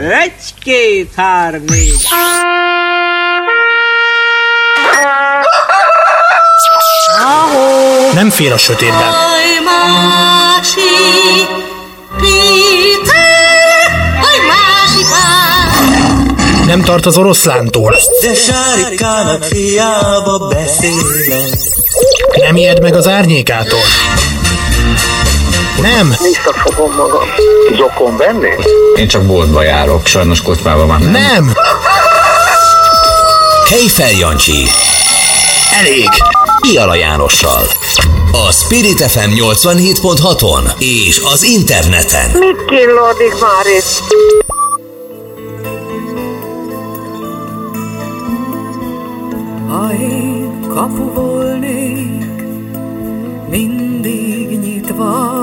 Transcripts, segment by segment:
Egy, két, három, négy. Nem fél a sötétben. Nem tart az oroszlántól. De sárikának fiába beszélek. Nem ijed meg az árnyékától. Nem. Visszafogom magam. Zokon venni? Én csak boltba járok, sajnos kocsmában már nem. Nem. Kejfel Jancsi. Elég. Piala Jánossal. A Spirit FM 87.6-on és az interneten. Mit killódik már itt? Ha én kapu volnék, mindig nyitva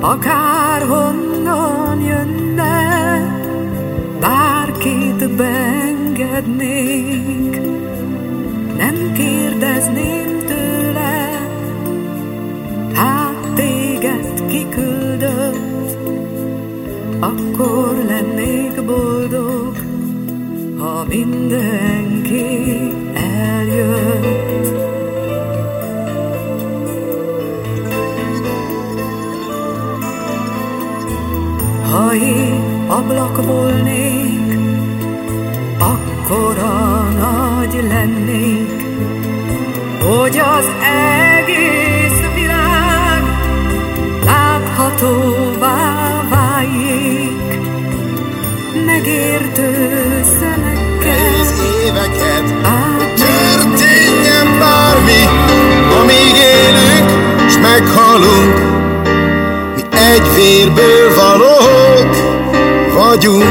akárhonnan jönne, bárkit beengednék. Nem kérdezném tőle, hát téged kiküldött, akkor lennék boldog, ha mindenki eljött. Ha én ablak volnék, akkora nagy lennék, hogy az egész világ láthatóvá váljék, megértő szemekkel. éveket átmennék. Történjen bármi, amíg élünk, s meghalunk. Mi egy vérből valók vagyunk.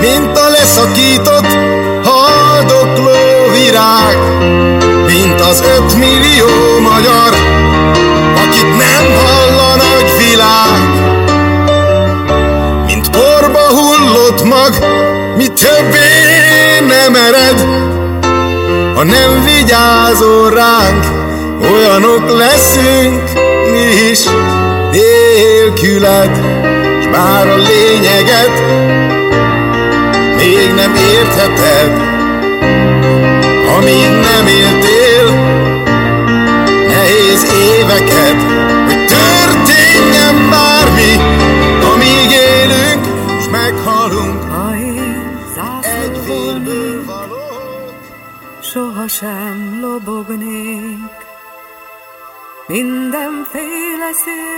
Mint a leszakított, haldokló virág, mint az ötmillió magyar, akit nem hall a nagy világ. Mint porba hullott mag, mi többé nem ered, ha nem vigyázol ránk, olyanok leszünk mi is nélküled, s bár a lényeget még nem értheted, amíg nem éltél nehéz éveket, hogy történjen bármi, amíg élünk, s meghalunk. Egy vérből valók. sohasem lobognék. Mindenféle szélnek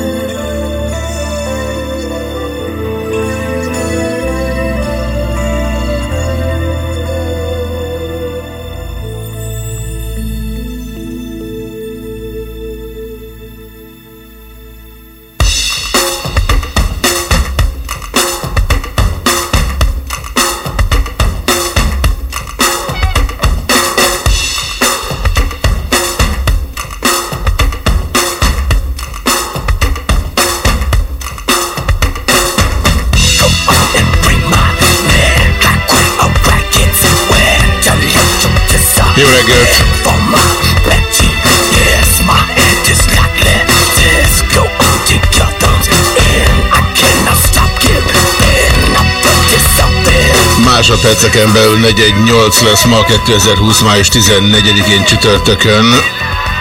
418 lesz ma 2020. május 14-én csütörtökön.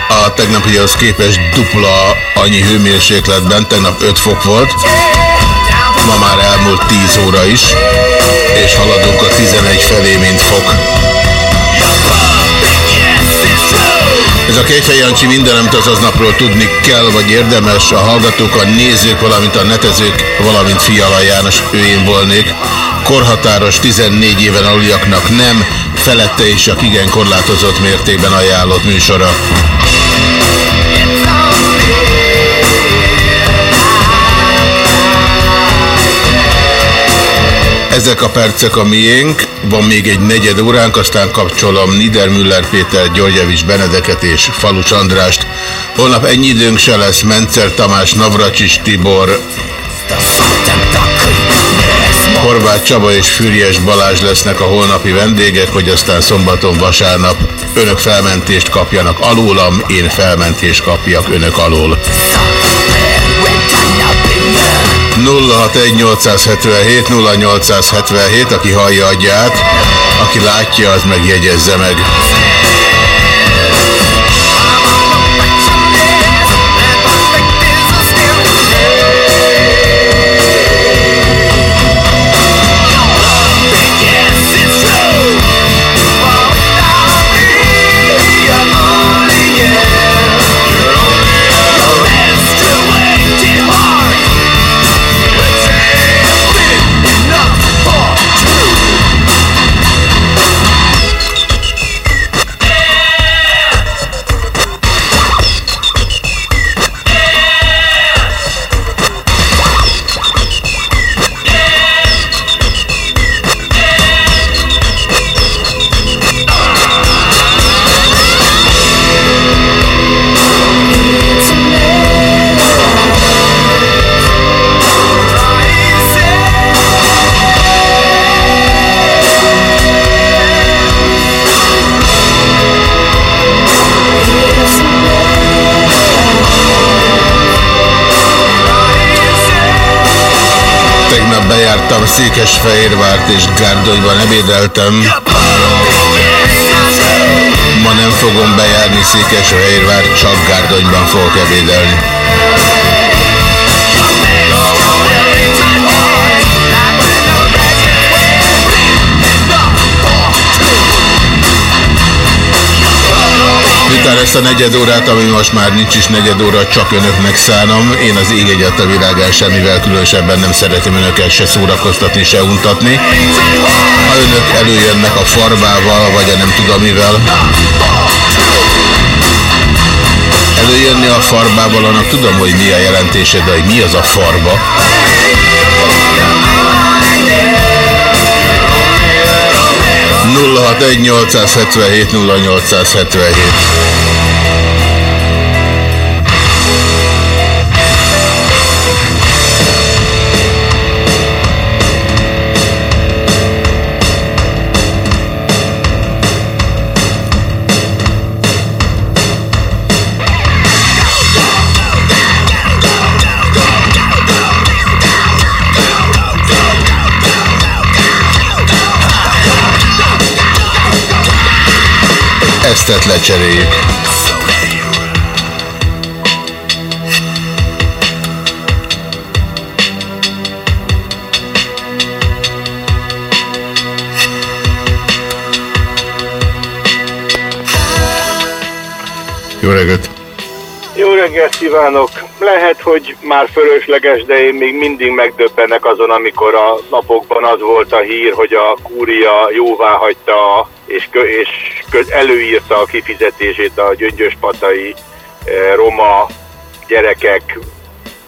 A tegnapihoz képest dupla annyi hőmérsékletben, tegnap 5 fok volt. Ma már elmúlt 10 óra is, és haladunk a 11 felé, mint fok. Ez a Kejfej Jancsi minden, amit az aznapról tudni kell, vagy érdemes, a hallgatók, a nézők, valamint a netezők, valamint Fiala János, ő én volnék. Korhatáros 14 éven aluliaknak nem, felette is csak igen korlátozott mértékben ajánlott műsora. ezek a percek a miénk, van még egy negyed óránk, aztán kapcsolom Niedermüller Péter, Györgyevics Benedeket és Falus Andrást. Holnap ennyi időnk se lesz, Mencer Tamás, Navracsis Tibor, Horváth Csaba és Füriyes Balázs lesznek a holnapi vendégek, hogy aztán szombaton, vasárnap önök felmentést kapjanak alólam, én felmentést kapjak önök alól. 061877 0877, aki hallja adját, aki látja, az megjegyezze meg. Székesfehérvárt és Gárdonyban ebédeltem. Ma nem fogom bejárni Székesfehérvárt, csak Gárdonyban fogok ebédelni. Ezt a negyed órát, ami most már nincs is negyed óra, csak önöknek szánom. Én az ég egyet a világán semmivel különösebben nem szeretem önöket se szórakoztatni, se untatni. Ha önök előjönnek a farbával, vagy a nem tudom mivel, előjönni a farbával, annak tudom, hogy mi a jelentése, de hogy mi az a farba. Nulla hat egy 877 0877 Eztet lecseréljük. Jó reggelt! Jó reggelt kívánok! Lehet, hogy már fölösleges, de én még mindig megdöbbenek azon, amikor a napokban az volt a hír, hogy a kúria jóvá hagyta és, és előírta a kifizetését a gyöngyöspatai e, roma gyerekek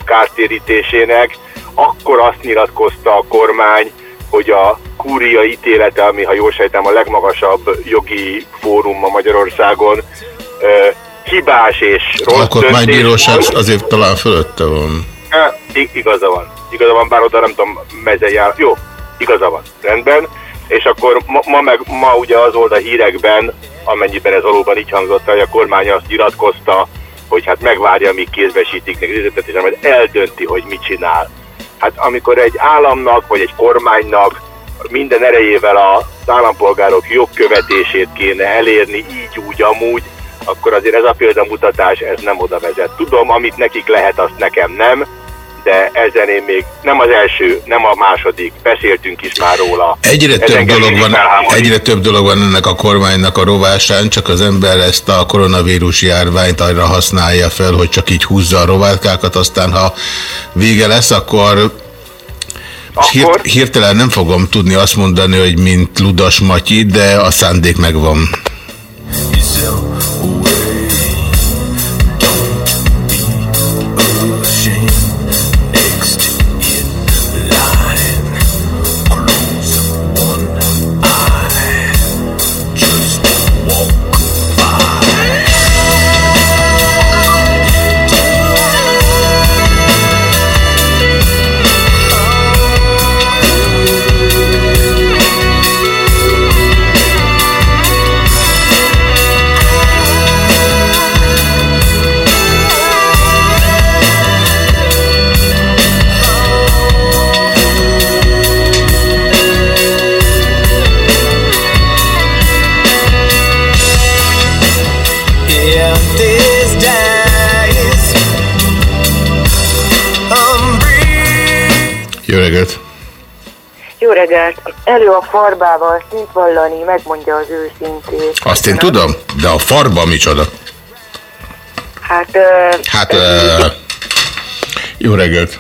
kártérítésének, akkor azt nyilatkozta a kormány, hogy a kúria ítélete, ami ha jól sejtem a legmagasabb jogi fórum a Magyarországon, e, hibás és rossz Alkotmánybíróság azért talán fölötte van. E, igaza van. Igaza van, bár oda nem tudom, mezei áll. Jó, igaza van. Rendben. És akkor ma, ma meg ma ugye az volt a hírekben, amennyiben ez valóban így hangzott, hogy a kormány azt nyilatkozta, hogy hát megvárja, míg kézbesítik az és majd eldönti, hogy mit csinál. Hát amikor egy államnak, vagy egy kormánynak minden erejével az állampolgárok jogkövetését kéne elérni, így úgy, amúgy, akkor azért ez a példamutatás, ez nem oda vezet. Tudom, amit nekik lehet, azt nekem nem, de ezen én még nem az első, nem a második, beszéltünk is már róla. Egyre több, dolog van, egyre több dolog van ennek a kormánynak a rovásán, csak az ember ezt a koronavírus járványt arra használja fel, hogy csak így húzza a rovátkákat, aztán ha vége lesz, akkor akkor... hirtelen nem fogom tudni azt mondani, hogy mint Ludas Matyi, de a szándék megvan. Reggelt. Elő a farbával szint vallani, megmondja az őszintét. Azt én tudom, de a farba micsoda? Hát, ö, Hát, ö, jó reggelt.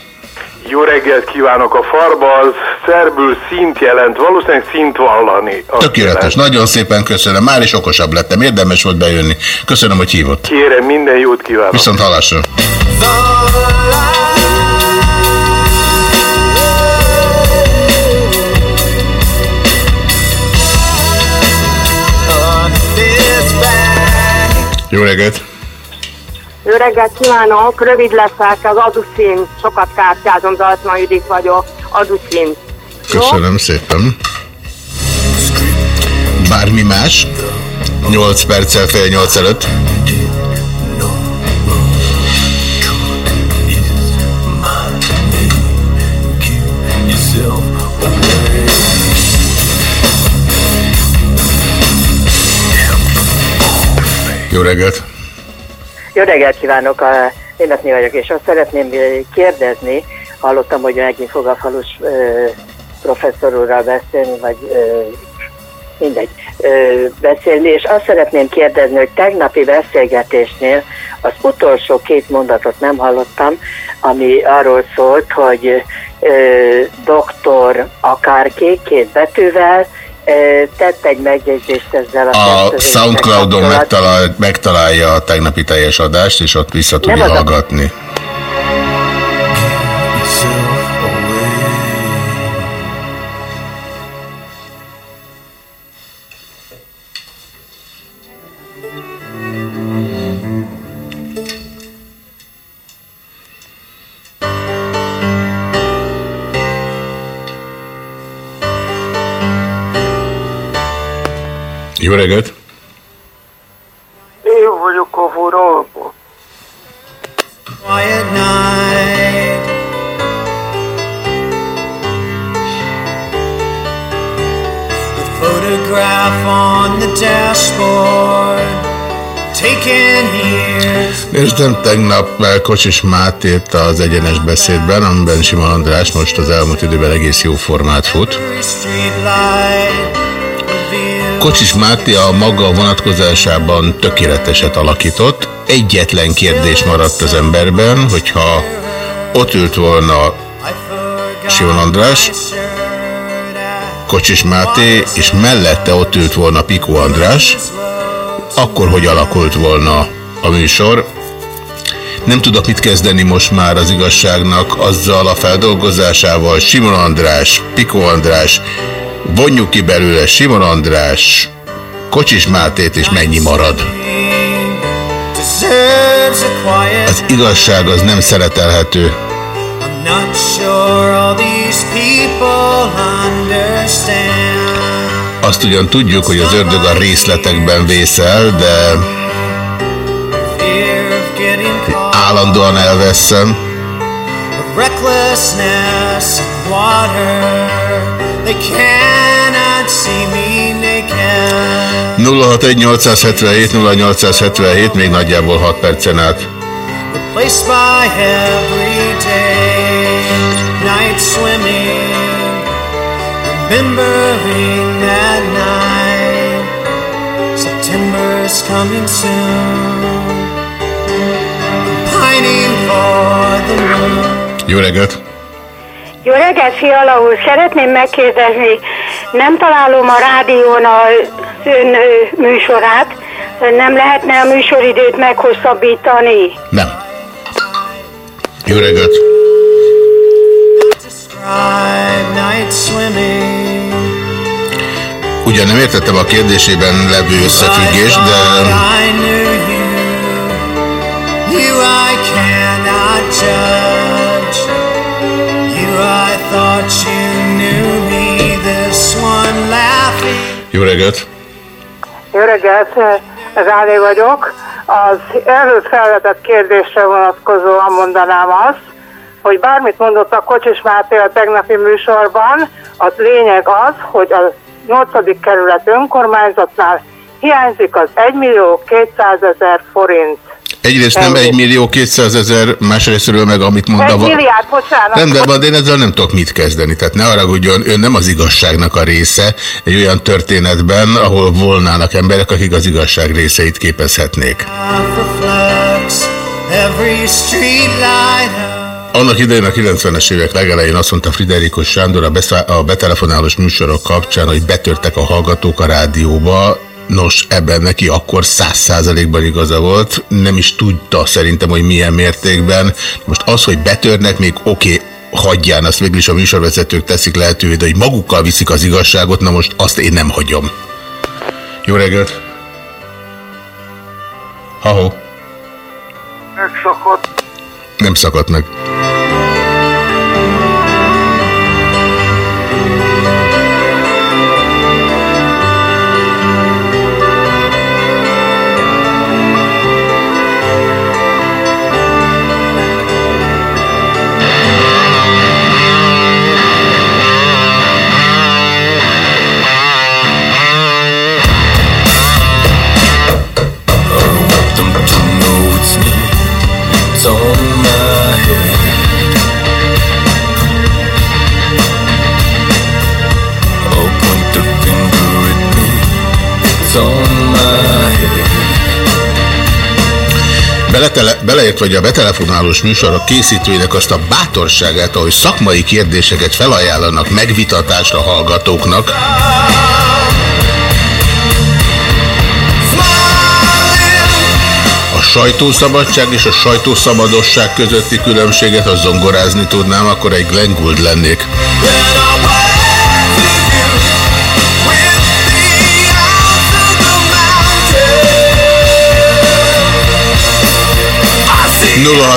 Jó reggelt kívánok! A farba az szerbül szint jelent, valószínűleg szint vallani. Tökéletes, nagyon szépen köszönöm. Már is okosabb lettem, érdemes volt bejönni. Köszönöm, hogy hívott. Kérem, minden jót kívánok! Viszont hallásra. Jó reggelt! Jó reggelt kívánok, rövid leszek, az aduszin, sokat kártyázom, Zaltma Judit vagyok, aduszin. Köszönöm szépen. Bármi más? 8 perccel fél 8 előtt. Jó reggelt! Jó reggelt kívánok, a Németné vagyok, és azt szeretném kérdezni, hallottam, hogy megint fog a falus ö, beszélni, vagy ö, mindegy, beszélni, és azt szeretném kérdezni, hogy tegnapi beszélgetésnél az utolsó két mondatot nem hallottam, ami arról szólt, hogy ö, doktor akárki két betűvel, tett egy megjegyzést ezzel a, A Soundcloudon megtalál, megtalálja a tegnapi teljes adást, és ott vissza tudja az a- Jó reggelt! Én vagyok a vonalban. Quiet night. The photograph on the dashboard. Taken years. Néztem tegnap Kocsis Mátét az egyenes beszédben, amiben Simon András most az elmúlt időben egész jó formát fut. Kocsis Máté a maga vonatkozásában tökéleteset alakított. Egyetlen kérdés maradt az emberben, hogyha ott ült volna Simon András, Kocsis Máté, és mellette ott ült volna Pikó András, akkor hogy alakult volna a műsor. Nem tudok mit kezdeni most már az igazságnak azzal a feldolgozásával. Simon András, Pikó András, vonjuk ki belőle Simon András, Kocsis Mátét, és mennyi marad. Az igazság az nem szeretelhető. I'm not sure all these people understand. Azt ugyan tudjuk, hogy az ördög a részletekben vészel, de állandóan elveszem. Recklessness of water. They cannot see me naked. 061 877 0877, még nagyjából 6 percen át. Replaced by every day. Night swimming. Remembering that night. September's coming soon. I'm pining for the moon. Jó reggelt! Jó reggelt, Fiala úr! Szeretném megkérdezni, nem találom a rádión az ön műsorát, nem lehetne a műsoridőt meghosszabbítani? Nem. Jó reggelt! Ugyan nem értettem a kérdésében levő összefüggést, de. You I cannot judge. Jó reggelt! Jó reggelt, Áli vagyok. Az előtt felvetett kérdésre vonatkozóan mondanám azt, hogy bármit mondott a Kocsis Máté a tegnapi műsorban, az lényeg az, hogy a 8. kerület önkormányzatnál hiányzik az 1 millió 200 ezer forint. Egyrészt nem. 1 millió 200 ezer, másrésztről meg amit Egy mondta. milliárd, bocsánat. Van, de én ezzel nem tudok mit kezdeni. Tehát ne haragudjon, ön nem az igazságnak a része egy olyan történetben, ahol volnának emberek, akik az igazság részeit képezhetnék. Annak idején a 90-es évek legelején azt mondta Friderikus Sándor a, a betelefonálós műsorok kapcsán, hogy betörtek a hallgatók a rádióba. Nos, ebben neki akkor száz százalékban igaza volt. Nem is tudta szerintem, hogy milyen mértékben. Most az, hogy betörnek, még oké, okay, hagyján, azt végül is a műsorvezetők teszik lehetővé, de hogy magukkal viszik az igazságot, na most azt én nem hagyom. Jó reggelt! Ha-ho! Megszakadt. Nem szakadt meg. Beletele, beleért vagy a betelefonálós műsorok készítőinek azt a bátorságát, ahogy szakmai kérdéseket felajánlanak megvitatásra hallgatóknak. A sajtószabadság és a sajtószabadosság közötti különbséget, ha zongorázni tudnám, akkor egy Glenn Gould lennék.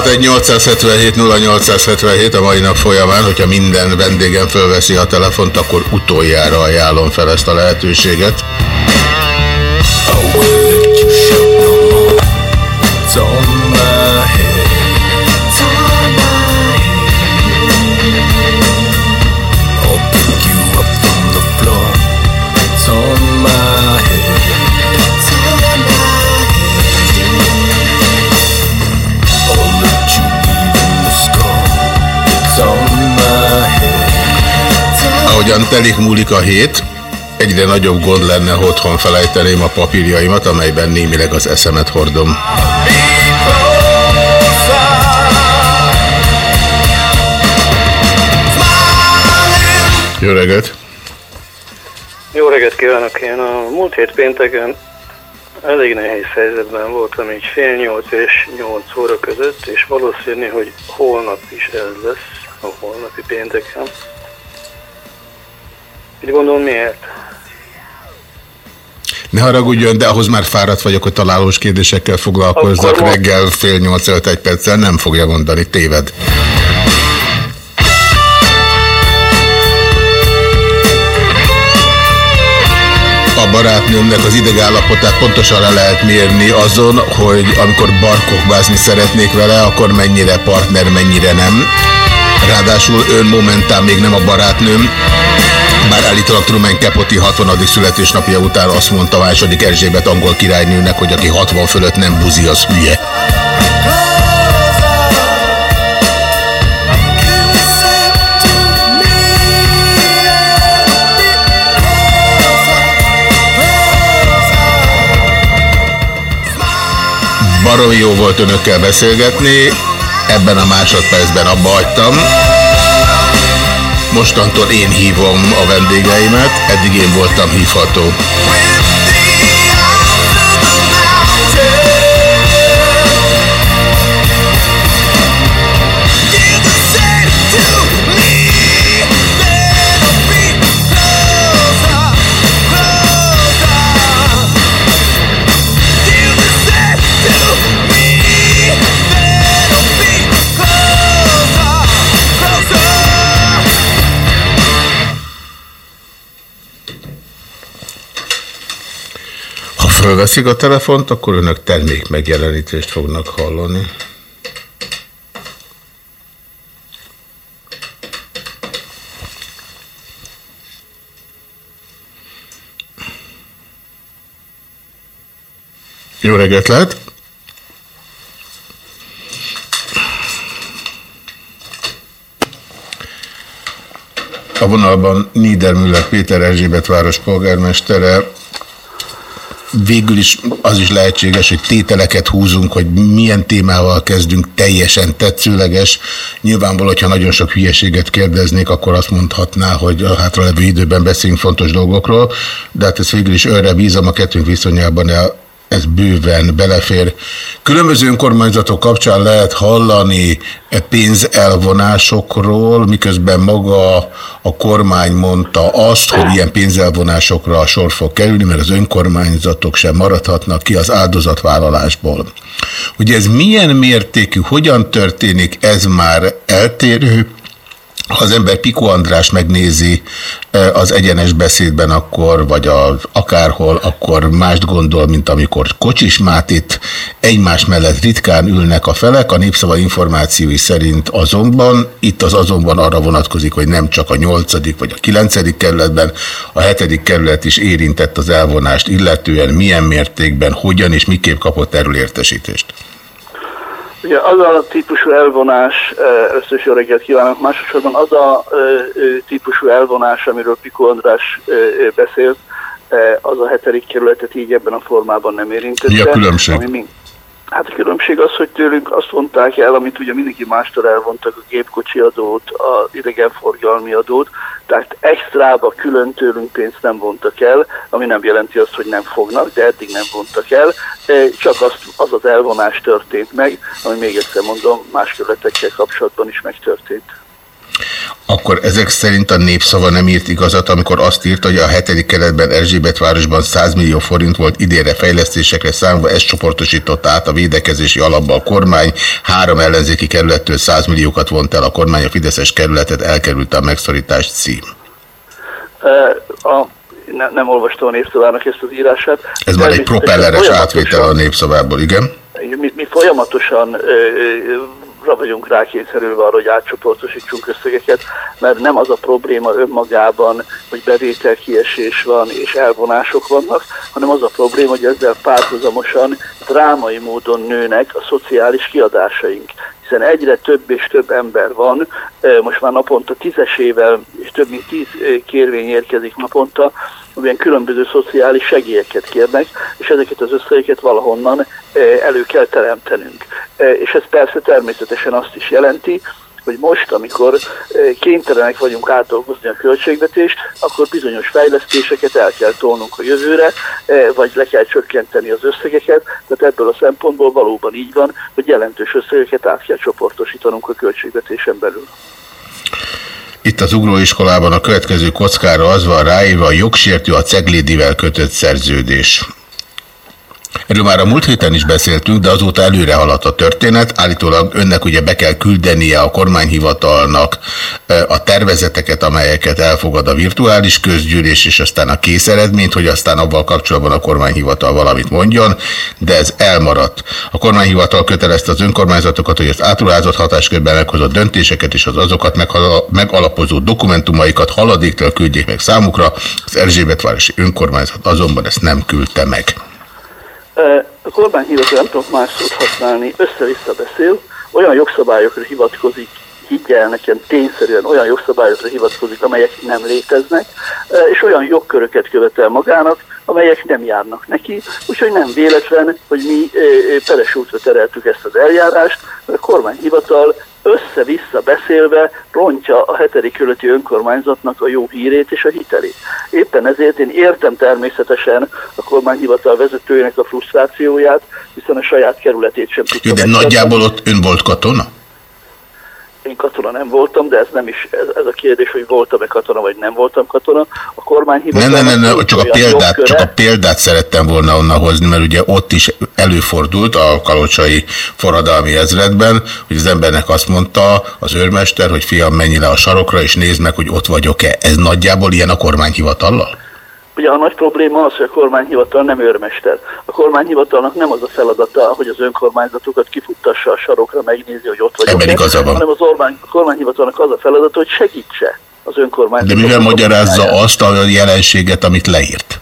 Egy 0877 0877 a mai nap folyamán, hogyha minden vendégem fölveszi a telefont, akkor utoljára ajánlom fel ezt a lehetőséget. It's telik múlik a hét, egyre nagyobb gond lenne, ha otthon felejteném a papírjaimat, amelyben némileg az eszemet hordom. Jó reggelt! Jó reggelt kívánok! Én a múlt hét pénteken elég nehéz helyzetben voltam, így fél nyolc és nyolc óra között, és valószínű, hogy holnap is ez lesz, a holnapi pénteken. Így gondolom miért? Ne haragudjon, de ahhoz már fáradt vagyok, hogy találós kérdésekkel foglalkozzak Akkor reggel fél nyolc előtt egy perccel, nem fogja mondani, téved. A barátnőmnek az idegállapotát pontosan le lehet mérni azon, hogy amikor barkokbázni szeretnék vele, akkor mennyire partner, mennyire nem. Ráadásul ön momentán még nem a barátnőm, bár állítólag Truman Capote 60. születésnapja után azt mondta második Erzsébet angol királynőnek, hogy aki 60 fölött nem buzi, az hülye. Baromi jó volt önökkel beszélgetni, ebben a másodpercben abba hagytam. Mostantól én hívom a vendégeimet, eddig én voltam hívható. fölveszik a telefont, akkor önök termék termékmegjelenítést fognak hallani. Jó reggelt lehet! A vonalban Niedermüller Péter Erzsébet város polgármestere, Végül is az is lehetséges, hogy tételeket húzunk, hogy milyen témával kezdünk teljesen tetszőleges. Nyilvánvaló, hogyha nagyon sok hülyeséget kérdeznék, akkor azt mondhatná, hogy a hátralevő időben beszélünk fontos dolgokról, de hát ez végül is önre bízom a kettőnk viszonyában ez bőven belefér. Különböző önkormányzatok kapcsán lehet hallani e pénzelvonásokról, miközben maga a kormány mondta azt, hogy ilyen pénzelvonásokra a sor fog kerülni, mert az önkormányzatok sem maradhatnak ki az áldozatvállalásból. Hogy ez milyen mértékű, hogyan történik, ez már eltérő, ha az ember Piko András megnézi az egyenes beszédben akkor, vagy az akárhol, akkor mást gondol, mint amikor Kocsis Mátit egymás mellett ritkán ülnek a felek, a népszava információi szerint azonban, itt az azonban arra vonatkozik, hogy nem csak a nyolcadik vagy a kilencedik kerületben, a hetedik kerület is érintett az elvonást, illetően milyen mértékben, hogyan és miképp kapott erről értesítést. Ugye az a típusú elvonás, összes jó reggelt kívánok, másodszorban az a típusú elvonás, amiről Piko András beszélt, az a hetedik kerületet így ebben a formában nem érintette. Mi a különbség? Ami Hát a különbség az, hogy tőlünk azt vonták el, amit ugye mindenki mástól elvontak, a gépkocsi adót, a idegenforgalmi adót, tehát extrába külön tőlünk pénzt nem vontak el, ami nem jelenti azt, hogy nem fognak, de eddig nem vontak el, csak az az, az elvonás történt meg, ami még egyszer mondom, más követekkel kapcsolatban is megtörtént. Akkor ezek szerint a népszava nem írt igazat, amikor azt írta, hogy a hetedik keletben Erzsébet városban 100 millió forint volt idénre fejlesztésekre számva, ezt csoportosította át a védekezési alapba a kormány, három ellenzéki kerülettől 100 milliókat vont el a kormány, a Fideszes kerületet elkerült a megszorítás cím. A, ne, nem olvastam a népszavának ezt az írását. Ez már egy propelleres átvétel a népszavából, igen? Mi, mi folyamatosan ö, vagyunk rákényszerülve arra, hogy átcsoportosítsunk összegeket, mert nem az a probléma önmagában, hogy bevételkiesés van és elvonások vannak, hanem az a probléma, hogy ezzel párhuzamosan drámai módon nőnek a szociális kiadásaink hiszen egyre több és több ember van, most már naponta tízesével és több mint tíz kérvény érkezik naponta, amilyen különböző szociális segélyeket kérnek, és ezeket az összegeket valahonnan elő kell teremtenünk. És ez persze természetesen azt is jelenti, hogy most, amikor kénytelenek vagyunk átdolgozni a költségvetést, akkor bizonyos fejlesztéseket el kell tolnunk a jövőre, vagy le kell csökkenteni az összegeket, tehát ebből a szempontból valóban így van, hogy jelentős összegeket át kell csoportosítanunk a költségvetésen belül. Itt az ugróiskolában a következő kockára az van ráírva, a jogsértő a Ceglédivel kötött szerződés. Erről már a múlt héten is beszéltünk, de azóta előre haladt a történet. Állítólag önnek ugye be kell küldenie a kormányhivatalnak a tervezeteket, amelyeket elfogad a virtuális közgyűlés, és aztán a készeredményt, hogy aztán abban kapcsolatban a kormányhivatal valamit mondjon, de ez elmaradt. A kormányhivatal kötelezte az önkormányzatokat, hogy az átruházott hatáskörben meghozott döntéseket és az azokat megalapozó dokumentumaikat haladéktal küldjék meg számukra. Az Erzsébetvárosi önkormányzat azonban ezt nem küldte meg. A kormányhivatal nem tudok más szót használni, össze-vissza beszél, olyan jogszabályokra hivatkozik, higgyel nekem tényszerűen olyan jogszabályokra hivatkozik, amelyek nem léteznek, és olyan jogköröket követel magának, amelyek nem járnak neki, úgyhogy nem véletlen, hogy mi peres útra tereltük ezt az eljárást, a kormányhivatal össze-vissza beszélve rontja a hetedik körülötti önkormányzatnak a jó hírét és a hitelét. Éppen ezért én értem természetesen a kormányhivatal vezetőjének a frusztrációját, hiszen a saját kerületét sem tudja. De nagyjából ott ön volt katona? Én katona nem voltam, de ez nem is ez, ez a kérdés, hogy voltam-e katona, vagy nem voltam katona. A kormányhivatal... Nem, nem, nem, nem csak, a példát, csak a példát szerettem volna onnan hozni, mert ugye ott is előfordult a kalocsai forradalmi ezredben, hogy az embernek azt mondta az őrmester, hogy fiam, menj le a sarokra, és nézd meg, hogy ott vagyok-e. Ez nagyjából ilyen a kormányhivatallal? Ugye a nagy probléma az, hogy a kormányhivatal nem őrmester. A kormányhivatalnak nem az a feladata, hogy az önkormányzatokat kifuttassa a sarokra, megnézi, hogy ott vagyok. Ebben. Hanem az Orbán, a kormányhivatalnak az a feladata, hogy segítse az önkormányzatokat. De mivel magyarázza azt a jelenséget, amit leírt?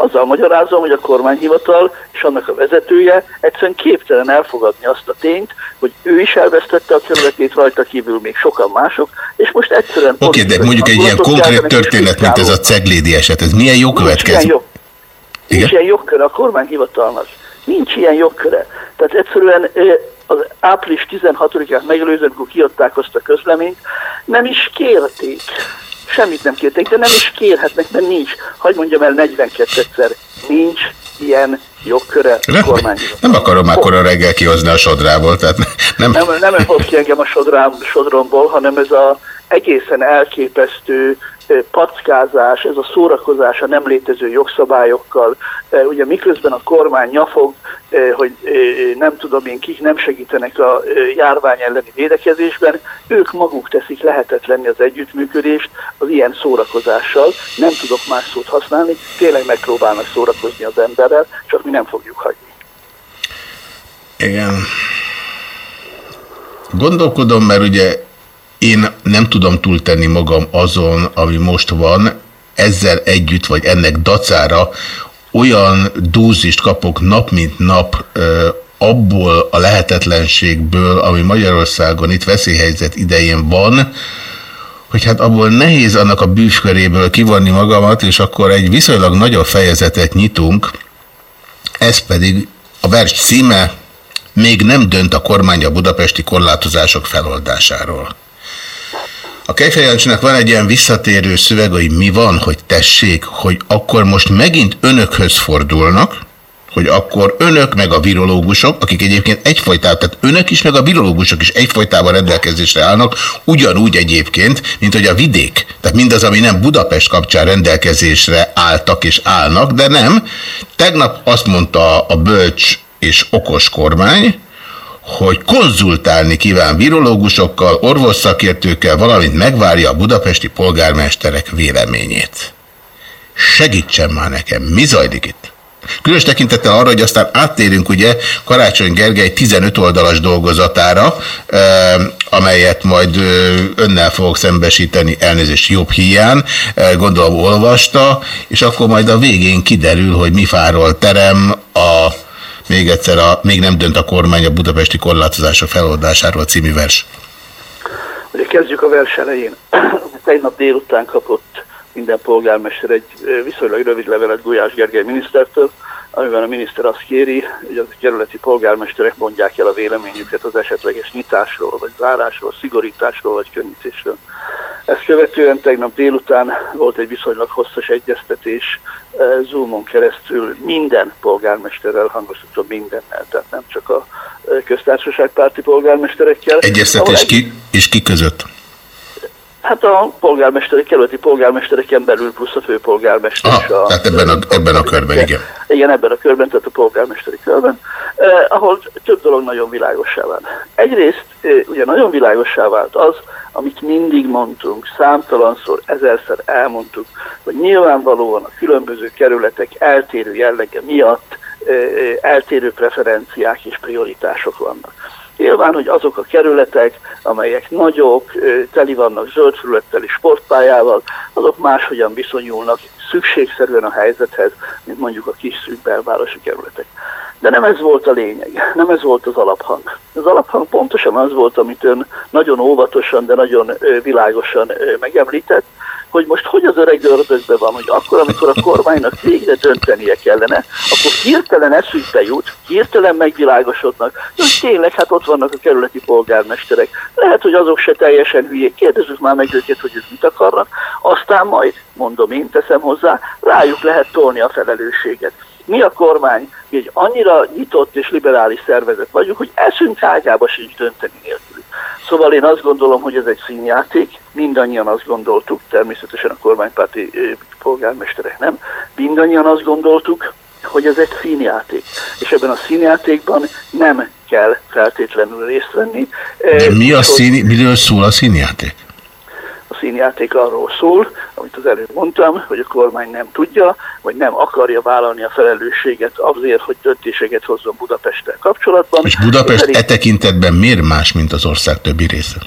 Azzal magyarázom, hogy a kormányhivatal és annak a vezetője egyszerűen képtelen elfogadni azt a tényt, hogy ő is elvesztette a kerületét, rajta kívül még sokan mások, és most egyszerűen... Oké, okay, de mondjuk egy ilyen konkrét történet, mint ez a Ceglédi eset, ez milyen jó következő? Nincs, nincs ilyen jogköre a kormányhivatalnak. Nincs ilyen jogköre. Tehát egyszerűen az április 16-át megelőzően, amikor kiadták azt a közleményt, nem is kérték. Semmit nem kérték, de nem is kérhetnek, mert nincs. Hagy mondjam el 42-szer, nincs ilyen jogköre a kormányhivatal. Nem akarom akkor a reggel kihozni a sodrából, tehát nem... Nem, nem, nem hoz ki engem a sodrám, sodromból, hanem ez a egészen elképesztő packázás, ez a szórakozás a nem létező jogszabályokkal, ugye miközben a kormány nyafog, hogy nem tudom én kik nem segítenek a járvány elleni védekezésben, ők maguk teszik lehetetlenni az együttműködést az ilyen szórakozással, nem tudok más szót használni, tényleg megpróbálnak szórakozni az emberrel, csak mi nem fogjuk hagyni. Igen. Gondolkodom, mert ugye én nem tudom túltenni magam azon, ami most van, ezzel együtt, vagy ennek dacára olyan dózist kapok nap mint nap abból a lehetetlenségből, ami Magyarországon itt veszélyhelyzet idején van, hogy hát abból nehéz annak a bűvköréből kivonni magamat, és akkor egy viszonylag nagyobb fejezetet nyitunk, ez pedig a vers címe, még nem dönt a kormány a budapesti korlátozások feloldásáról. A Kejfejancsinak van egy ilyen visszatérő szöveg, hogy mi van, hogy tessék, hogy akkor most megint önökhöz fordulnak, hogy akkor önök meg a virológusok, akik egyébként egyfajtában, tehát önök is meg a virológusok is egyfajtában rendelkezésre állnak, ugyanúgy egyébként, mint hogy a vidék, tehát mindaz, ami nem Budapest kapcsán rendelkezésre álltak és állnak, de nem. Tegnap azt mondta a bölcs és okos kormány, hogy konzultálni kíván virológusokkal, orvosszakértőkkel, valamint megvárja a budapesti polgármesterek véleményét. Segítsen már nekem, mi zajlik itt? Különös tekintettel arra, hogy aztán áttérünk ugye Karácsony Gergely 15 oldalas dolgozatára, amelyet majd önnel fogok szembesíteni elnézést jobb hiány, gondolom olvasta, és akkor majd a végén kiderül, hogy mi fáról terem a még egyszer, a, még nem dönt a kormány a budapesti korlátozások feloldásáról című vers. Ugye kezdjük a vers elején. Tegnap délután kapott minden polgármester egy viszonylag rövid levelet Gulyás Gergely minisztertől, amiben a miniszter azt kéri, hogy a kerületi polgármesterek mondják el a véleményüket az esetleges nyitásról, vagy zárásról, szigorításról, vagy könnyítésről. Ezt követően tegnap délután volt egy viszonylag hosszas egyeztetés eh, Zoomon keresztül minden polgármesterrel, hangoztatom mindennel, tehát nem csak a eh, köztársaságpárti polgármesterekkel. Egyeztetés ki, és ki között? Hát a polgármesteri, kerületi polgármestereken belül plusz a főpolgármester. Ah, a, tehát ebben a, ebben a körben, igen. Igen, ebben a körben, tehát a polgármesteri körben, eh, ahol több dolog nagyon világosá vált. Egyrészt eh, ugye nagyon világosá vált az, amit mindig mondtunk, számtalanszor, ezerszer elmondtuk, hogy nyilvánvalóan a különböző kerületek eltérő jellege miatt eh, eh eltérő preferenciák és prioritások vannak. Nyilván, hogy azok a kerületek, amelyek nagyok, teli vannak zöldfülöttel és sportpályával, azok máshogyan viszonyulnak szükségszerűen a helyzethez, mint mondjuk a kis szűk belvárosi kerületek. De nem ez volt a lényeg, nem ez volt az alaphang. Az alaphang pontosan az volt, amit ön nagyon óvatosan, de nagyon világosan megemlített, hogy most hogy az öreg ördögbe van, hogy akkor, amikor a kormánynak végre döntenie kellene, akkor hirtelen eszükbe jut, hirtelen megvilágosodnak, hogy tényleg hát ott vannak a kerületi polgármesterek. Lehet, hogy azok se teljesen hülyék, kérdezzük már meg őket, hogy ők mit akarnak, aztán majd, mondom én, teszem hozzá, rájuk lehet tolni a felelősséget. Mi a kormány, egy annyira nyitott és liberális szervezet vagyunk, hogy eszünk ágyába sincs dönteni nélkül. Szóval én azt gondolom, hogy ez egy színjáték, mindannyian azt gondoltuk, természetesen a kormánypárti polgármesterek nem, mindannyian azt gondoltuk, hogy ez egy színjáték. És ebben a színjátékban nem kell feltétlenül részt venni. De mi a szín, miről szól a színjáték? A színjáték arról szól, amit az előbb mondtam, hogy a kormány nem tudja, vagy nem akarja vállalni a felelősséget azért, hogy döntéseket hozzon Budapesttel kapcsolatban. És Budapest e tekintetben miért más, mint az ország többi része?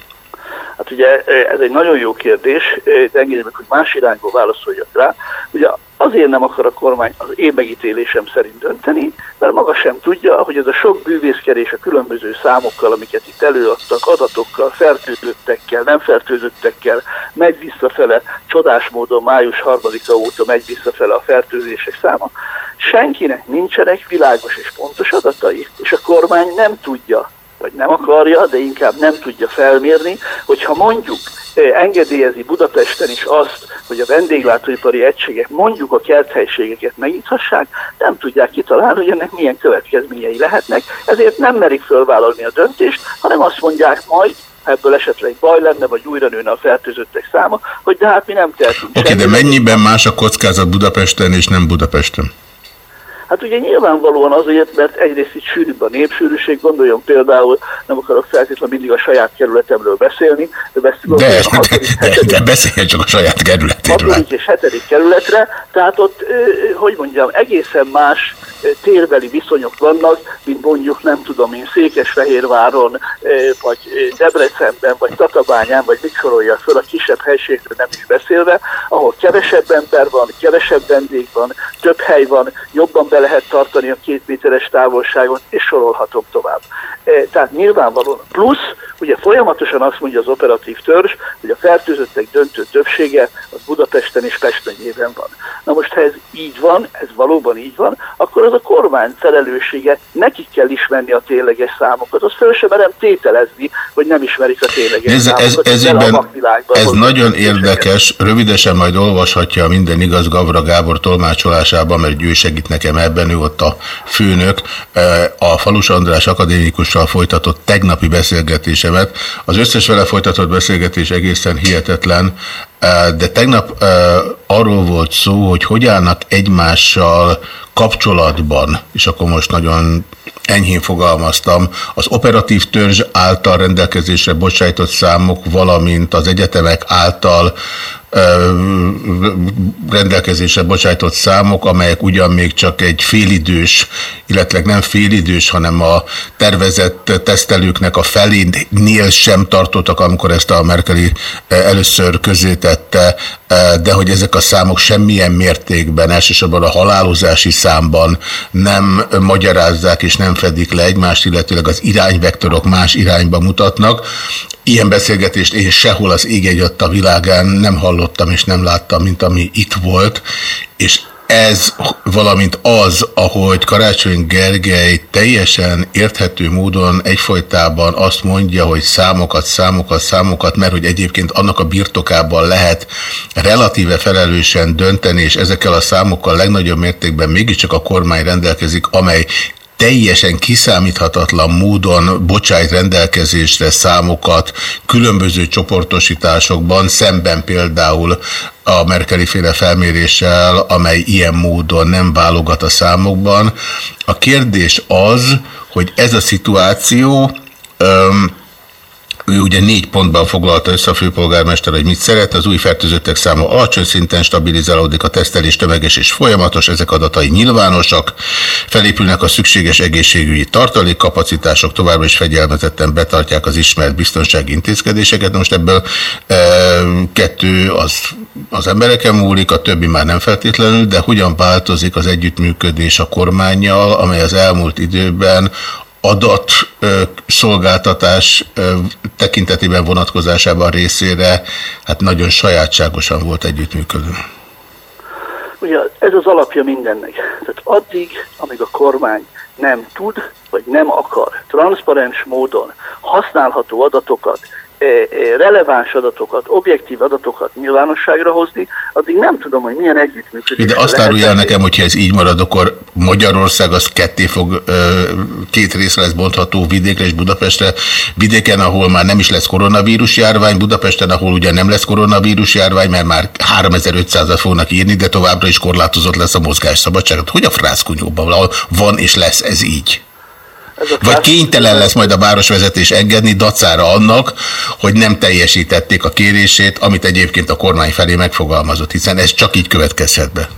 Hát ugye ez egy nagyon jó kérdés, de engedjék meg, hogy más irányból válaszoljak rá. Ugye azért nem akar a kormány az én megítélésem szerint dönteni, mert maga sem tudja, hogy ez a sok bűvészkedés a különböző számokkal, amiket itt előadtak, adatokkal, fertőzöttekkel, nem fertőzöttekkel, megy visszafele, csodás módon május 3-a óta megy visszafele a fertőzések száma. Senkinek nincsenek világos és pontos adatai, és a kormány nem tudja vagy nem akarja, de inkább nem tudja felmérni, hogyha mondjuk engedélyezi Budapesten is azt, hogy a vendéglátóipari egységek mondjuk a kerthelységeket megnyithassák, nem tudják kitalálni, hogy ennek milyen következményei lehetnek, ezért nem merik fölvállalni a döntést, hanem azt mondják majd, ebből esetleg baj lenne, vagy újra nőne a fertőzöttek száma, hogy de hát mi nem tehetünk. Oké, okay, de mennyiben más a kockázat Budapesten és nem Budapesten? Hát ugye nyilvánvalóan azért, mert egyrészt itt sűrűbb a népsűrűség, gondoljon például, nem akarok feltétlenül mindig a saját kerületemről beszélni, de de, a de, de, de beszéljen csak a saját kerületéről. Hatodik és hetedik kerületre, tehát ott, hogy mondjam, egészen más térbeli viszonyok vannak, mint mondjuk nem tudom én Székesfehérváron, vagy Debrecenben, vagy Tatabányán, vagy mit sorolja föl a kisebb helységről nem is beszélve, ahol kevesebb ember van, kevesebb vendég van, több hely van, jobban be lehet tartani a két méteres távolságot, és sorolhatom tovább. Tehát nyilvánvalóan plusz, ugye folyamatosan azt mondja az operatív törzs, hogy a fertőzöttek döntő többsége az Budapesten és Pest megyében van. Na most, ha ez így van, ez valóban így van, akkor az a kormány felelőssége, nekik kell ismerni a tényleges számokat. Az föl sem merem tételezni, hogy nem ismerik a tényleges ez, számokat. Ez, ez, ebben, ez nagyon érdekes, rövidesen majd olvashatja minden igaz Gavra Gábor tolmácsolásában, mert ő segít nekem ebben, ő ott a főnök, a Falus András akadémikussal folytatott tegnapi beszélgetésemet. Az összes vele folytatott beszélgetés egészen hihetetlen, de tegnap arról volt szó, hogy hogy állnak egymással kapcsolatban, és akkor most nagyon enyhén fogalmaztam, az operatív törzs által rendelkezésre bocsájtott számok, valamint az egyetemek által rendelkezésre bocsájtott számok, amelyek ugyan még csak egy félidős, illetve nem félidős, hanem a tervezett tesztelőknek a felénél sem tartottak, amikor ezt a Merkeli először közétette, de hogy ezek a számok semmilyen mértékben, elsősorban a halálozási számban nem magyarázzák és nem fedik le egymást, illetőleg az irányvektorok más irányba mutatnak. Ilyen beszélgetést én sehol az ég a világán nem hallottam és nem láttam, mint ami itt volt, és ez, valamint az, ahogy Karácsony Gergely teljesen érthető módon egyfolytában azt mondja, hogy számokat, számokat, számokat, mert hogy egyébként annak a birtokában lehet relatíve felelősen dönteni, és ezekkel a számokkal legnagyobb mértékben mégiscsak a kormány rendelkezik, amely teljesen kiszámíthatatlan módon bocsájt rendelkezésre számokat különböző csoportosításokban, szemben például a Merkeli féle felméréssel, amely ilyen módon nem válogat a számokban. A kérdés az, hogy ez a szituáció öm, ő ugye négy pontban foglalta össze a főpolgármester, hogy mit szeret. Az új fertőzöttek száma alacsony szinten stabilizálódik, a tesztelés tömeges és folyamatos, ezek adatai nyilvánosak, felépülnek a szükséges egészségügyi tartalékkapacitások, továbbra is fegyelmezetten betartják az ismert biztonsági intézkedéseket. Most ebből e, kettő az, az embereken múlik, a többi már nem feltétlenül, de hogyan változik az együttműködés a kormányjal, amely az elmúlt időben adatszolgáltatás tekintetében vonatkozásában részére hát nagyon sajátságosan volt együttműködő. Ugye ez az alapja mindennek. Tehát addig, amíg a kormány nem tud, vagy nem akar transzparens módon használható adatokat releváns adatokat, objektív adatokat nyilvánosságra hozni, addig nem tudom, hogy milyen együttműködés. De azt árulja el nekem, hogyha ez így marad, akkor Magyarország az ketté fog, két részre lesz bontható vidékre és Budapestre. Vidéken, ahol már nem is lesz koronavírus járvány, Budapesten, ahol ugye nem lesz koronavírus járvány, mert már 3500-at fognak írni, de továbbra is korlátozott lesz a mozgásszabadság. Hogy a frászkunyóban van és lesz ez így? Vagy kénytelen lesz majd a városvezetés engedni dacára annak, hogy nem teljesítették a kérését, amit egyébként a kormány felé megfogalmazott, hiszen ez csak így következhet be.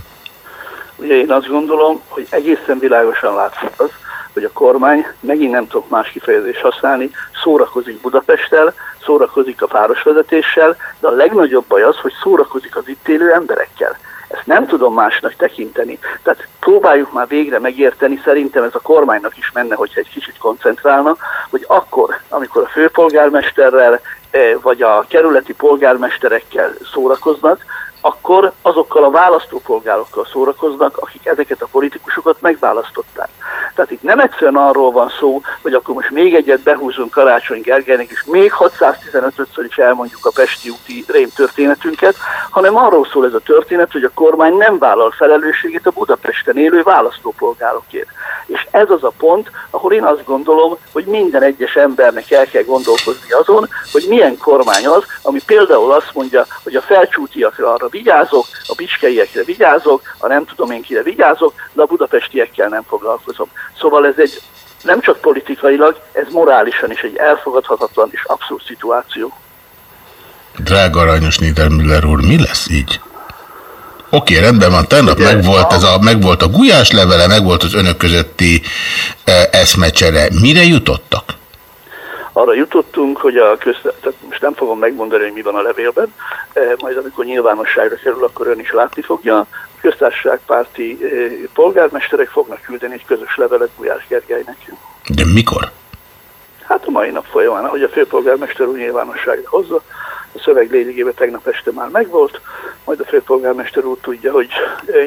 Ugye én azt gondolom, hogy egészen világosan látszik az, hogy a kormány, megint nem tudok más kifejezést használni, szórakozik Budapesttel, szórakozik a városvezetéssel, de a legnagyobb baj az, hogy szórakozik az itt élő emberekkel. Ezt nem tudom másnak tekinteni. Tehát próbáljuk már végre megérteni, szerintem ez a kormánynak is menne, hogyha egy kicsit koncentrálna, hogy akkor, amikor a főpolgármesterrel eh, vagy a kerületi polgármesterekkel szórakoznak, akkor azokkal a választópolgárokkal szórakoznak, akik ezeket a politikusokat megválasztották. Tehát itt nem egyszerűen arról van szó, hogy akkor most még egyet behúzunk Karácsony Gergelynek, és még 615-ször is elmondjuk a Pesti úti rém történetünket, hanem arról szól ez a történet, hogy a kormány nem vállal felelősségét a Budapesten élő választópolgárokért. És ez az a pont, ahol én azt gondolom, hogy minden egyes embernek el kell gondolkozni azon, hogy milyen kormány az, ami például azt mondja, hogy a felcsútiakra arra vigyázok, a bicskeiekre vigyázok, a nem tudom én kire vigyázok, de a budapestiekkel nem foglalkozom. Szóval ez egy nem csak politikailag, ez morálisan is egy elfogadhatatlan és abszurd szituáció. Drága aranyos Niedermüller úr, mi lesz így? Oké, rendben van, tegnap megvolt, ez a, megvolt a gulyás levele, megvolt az önök közötti e, eszmecsere. Mire jutottak? Arra jutottunk, hogy a köz... tehát most nem fogom megmondani, hogy mi van a levélben, eh, majd amikor nyilvánosságra kerül, akkor ön is látni fogja. A köztársaságpárti eh, polgármesterek fognak küldeni egy közös levelet Gulyás Gergelynek. De mikor? Hát a mai nap folyamán, ahogy a főpolgármester úr nyilvánosságra hozza, a szöveg lényegében tegnap este már megvolt, majd a főpolgármester úr tudja, hogy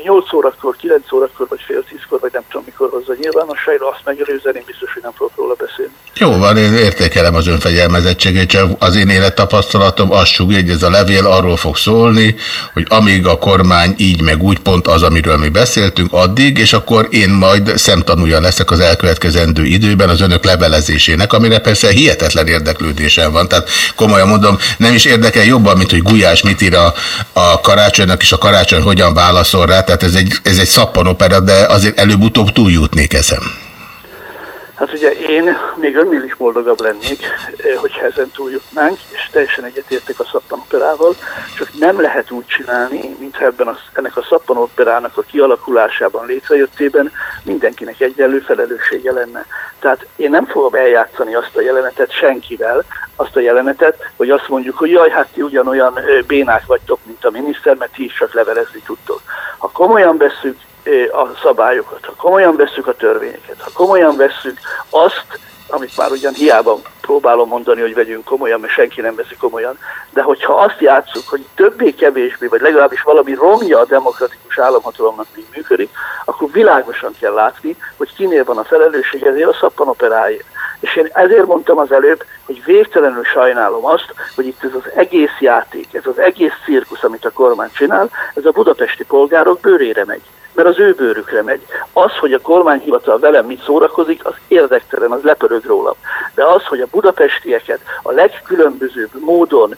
8 órakor, 9 órakor, vagy fél 10-kor, vagy nem tudom mikor hozza nyilvánosságra, azt megelőzően én biztos, hogy nem fogok róla beszélni. Jó van, én értékelem az önfegyelmezettségét, csak az én élettapasztalatom azt sugja, hogy ez a levél arról fog szólni, hogy amíg a kormány így meg úgy pont az, amiről mi beszéltünk, addig, és akkor én majd szemtanúja leszek az elkövetkezendő időben az önök levelezésének, amire persze hihetetlen érdeklődésem van. Tehát komolyan mondom, nem is érdekel jobban, mint hogy Gulyás mit ír a, a karácsonynak, és a karácsony hogyan válaszol rá. Tehát ez egy, ez egy szappanopera, de azért előbb-utóbb túljutnék eszem. Hát ugye én még önnél is boldogabb lennék, eh, hogyha ezen túljutnánk, és teljesen egyetértek a szappanoperával, csak nem lehet úgy csinálni, mintha ebben a, ennek a szappanoperának a kialakulásában, létrejöttében mindenkinek egyenlő felelőssége lenne. Tehát én nem fogom eljátszani azt a jelenetet senkivel, azt a jelenetet, hogy azt mondjuk, hogy jaj, hát ti ugyanolyan eh, bénák vagytok, mint a miniszter, mert ti is csak levelezni tudtok. Ha komolyan veszük, a szabályokat, ha komolyan vesszük a törvényeket, ha komolyan vesszük azt, amit már ugyan hiába próbálom mondani, hogy vegyünk komolyan, mert senki nem veszi komolyan, de hogyha azt játszuk, hogy többé-kevésbé, vagy legalábbis valami romja a demokratikus államhatalomnak még működik, akkor világosan kell látni, hogy kinél van a felelősség ezért a szappanoperáért. És én ezért mondtam az előbb, hogy végtelenül sajnálom azt, hogy itt ez az egész játék, ez az egész cirkusz, amit a kormány csinál, ez a budapesti polgárok bőrére megy mert az ő bőrükre megy. Az, hogy a kormányhivatal velem mit szórakozik, az érdektelen, az lepörög rólam. De az, hogy a budapestieket a legkülönbözőbb módon,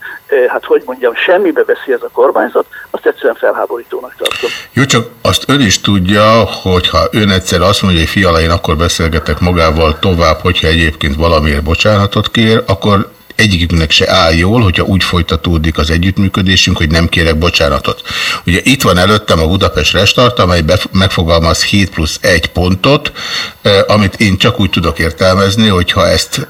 hát hogy mondjam, semmibe veszi ez a kormányzat, azt egyszerűen felháborítónak tartom. Jó, csak azt ön is tudja, hogy ha ön egyszer azt mondja, hogy fiala, akkor beszélgetek magával tovább, hogyha egyébként valamiért bocsánatot kér, akkor egyikünknek se áll jól, hogyha úgy folytatódik az együttműködésünk, hogy nem kérek bocsánatot. Ugye itt van előttem a Budapest Restart, amely megfogalmaz 7 plusz 1 pontot, amit én csak úgy tudok értelmezni, hogyha ezt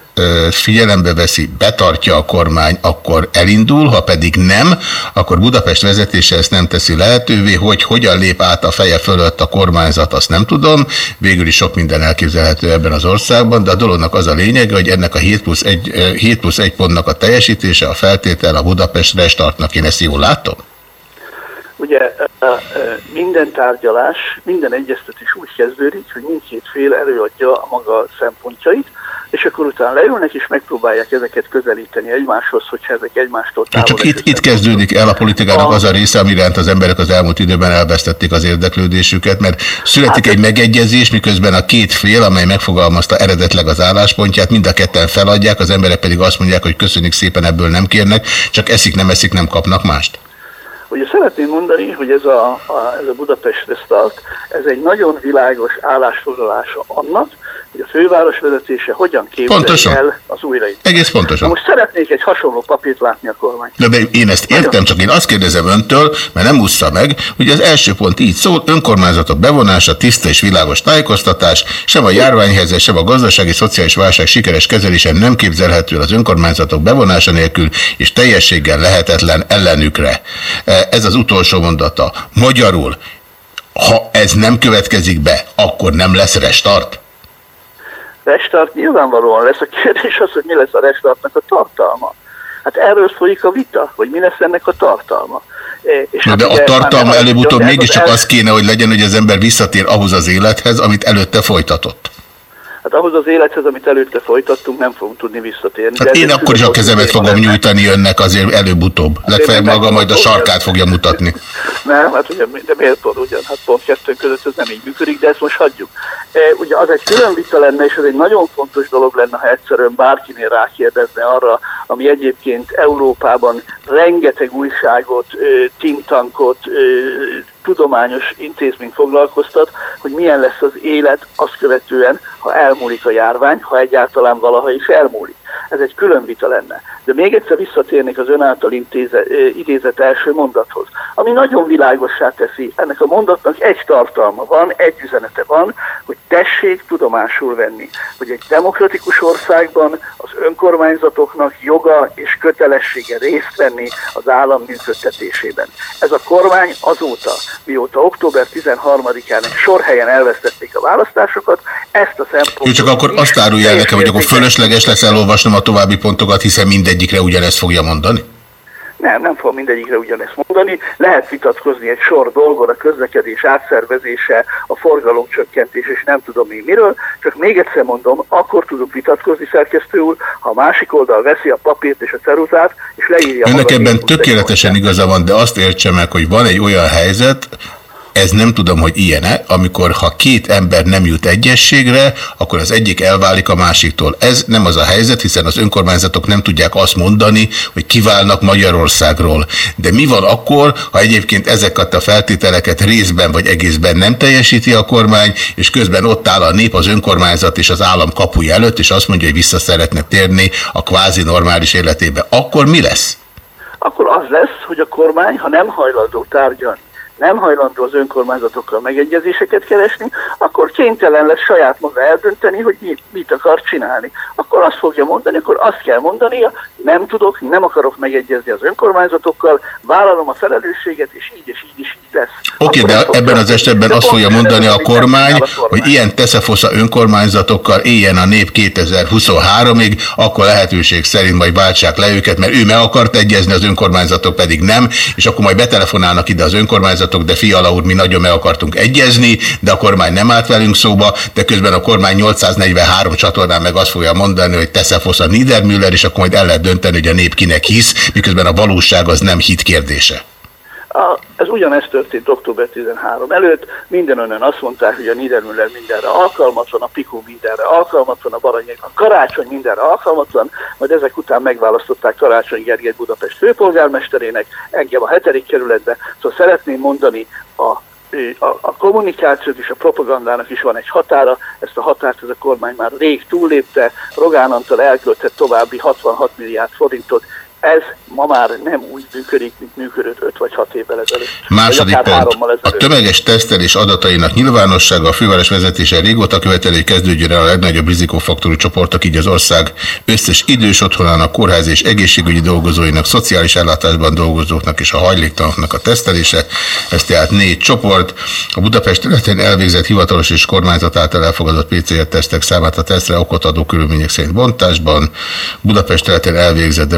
figyelembe veszi, betartja a kormány, akkor elindul, ha pedig nem, akkor Budapest vezetése ezt nem teszi lehetővé, hogy hogyan lép át a feje fölött a kormányzat, azt nem tudom, végül is sok minden elképzelhető ebben az országban, de a dolognak az a lényege, hogy ennek a 7 plusz 1, 7 plusz 1 pontnak a teljesítése, a feltétel a Budapest restartnak, én ezt jól látom? Ugye minden tárgyalás, minden egyeztetés úgy kezdődik, hogy mindkét fél előadja a maga szempontjait, és akkor utána leülnek és megpróbálják ezeket közelíteni egymáshoz, hogyha ezek egymástól távol. Csak itt, itt kezdődik el a politikának a... az a része, amiránt az emberek az elmúlt időben elvesztették az érdeklődésüket, mert születik hát, egy megegyezés, miközben a két fél, amely megfogalmazta eredetleg az álláspontját, mind a ketten feladják, az emberek pedig azt mondják, hogy köszönjük szépen, ebből nem kérnek, csak eszik, nem eszik, nem kapnak mást. Ugye szeretném mondani, hogy ez a, a, ez a Budapest Restart, ez egy nagyon világos állásfoglalása annak, hogy a főváros vezetése hogyan képzelje Pontosan. el az újraindítást. Egész pontosan. Na most szeretnék egy hasonló papírt látni a kormány. De, én ezt értem, csak én azt kérdezem öntől, mert nem úszta meg, hogy az első pont így szól, önkormányzatok bevonása, tiszta és világos tájékoztatás, sem a járványhelyzet, sem a gazdasági szociális válság sikeres kezelése nem képzelhető el az önkormányzatok bevonása nélkül, és teljességgel lehetetlen ellenükre. E, Ez az utolsó mondata. Magyarul, ha ez nem következik be, akkor nem lesz restart? Restart nyilvánvalóan lesz. A kérdés az, hogy mi lesz a restartnak a tartalma. Hát erről folyik a vita, hogy mi lesz ennek a tartalma. E, És Na hát de a tartalma előbb-utóbb ez az mégiscsak el- az kéne, hogy legyen, hogy az ember visszatér ahhoz az élethez, amit előtte folytatott. Hát ahhoz az élethez, amit előtte folytattunk, nem fogunk tudni visszatérni. Hát én akkor is a kezemet fogom lenne. nyújtani önnek azért előbb-utóbb. Legfeljebb maga majd a sarkát fogja mutatni. Nem, hát ugye, de miért pont ugyan? Hát pont kettőnk között ez nem így működik, de ezt most hagyjuk. E, ugye az egy külön vita lenne, és ez egy nagyon fontos dolog lenne, ha egyszerűen bárkinél rákérdezne arra, ami egyébként Európában rengeteg újságot, ö, think tankot, ö, tudományos intézményt foglalkoztat, hogy milyen lesz az élet azt követően, ha elmúlik a járvány, ha egyáltalán valaha is elmúlik. Ez egy külön vita lenne. De még egyszer visszatérnék az ön által intéze, idézett első mondathoz, ami nagyon világossá teszi, ennek a mondatnak egy tartalma van, egy üzenete van, hogy tessék tudomásul venni, hogy egy demokratikus országban az önkormányzatoknak joga és kötelessége részt venni az állam működtetésében. Ez a kormány azóta, mióta október 13-án egy sor helyen elvesztették a választásokat, ezt a szempontot... Ő csak akkor azt árulja nekem, hogy akkor fölösleges lesz elolvasnom a további pontokat, hiszen mindegyikre ugyanezt fogja mondani. Nem, nem fog mindegyikre ugyanezt mondani. Lehet vitatkozni egy sor dolgon, a közlekedés átszervezése, a forgalomcsökkentés, és nem tudom még miről. Csak még egyszer mondom, akkor tudunk vitatkozni szerkesztő úr, ha a másik oldal veszi a papírt és a ceruzát, és leírja Önnek ebben tökéletesen igaza van, de azt értse meg, hogy van egy olyan helyzet, ez nem tudom, hogy ilyen-e, amikor ha két ember nem jut egyességre, akkor az egyik elválik a másiktól. Ez nem az a helyzet, hiszen az önkormányzatok nem tudják azt mondani, hogy kiválnak Magyarországról. De mi van akkor, ha egyébként ezeket a feltételeket részben vagy egészben nem teljesíti a kormány, és közben ott áll a nép, az önkormányzat és az állam kapuja előtt, és azt mondja, hogy vissza szeretne térni a kvázi normális életébe. Akkor mi lesz? akkor az lesz, hogy a kormány, ha nem hajlandó tárgyalni, nem hajlandó az önkormányzatokkal megegyezéseket keresni, akkor kénytelen lesz saját maga eldönteni, hogy mit, mit akar csinálni. Akkor azt fogja mondani, akkor azt kell mondania, nem tudok, nem akarok megegyezni az önkormányzatokkal, vállalom a felelősséget, és így és így is így lesz. Oké, Akkor de ebben az esetben De azt fogja mondani a kormány, a kormány. hogy ilyen teszefosza önkormányzatokkal éljen a nép 2023-ig, akkor lehetőség szerint majd váltsák le őket, mert ő meg akart egyezni, az önkormányzatok pedig nem, és akkor majd betelefonálnak ide az önkormányzatok, de Fiala úr, mi nagyon meg akartunk egyezni, de a kormány nem állt velünk szóba, de közben a kormány 843 csatornán meg azt fogja mondani, hogy teszefosza Niedermüller, és akkor majd el lehet dönteni, hogy a nép kinek hisz, miközben a valóság az nem hit kérdése. A, ez ugyanezt történt október 13 előtt, minden önnen azt mondták, hogy a Niedermüller mindenre alkalmat van, a Pikó mindenre alkalmat van, a Baranyi, a Karácsony mindenre alkalmat van, majd ezek után megválasztották Karácsony Gergely Budapest főpolgármesterének, engem a hetedik kerületbe, szóval szeretném mondani, a a, a kommunikációt és a propagandának is van egy határa, ezt a határt ez a kormány már rég túllépte, Rogán Antal elköltett további 66 milliárd forintot, ez ma már nem úgy működik, mint működött 5 vagy 6 évvel ezelőtt. Második pont. A tömeges tesztelés adatainak nyilvánossága a főváros vezetése régóta követeli, hogy kezdődjön el a legnagyobb rizikófaktorú csoportok, így az ország összes idős otthonának, kórház és egészségügyi dolgozóinak, szociális ellátásban dolgozóknak és a hajléktalanoknak a tesztelése. Ez tehát négy csoport. A Budapest területén elvégzett hivatalos és kormányzat által elfogadott PCR-tesztek számát a tesztre okot adó körülmények szerint bontásban. Budapest területén elvégzett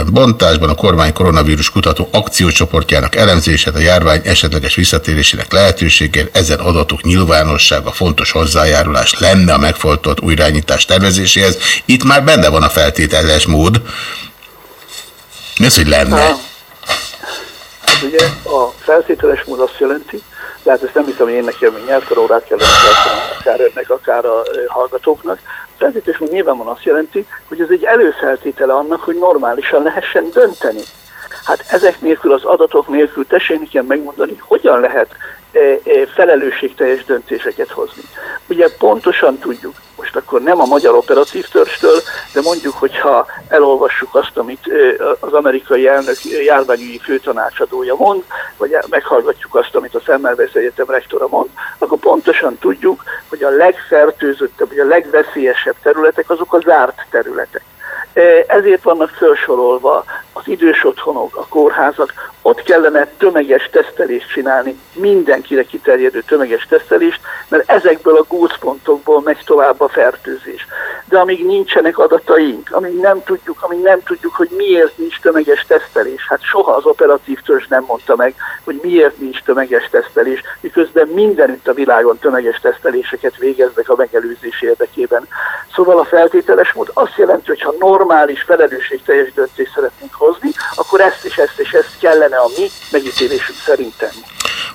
derederedden bontásban a kormány koronavírus kutató akciócsoportjának elemzését a járvány esetleges visszatérésének lehetőségért ezen adatok nyilvánossága fontos hozzájárulás lenne a megfoltolt újrányítás tervezéséhez. Itt már benne van a feltételes mód. Mi az, hogy lenne? Hát ugye a feltételes mód azt jelenti, de hát ezt nem hiszem, hogy én nekem nyelvtanórát kellene tartani, akár önnek, akár a hallgatóknak. Feltételes mód nyilvánvalóan azt jelenti, hogy ez egy előfeltétele annak, hogy normálisan lehessen dönteni. Hát ezek nélkül, az adatok nélkül tessék nekem megmondani, hogyan lehet e, e, felelősségteljes döntéseket hozni. Ugye pontosan tudjuk, most akkor nem a magyar operatív törstől, de mondjuk, hogyha elolvassuk azt, amit az amerikai elnök járványügyi főtanácsadója mond, vagy meghallgatjuk azt, amit a Szemmelweis Egyetem rektora mond, akkor pontosan tudjuk, hogy a legfertőzöttebb, vagy a legveszélyesebb területek azok a zárt területek. Ezért vannak felsorolva az idős otthonok, a kórházak, ott kellene tömeges tesztelést csinálni, mindenkire kiterjedő tömeges tesztelést, mert ezekből a gócpontokból megy tovább a fertőzés. De amíg nincsenek adataink, amíg nem tudjuk, amíg nem tudjuk, hogy miért nincs tömeges tesztelés, hát soha az operatív törzs nem mondta meg, hogy miért nincs tömeges tesztelés, miközben mindenütt a világon tömeges teszteléseket végeznek a megelőzés érdekében. Szóval a feltételes mód azt jelenti, hogy ha normális, felelősségteljes döntést szeretnénk hozni, akkor ezt és ezt és ezt kellene a mi megítélésünk szerint.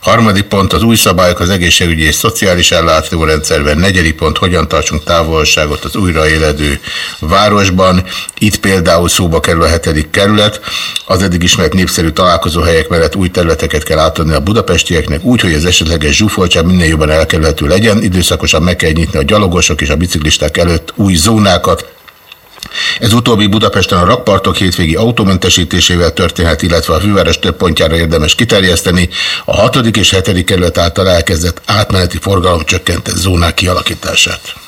Harmadik pont az új szabályok az egészségügyi és szociális ellátórendszerben. Negyedik pont hogyan tartsunk távolságot az újraéledő városban. Itt például szóba kerül a hetedik kerület. Az eddig ismert népszerű találkozóhelyek mellett új területeket kell átadni a budapestieknek úgy, hogy az esetleges zsúfoltság minél jobban elkerülhető legyen. Időszakosan meg kell nyitni a gyalogosok és a biciklisták előtt új zónákat, ez utóbbi Budapesten a rakpartok hétvégi autómentesítésével történhet, illetve a főváros több pontjára érdemes kiterjeszteni a hatodik és hetedik kerület által elkezdett átmeneti forgalomcsökkentett zónák kialakítását.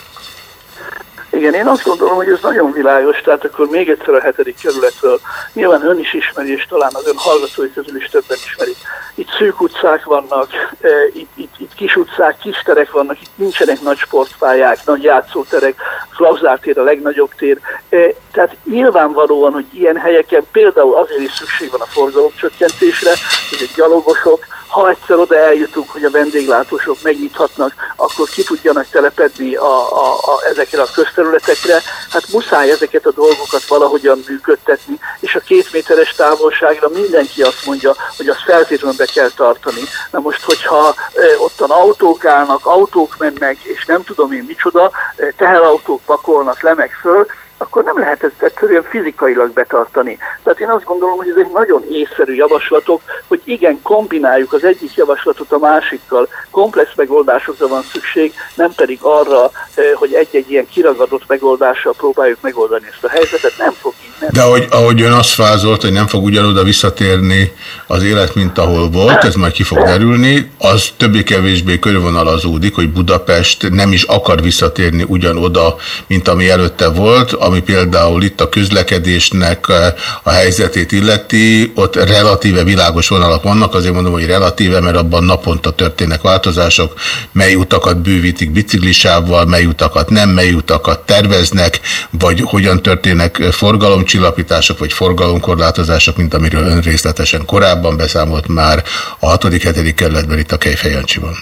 Igen, én azt gondolom, hogy ez nagyon világos, tehát akkor még egyszer a hetedik kerületről. Nyilván ön is ismeri, és talán az ön hallgatói közül is többen ismerik. Itt szűk utcák vannak, e, itt, itt, itt kis utcák, kis terek vannak, itt nincsenek nagy sportpályák, nagy játszóterek, Klauzár tér a legnagyobb tér. E, tehát nyilvánvalóan, hogy ilyen helyeken például azért is szükség van a forgalomcsökkentésre, hogy a gyalogosok, ha egyszer oda eljutunk, hogy a vendéglátósok megnyithatnak, akkor ki tudjanak telepedni a, a, a, ezekre a közterületekre, hát muszáj ezeket a dolgokat valahogyan működtetni, és a két méteres távolságra mindenki azt mondja, hogy azt feltétlenül be kell tartani. Na most, hogyha e, ottan autók állnak, autók mennek, és nem tudom én micsoda, e, teherautók pakolnak le meg föl, akkor nem lehet ezt egyszerűen fizikailag betartani. Tehát én azt gondolom, hogy ez egy nagyon észszerű javaslatok, hogy igen, kombináljuk az egyik javaslatot a másikkal, komplex megoldásokra van szükség, nem pedig arra, eh, hogy egy-egy ilyen kiragadott megoldással próbáljuk megoldani ezt a helyzetet, nem fog innen. De ahogy, ahogy ön azt vázolt, hogy nem fog ugyanoda visszatérni az élet, mint ahol volt, ez majd ki fog derülni, az többé-kevésbé körvonalazódik, hogy Budapest nem is akar visszatérni ugyanoda, mint ami előtte volt, ami például itt a közlekedésnek eh, a helyzetét illeti, ott relatíve világos vonalak vannak, azért mondom, hogy relatíve, mert abban naponta történnek változások, mely utakat bővítik biciklisával, mely utakat nem, mely utakat terveznek, vagy hogyan történnek forgalomcsillapítások, vagy forgalomkorlátozások, mint amiről ön részletesen korábban beszámolt már a 6.-7. kerületben itt a Kejfejancsiban.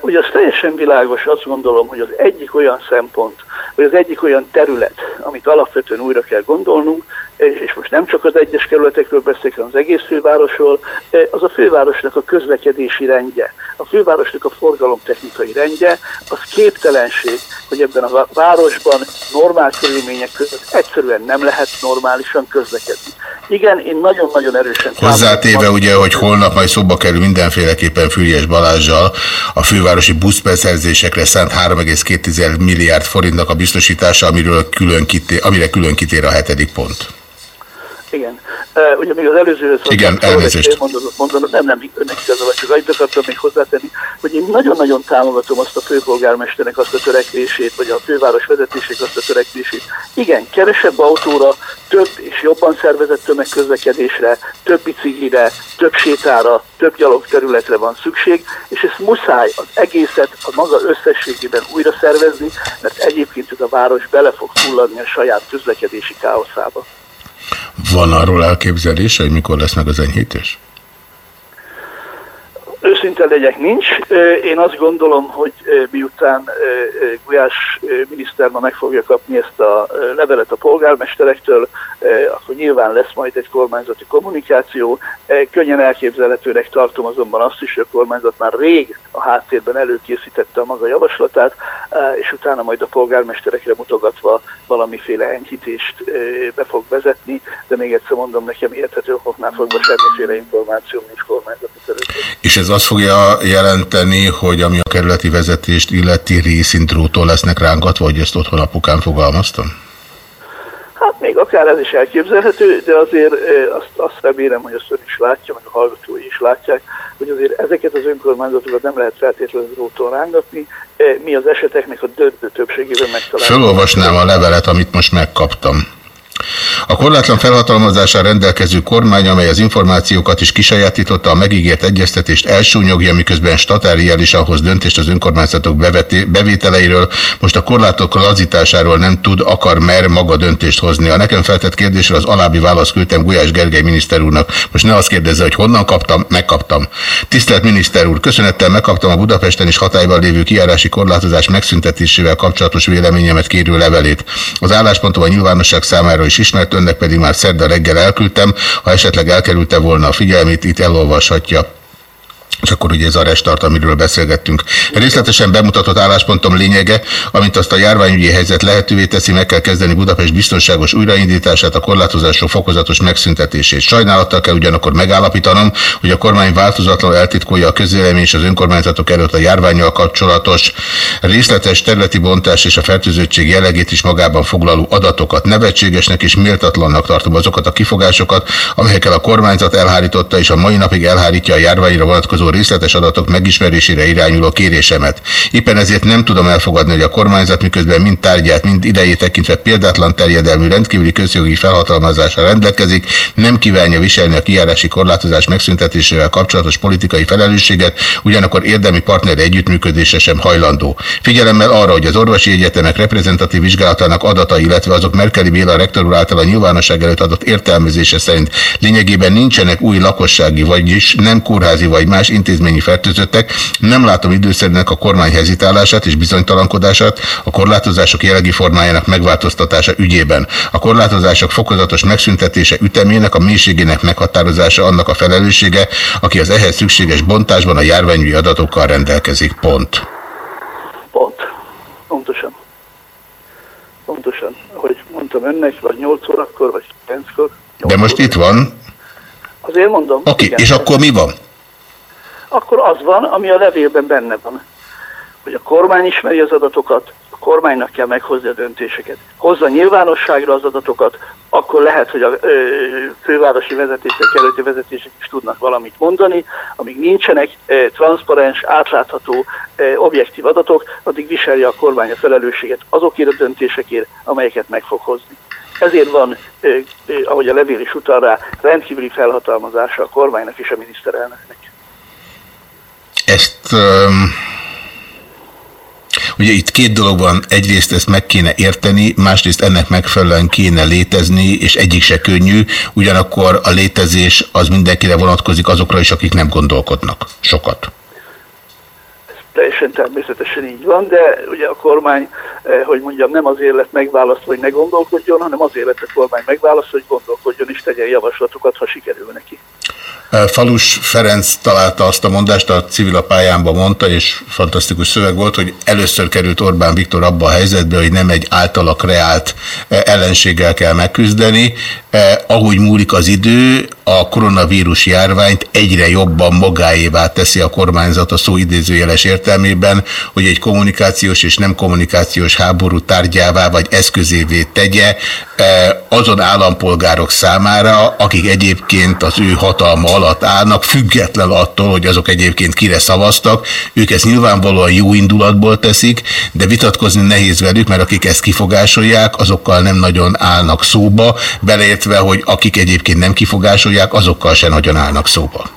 Ugye az teljesen világos, azt gondolom, hogy az egyik olyan szempont, vagy az egyik olyan terület, amit alapvetően újra kell gondolnunk, és most nem csak az egyes kerületekről beszélek, hanem az egész fővárosról, az a fővárosnak a közlekedési rendje, a fővárosnak a forgalomtechnikai rendje, az képtelenség, hogy ebben a városban normál körülmények között egyszerűen nem lehet normálisan közlekedni. Igen, én nagyon-nagyon erősen... Hozzátéve ugye, hogy holnap majd szóba kerül mindenféleképpen Füriás Balázsjal a fővárosi buszbeszerzésekre szánt 3,2 milliárd forintnak a biztosítása, amiről külön kitér, amire külön kitér a hetedik pont. Igen. Uh, ugye még az előző Igen, elnézést. Mondanom, nem, nem, önnek igaza van, csak annyit akartam még hozzátenni, hogy én nagyon-nagyon támogatom azt a főpolgármesternek azt a törekvését, vagy a főváros vezetésének azt a törekvését. Igen, kevesebb autóra, több és jobban szervezett tömegközlekedésre, több biciklire, több sétára, több gyalogterületre van szükség, és ezt muszáj az egészet a maga összességében újra szervezni, mert egyébként ez a város bele fog fulladni a saját közlekedési káoszába. Van arról elképzelése, hogy mikor lesz meg az enyhítés? Őszinte legyek, nincs. Én azt gondolom, hogy miután Gulyás miniszter ma meg fogja kapni ezt a levelet a polgármesterektől, akkor nyilván lesz majd egy kormányzati kommunikáció. Könnyen elképzelhetőnek tartom azonban azt is, hogy a kormányzat már rég a háttérben előkészítette a maga javaslatát. és utána majd a polgármesterekre mutogatva valamiféle enyhítést be fog vezetni, de még egyszer mondom, nekem érthető okoknál fogva semmiféle információ nincs kormányzati területen. És ez azt fogja jelenteni, hogy ami a kerületi vezetést illeti részintrótól lesznek rángatva, hogy ezt otthon apukán fogalmaztam? Hát még akár ez is elképzelhető, de azért azt, azt remélem, hogy azt ön is látja, meg a hallgatói is látják, hogy azért ezeket az önkormányzatokat nem lehet feltétlenül dróton rángatni. Mi az eseteknek a döntő többségében megtaláljuk. Felolvasnám a levelet, amit most megkaptam. A korlátlan felhatalmazással rendelkező kormány, amely az információkat is kisajátította, a megígért egyeztetést elsúnyogja, miközben statáriel is ahhoz döntést az önkormányzatok bevételeiről, most a korlátok lazításáról nem tud, akar, mer maga döntést hozni. A nekem feltett kérdésre az alábbi választ küldtem Gulyás Gergely miniszter úrnak. Most ne azt kérdezze, hogy honnan kaptam, megkaptam. Tisztelt miniszter úr, köszönettel megkaptam a Budapesten is hatályban lévő kiárási korlátozás megszüntetésével kapcsolatos véleményemet kérő levelét. Az álláspontom a nyilvánosság számára is ismert, önnek pedig már szerda reggel elküldtem, ha esetleg elkerülte volna a figyelmét, itt elolvashatja. És akkor ugye ez a restart, amiről beszélgettünk. Részletesen bemutatott álláspontom lényege, amint azt a járványügyi helyzet lehetővé teszi, meg kell kezdeni Budapest biztonságos újraindítását, a korlátozások fokozatos megszüntetését. Sajnálattal kell ugyanakkor megállapítanom, hogy a kormány változatlanul eltitkolja a közélemény és az önkormányzatok előtt a járványjal kapcsolatos részletes területi bontás és a fertőzöttség jellegét is magában foglaló adatokat. Nevetségesnek és méltatlannak tartom azokat a kifogásokat, amelyekkel a kormányzat elhárította és a mai napig elhárítja a járványra vonatkozó vonatkozó részletes adatok megismerésére irányuló kérésemet. Éppen ezért nem tudom elfogadni, hogy a kormányzat miközben mind tárgyát, mind idejét tekintve példátlan terjedelmű rendkívüli közjogi felhatalmazásra rendelkezik, nem kívánja viselni a kijárási korlátozás megszüntetésével kapcsolatos politikai felelősséget, ugyanakkor érdemi partner együttműködése sem hajlandó. Figyelemmel arra, hogy az orvosi egyetemek reprezentatív vizsgálatának adata, illetve azok Merkeli Béla rektor által a nyilvánosság előtt adott értelmezése szerint lényegében nincsenek új lakossági, vagyis nem kórházi vagy más intézményi fertőzöttek, nem látom időszerűnek a kormány hezitálását és bizonytalankodását a korlátozások jellegi formájának megváltoztatása ügyében. A korlátozások fokozatos megszüntetése ütemének, a mélységének meghatározása annak a felelőssége, aki az ehhez szükséges bontásban a járványügyi adatokkal rendelkezik. Pont. Pont. Pontosan. Pontosan. Ahogy mondtam önnek, vagy 8 órakor, vagy 9-kor. De most itt van. Azért mondom. Oké, okay, és akkor mi van? Akkor az van, ami a levélben benne van. Hogy a kormány ismeri az adatokat, a kormánynak kell meghozni a döntéseket. Hozza nyilvánosságra az adatokat, akkor lehet, hogy a ö, fővárosi vezetések, kerületi vezetések is tudnak valamit mondani. Amíg nincsenek ö, transzparens, átlátható, ö, objektív adatok, addig viselje a kormány a felelősséget azokért a döntésekért, amelyeket meg fog hozni. Ezért van, ahogy a levél is utal rá, rendkívüli felhatalmazása a kormánynak és a miniszterelnöknek. Ezt um, ugye itt két dolog van, egyrészt ezt meg kéne érteni, másrészt ennek megfelelően kéne létezni, és egyik se könnyű, ugyanakkor a létezés az mindenkire vonatkozik azokra is, akik nem gondolkodnak sokat teljesen természetesen így van, de ugye a kormány, hogy mondjam, nem azért lett megválasztva, hogy ne gondolkodjon, hanem azért lett a kormány megválasztva, hogy gondolkodjon és tegyen javaslatokat, ha sikerül neki. Falus Ferenc találta azt a mondást, a civil pályámban mondta, és fantasztikus szöveg volt, hogy először került Orbán Viktor abba a helyzetbe, hogy nem egy általa kreált ellenséggel kell megküzdeni. Ahogy múlik az idő, a koronavírus járványt egyre jobban magáévá teszi a kormányzat a szó idézőjeles értelmében, hogy egy kommunikációs és nem kommunikációs háború tárgyává vagy eszközévé tegye azon állampolgárok számára, akik egyébként az ő hatalma alatt állnak, független attól, hogy azok egyébként kire szavaztak. Ők ezt nyilvánvalóan jó indulatból teszik, de vitatkozni nehéz velük, mert akik ezt kifogásolják, azokkal nem nagyon állnak szóba, beleértve, hogy akik egyébként nem kifogásolják, azokkal sem nagyon állnak szóba.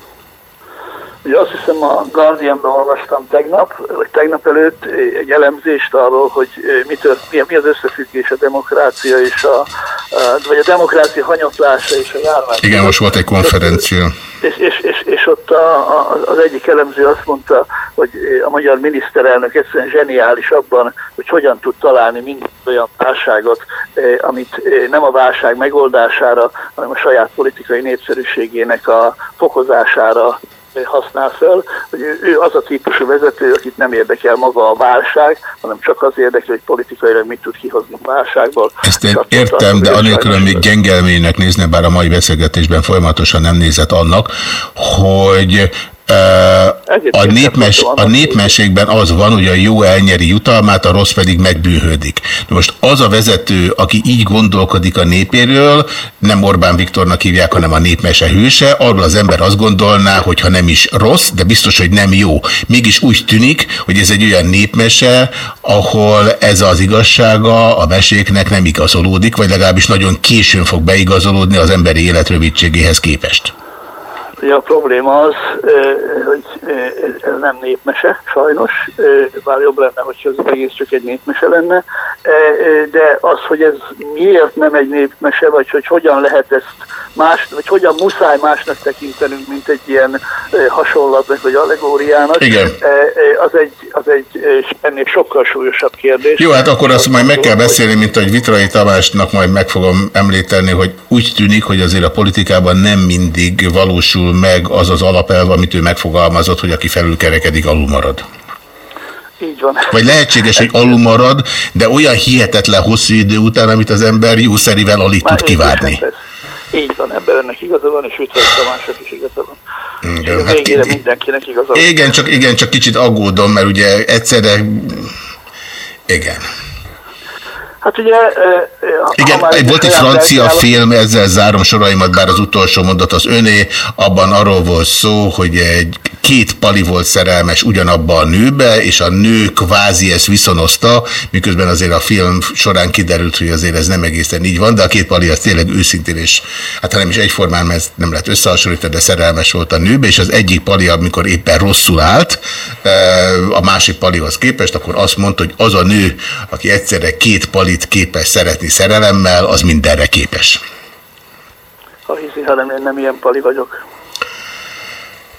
Azt hiszem a Guardianban olvastam tegnap, vagy tegnap előtt egy elemzést arról, hogy mitől, mi, mi az összefüggés a demokrácia és a, a vagy a demokrácia hanyatlása és a járvány. Igen, most volt egy konferencia. És, és, és, és ott a, a, az egyik elemző azt mondta, hogy a magyar miniszterelnök egyszerűen zseniális abban, hogy hogyan tud találni minden olyan válságot, amit nem a válság megoldására, hanem a saját politikai népszerűségének a fokozására használ fel, hogy ő, az a típusú vezető, akit nem érdekel maga a válság, hanem csak az érdekel, hogy politikailag mit tud kihozni a válságból. Ezt én értem, de anélkül, még gyengelménynek nézne, bár a mai beszélgetésben folyamatosan nem nézett annak, hogy a, népmes, a népmeségben az van, hogy a jó elnyeri jutalmát, a rossz pedig megbűhődik. Most az a vezető, aki így gondolkodik a népéről, nem Orbán Viktornak hívják, hanem a népmese hőse, arról az ember azt gondolná, hogy ha nem is rossz, de biztos, hogy nem jó. Mégis úgy tűnik, hogy ez egy olyan népmese, ahol ez az igazsága a meséknek nem igazolódik, vagy legalábbis nagyon későn fog beigazolódni az emberi élet rövidségéhez képest. Ugye a probléma az, hogy ez nem népmese, sajnos, bár jobb lenne, hogyha az egész csak egy népmese lenne, de az, hogy ez miért nem egy népmese, vagy hogy hogyan lehet ezt más, vagy hogyan muszáj másnak tekintenünk, mint egy ilyen hasonlatnak, vagy allegóriának, Igen. az egy, az egy ennél sokkal súlyosabb kérdés. Jó, hát akkor azt majd meg kell beszélni, mint hogy Vitrai Tamásnak majd meg fogom említeni, hogy úgy tűnik, hogy azért a politikában nem mindig valósul valósul meg az az alapelv, amit ő megfogalmazott, hogy aki felülkerekedik, alul marad. Így van. Vagy lehetséges, hogy alul marad, de olyan hihetetlen hosszú idő után, amit az ember jószerivel alig tud kivárni. Így van, ebben önnek igaza van, és a mások is igaza van. Igen, hát végére mindenkinek igaza van. Igen csak, igen, csak kicsit aggódom, mert ugye egyszerre... Igen. Hát ugye... Igen, volt egy francia el... film, ezzel zárom soraimat, bár az utolsó mondat az öné, abban arról volt szó, hogy egy két pali volt szerelmes ugyanabba a nőbe, és a nő kvázi ezt viszonozta, miközben azért a film során kiderült, hogy azért ez nem egészen így van, de a két pali az tényleg őszintén, és hát nem is egyformán, mert nem lehet összehasonlítani, de szerelmes volt a nőbe, és az egyik pali, amikor éppen rosszul állt, a másik palihoz képest, akkor azt mondta, hogy az a nő, aki egyszerre két pali palit képes szeretni szerelemmel, az mindenre képes. Ha hiszi, hanem én nem ilyen pali vagyok.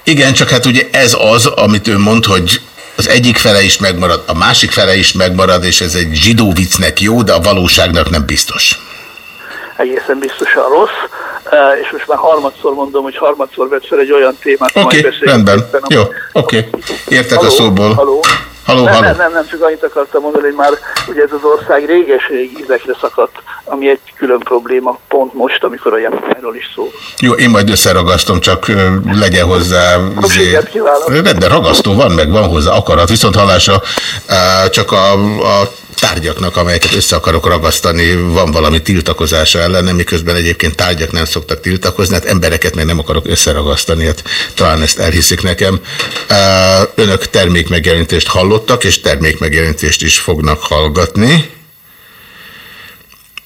Igen, csak hát ugye ez az, amit ő mond, hogy az egyik fele is megmarad, a másik fele is megmarad, és ez egy zsidó viccnek jó, de a valóságnak nem biztos. Egészen biztosan rossz, és most már harmadszor mondom, hogy harmadszor vett fel egy olyan témát, okay, rendben, jó, oké, okay. értek haló, a szóból. Haló. Haló, nem, haló. nem, nem, nem, csak annyit akartam mondani, hogy már ugye ez az ország réges-rég ízekre szakadt, ami egy külön probléma pont most, amikor a jelenről is szó. Jó, én majd összeragasztom, csak legyen hozzá... De ragasztó van, meg van hozzá akarat, viszont halása csak a, a tárgyaknak, amelyeket össze akarok ragasztani, van valami tiltakozása ellen, miközben egyébként tárgyak nem szoktak tiltakozni, hát embereket még nem akarok összeragasztani, hát talán ezt elhiszik nekem. Önök termékmegjelentést hallottak, és termékmegjelentést is fognak hallgatni.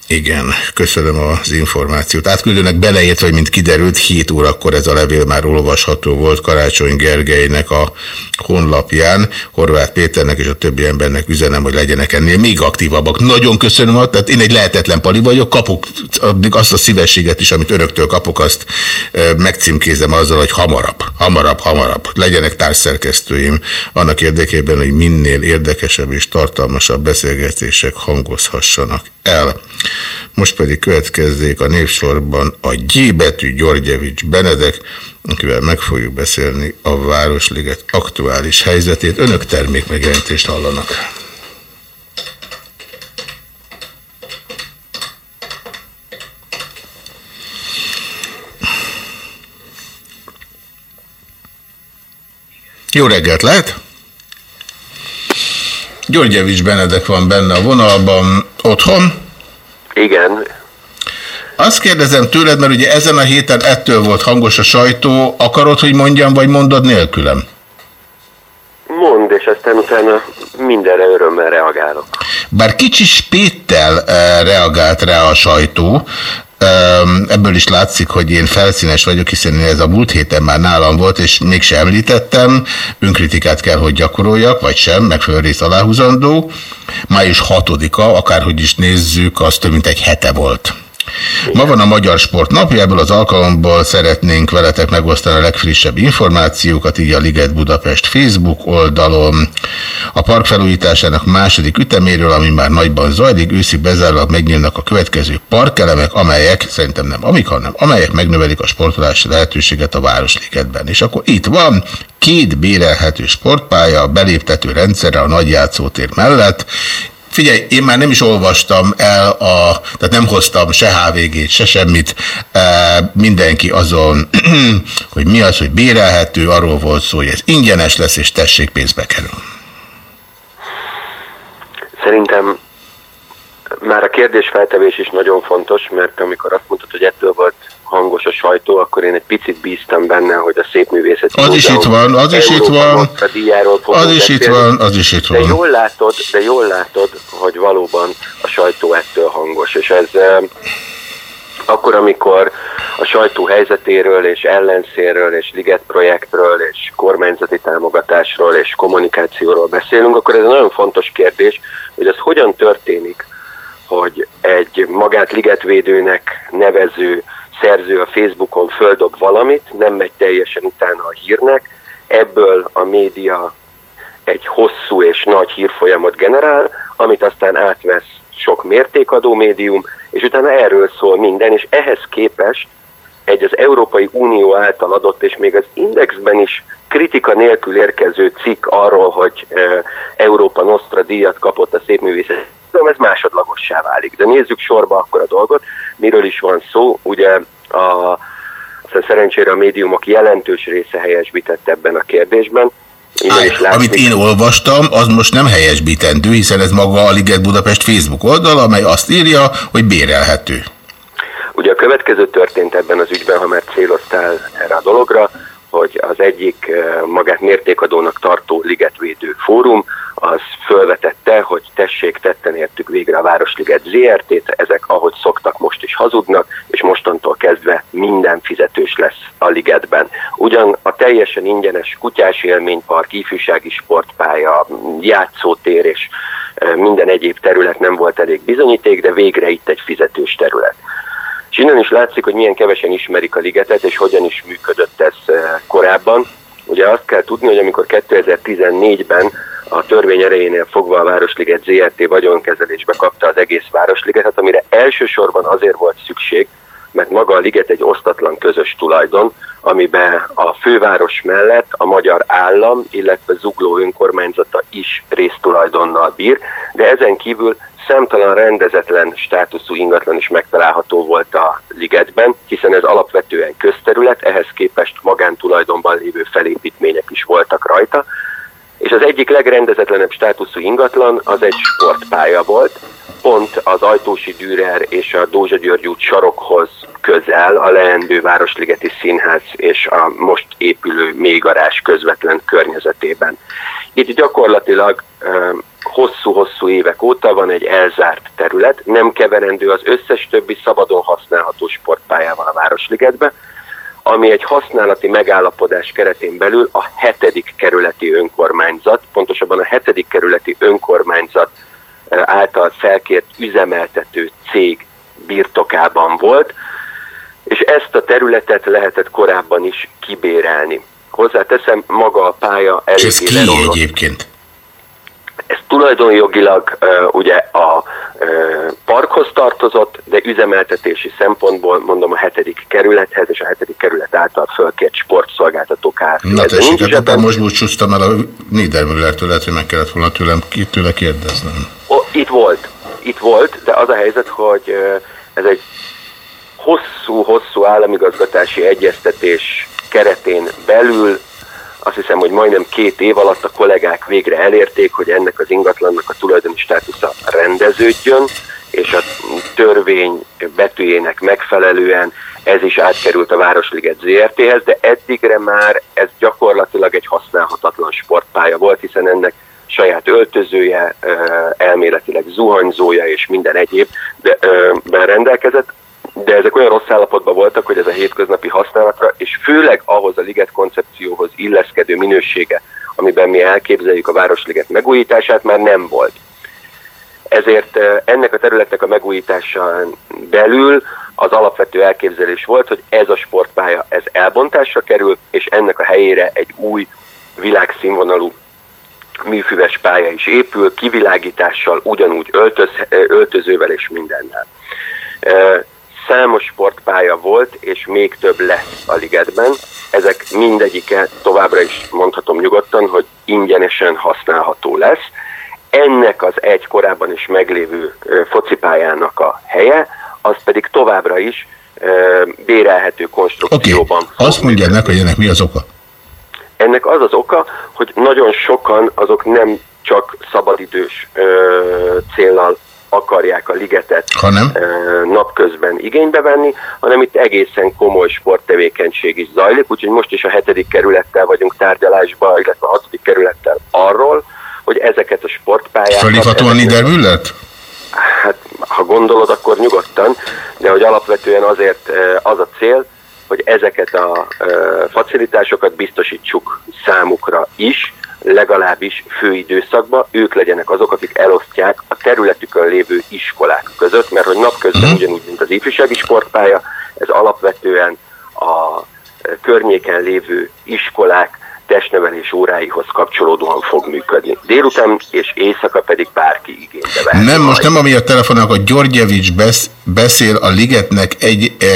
Igen, köszönöm az információt. Átküldőnek beleért, hogy mint kiderült, 7 órakor ez a levél már olvasható volt Karácsony Gergelynek a honlapján. Horváth Péternek és a többi embernek üzenem, hogy legyenek ennél még aktívabbak. Nagyon köszönöm, tehát én egy lehetetlen pali vagyok, kapok azt a szívességet is, amit öröktől kapok, azt megcímkézem azzal, hogy hamarabb, hamarabb, hamarabb. Legyenek társszerkesztőim annak érdekében, hogy minél érdekesebb és tartalmasabb beszélgetések hangozhassanak el. Most pedig következzék a névsorban a G betű Györgyevics Benedek, akivel meg fogjuk beszélni a Városliget aktuális helyzetét. Önök termékmegjelentést hallanak. Jó reggelt lehet? Györgyevics Benedek van benne a vonalban. Otthon? Igen. Azt kérdezem tőled, mert ugye ezen a héten ettől volt hangos a sajtó. Akarod, hogy mondjam, vagy mondod nélkülem? Mond, és aztán utána mindenre örömmel reagálok. Bár kicsi spéttel eh, reagált rá a sajtó, Ebből is látszik, hogy én felszínes vagyok, hiszen ez a múlt héten már nálam volt, és mégsem említettem. Önkritikát kell, hogy gyakoroljak, vagy sem, megfelelő rész aláhúzandó. Május 6-a, akárhogy is nézzük, az több mint egy hete volt. Ma van a Magyar Sport napja, ebből az alkalomból szeretnénk veletek megosztani a legfrissebb információkat, így a Liget Budapest Facebook oldalon. A park felújításának második üteméről, ami már nagyban zajlik, őszi bezárólag megnyílnak a következő parkelemek, amelyek, szerintem nem amik, hanem amelyek megnövelik a sportolási lehetőséget a Városligetben. És akkor itt van két bérelhető sportpálya, beléptető rendszerre a nagy játszótér mellett, Figyelj, én már nem is olvastam el, a, tehát nem hoztam se HVG-t, se semmit, e, mindenki azon, hogy mi az, hogy bérelhető, arról volt szó, hogy ez ingyenes lesz, és tessék, pénzbe kerül. Szerintem már a kérdésfeltevés is nagyon fontos, mert amikor azt mondtad, hogy ettől volt hangos a sajtó, akkor én egy picit bíztam benne, hogy a szép művészet. Az is itt van, az is itt van, az is itt van, az is itt van. De jól látod, de jól látod, hogy valóban a sajtó ettől hangos, és ez akkor, amikor a sajtó helyzetéről és ellenszéről és liget projektről és kormányzati támogatásról és kommunikációról beszélünk, akkor ez egy nagyon fontos kérdés, hogy ez hogyan történik, hogy egy magát ligetvédőnek nevező szerző a Facebookon földob valamit, nem megy teljesen utána a hírnek, ebből a média egy hosszú és nagy hírfolyamot generál, amit aztán átvesz sok mértékadó médium, és utána erről szól minden, és ehhez képest egy az Európai Unió által adott, és még az Indexben is kritika nélkül érkező cikk arról, hogy Európa Nostra díjat kapott a szépművészet, ez másodlagossá válik. De nézzük sorba akkor a dolgot, miről is van szó. Ugye a, szerencsére a médiumok jelentős része helyesbített ebben a kérdésben. Állj, látszik, amit én olvastam, az most nem helyesbítendő, hiszen ez maga a Liget Budapest Facebook oldal, amely azt írja, hogy bérelhető. Ugye a következő történt ebben az ügyben, ha már céloztál erre a dologra, hogy az egyik magát mértékadónak tartó ligetvédő fórum az fölvetette, hogy tessék, tetten értük végre a Városliget ZRT-t, ezek ahogy szoktak most is hazudnak, és mostantól kezdve minden fizetős lesz a ligetben. Ugyan a teljesen ingyenes kutyás élménypark, ifjúsági sportpálya, játszótér és minden egyéb terület nem volt elég bizonyíték, de végre itt egy fizetős terület. És innen is látszik, hogy milyen kevesen ismerik a ligetet, és hogyan is működött ez eh, korábban. Ugye azt kell tudni, hogy amikor 2014-ben a törvény erejénél fogva a Városliget ZRT vagyonkezelésbe kapta az egész Városligetet, amire elsősorban azért volt szükség, mert maga a liget egy osztatlan közös tulajdon, amiben a főváros mellett a magyar állam, illetve Zugló önkormányzata is résztulajdonnal bír, de ezen kívül számtalan rendezetlen státuszú ingatlan is megtalálható volt a ligetben, hiszen ez alapvetően közterület, ehhez képest magántulajdonban lévő felépítmények is voltak rajta, és az egyik legrendezetlenebb státuszú ingatlan az egy sportpálya volt, pont az Ajtósi Dürer és a Dózsa György út sarokhoz közel a leendő Városligeti Színház és a most épülő mélygarás közvetlen környezetében. Itt gyakorlatilag hosszú-hosszú évek óta van egy elzárt terület, nem keverendő az összes többi szabadon használható sportpályával a Városligetbe, ami egy használati megállapodás keretén belül a hetedik kerületi önkormányzat, pontosabban a hetedik kerületi önkormányzat által felkért üzemeltető cég birtokában volt, és ezt a területet lehetett korábban is kibérelni. Hozzáteszem, maga a pálya eléggé És ez ki egyébként? Ez tulajdonjogilag ugye a parkhoz tartozott, de üzemeltetési szempontból mondom a hetedik kerülethez és a hetedik kerület által fölkért sportszolgáltató Kft. Na tessék, hát ebben most búcsúztam el a Niedermüllertől, lehet, hogy meg kellett volna tőlem, tőle kérdeznem. O, itt volt, itt volt, de az a helyzet, hogy ez egy hosszú-hosszú államigazgatási egyeztetés keretén belül azt hiszem, hogy majdnem két év alatt a kollégák végre elérték, hogy ennek az ingatlannak a tulajdoni státusza rendeződjön, és a törvény betűjének megfelelően ez is átkerült a Városliget ZRT-hez, de eddigre már ez gyakorlatilag egy használhatatlan sportpálya volt, hiszen ennek saját öltözője, elméletileg zuhanyzója és minden egyéb de, rendelkezett, de ezek olyan rossz állapotban voltak, hogy ez a hétköznapi használatra, és főleg ahhoz a liget koncepcióhoz illeszkedő minősége, amiben mi elképzeljük a Városliget megújítását, már nem volt. Ezért ennek a területnek a megújításán belül az alapvető elképzelés volt, hogy ez a sportpálya, ez elbontásra kerül, és ennek a helyére egy új világszínvonalú műfüves pálya is épül, kivilágítással, ugyanúgy öltöz, öltözővel és mindennel. Számos sportpálya volt, és még több lesz a ligetben. Ezek mindegyike továbbra is mondhatom nyugodtan, hogy ingyenesen használható lesz. Ennek az egy korábban is meglévő focipályának a helye, az pedig továbbra is bérelhető konstrukcióban. Okay. Azt mondja meg, hogy ennek mi az oka? Ennek az az oka, hogy nagyon sokan azok nem csak szabadidős ö, akarják a ligetet hanem? Napközben igénybe venni, hanem itt egészen komoly sporttevékenység is zajlik, úgyhogy most is a hetedik kerülettel vagyunk tárgyalásba, illetve a hatodik kerülettel arról, hogy ezeket a sportpályákat... Fölhívhatóan Niedermüllert? Hát, ha gondolod, akkor nyugodtan, de hogy alapvetően azért az a cél, hogy ezeket a facilitásokat biztosítsuk számukra is, legalábbis főidőszakban, ők legyenek azok, akik elosztják a területükön lévő iskolák között, mert hogy napközben Mhm. ugyanúgy, mint az ifjúsági sportpálya, ez alapvetően a környéken lévő iskolák testnevelés óráihoz kapcsolódóan fog működni. Délután és éjszaka pedig bárki igénybe vehet. Nem, most nem amiatt telefonálok, hogy Györgyevics besz, beszél a ligetnek egy e,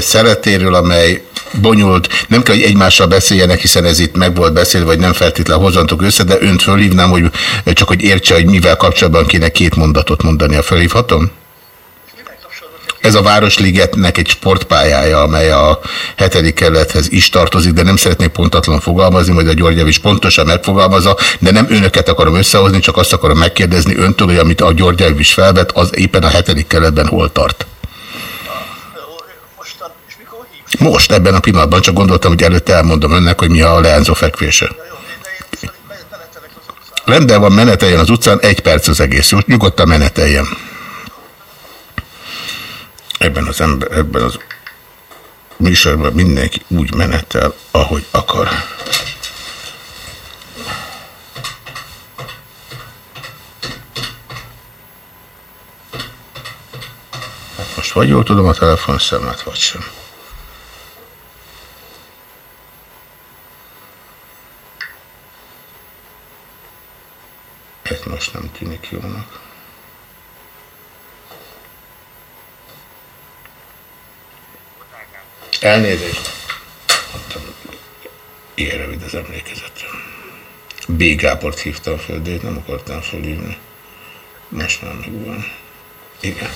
szeretéről, amely bonyolult, nem kell, hogy egymással beszéljenek, hiszen ez itt meg volt beszélve, vagy nem feltétlenül hozantok össze, de önt fölhívnám, hogy csak hogy értse, hogy mivel kapcsolatban kéne két mondatot mondani, a fölhívhatom? Ez a Városligetnek egy sportpályája, amely a hetedik kerülethez is tartozik, de nem szeretnék pontatlan fogalmazni, majd a Györgyevics pontosan megfogalmazza, de nem önöket akarom összehozni, csak azt akarom megkérdezni öntől, hogy amit a Györgyevics felvet, az éppen a hetedik kerületben hol tart. Most, ebben a pillanatban, csak gondoltam, hogy előtte elmondom önnek, hogy mi a leányzó fekvése. Rendben van, meneteljen az utcán, egy perc az egész. Úgy nyugodtan meneteljen. Ebben az ember, ebben az műsorban mindenki úgy menetel, ahogy akar. Most vagy jól tudom a telefonszámát, vagy sem. Ez most nem tűnik jónak. Elnézést. Ilyen rövid az emlékezetem. B. Gábort hívtam föl, de nem akartam fölhívni. Most már megvan. Igen.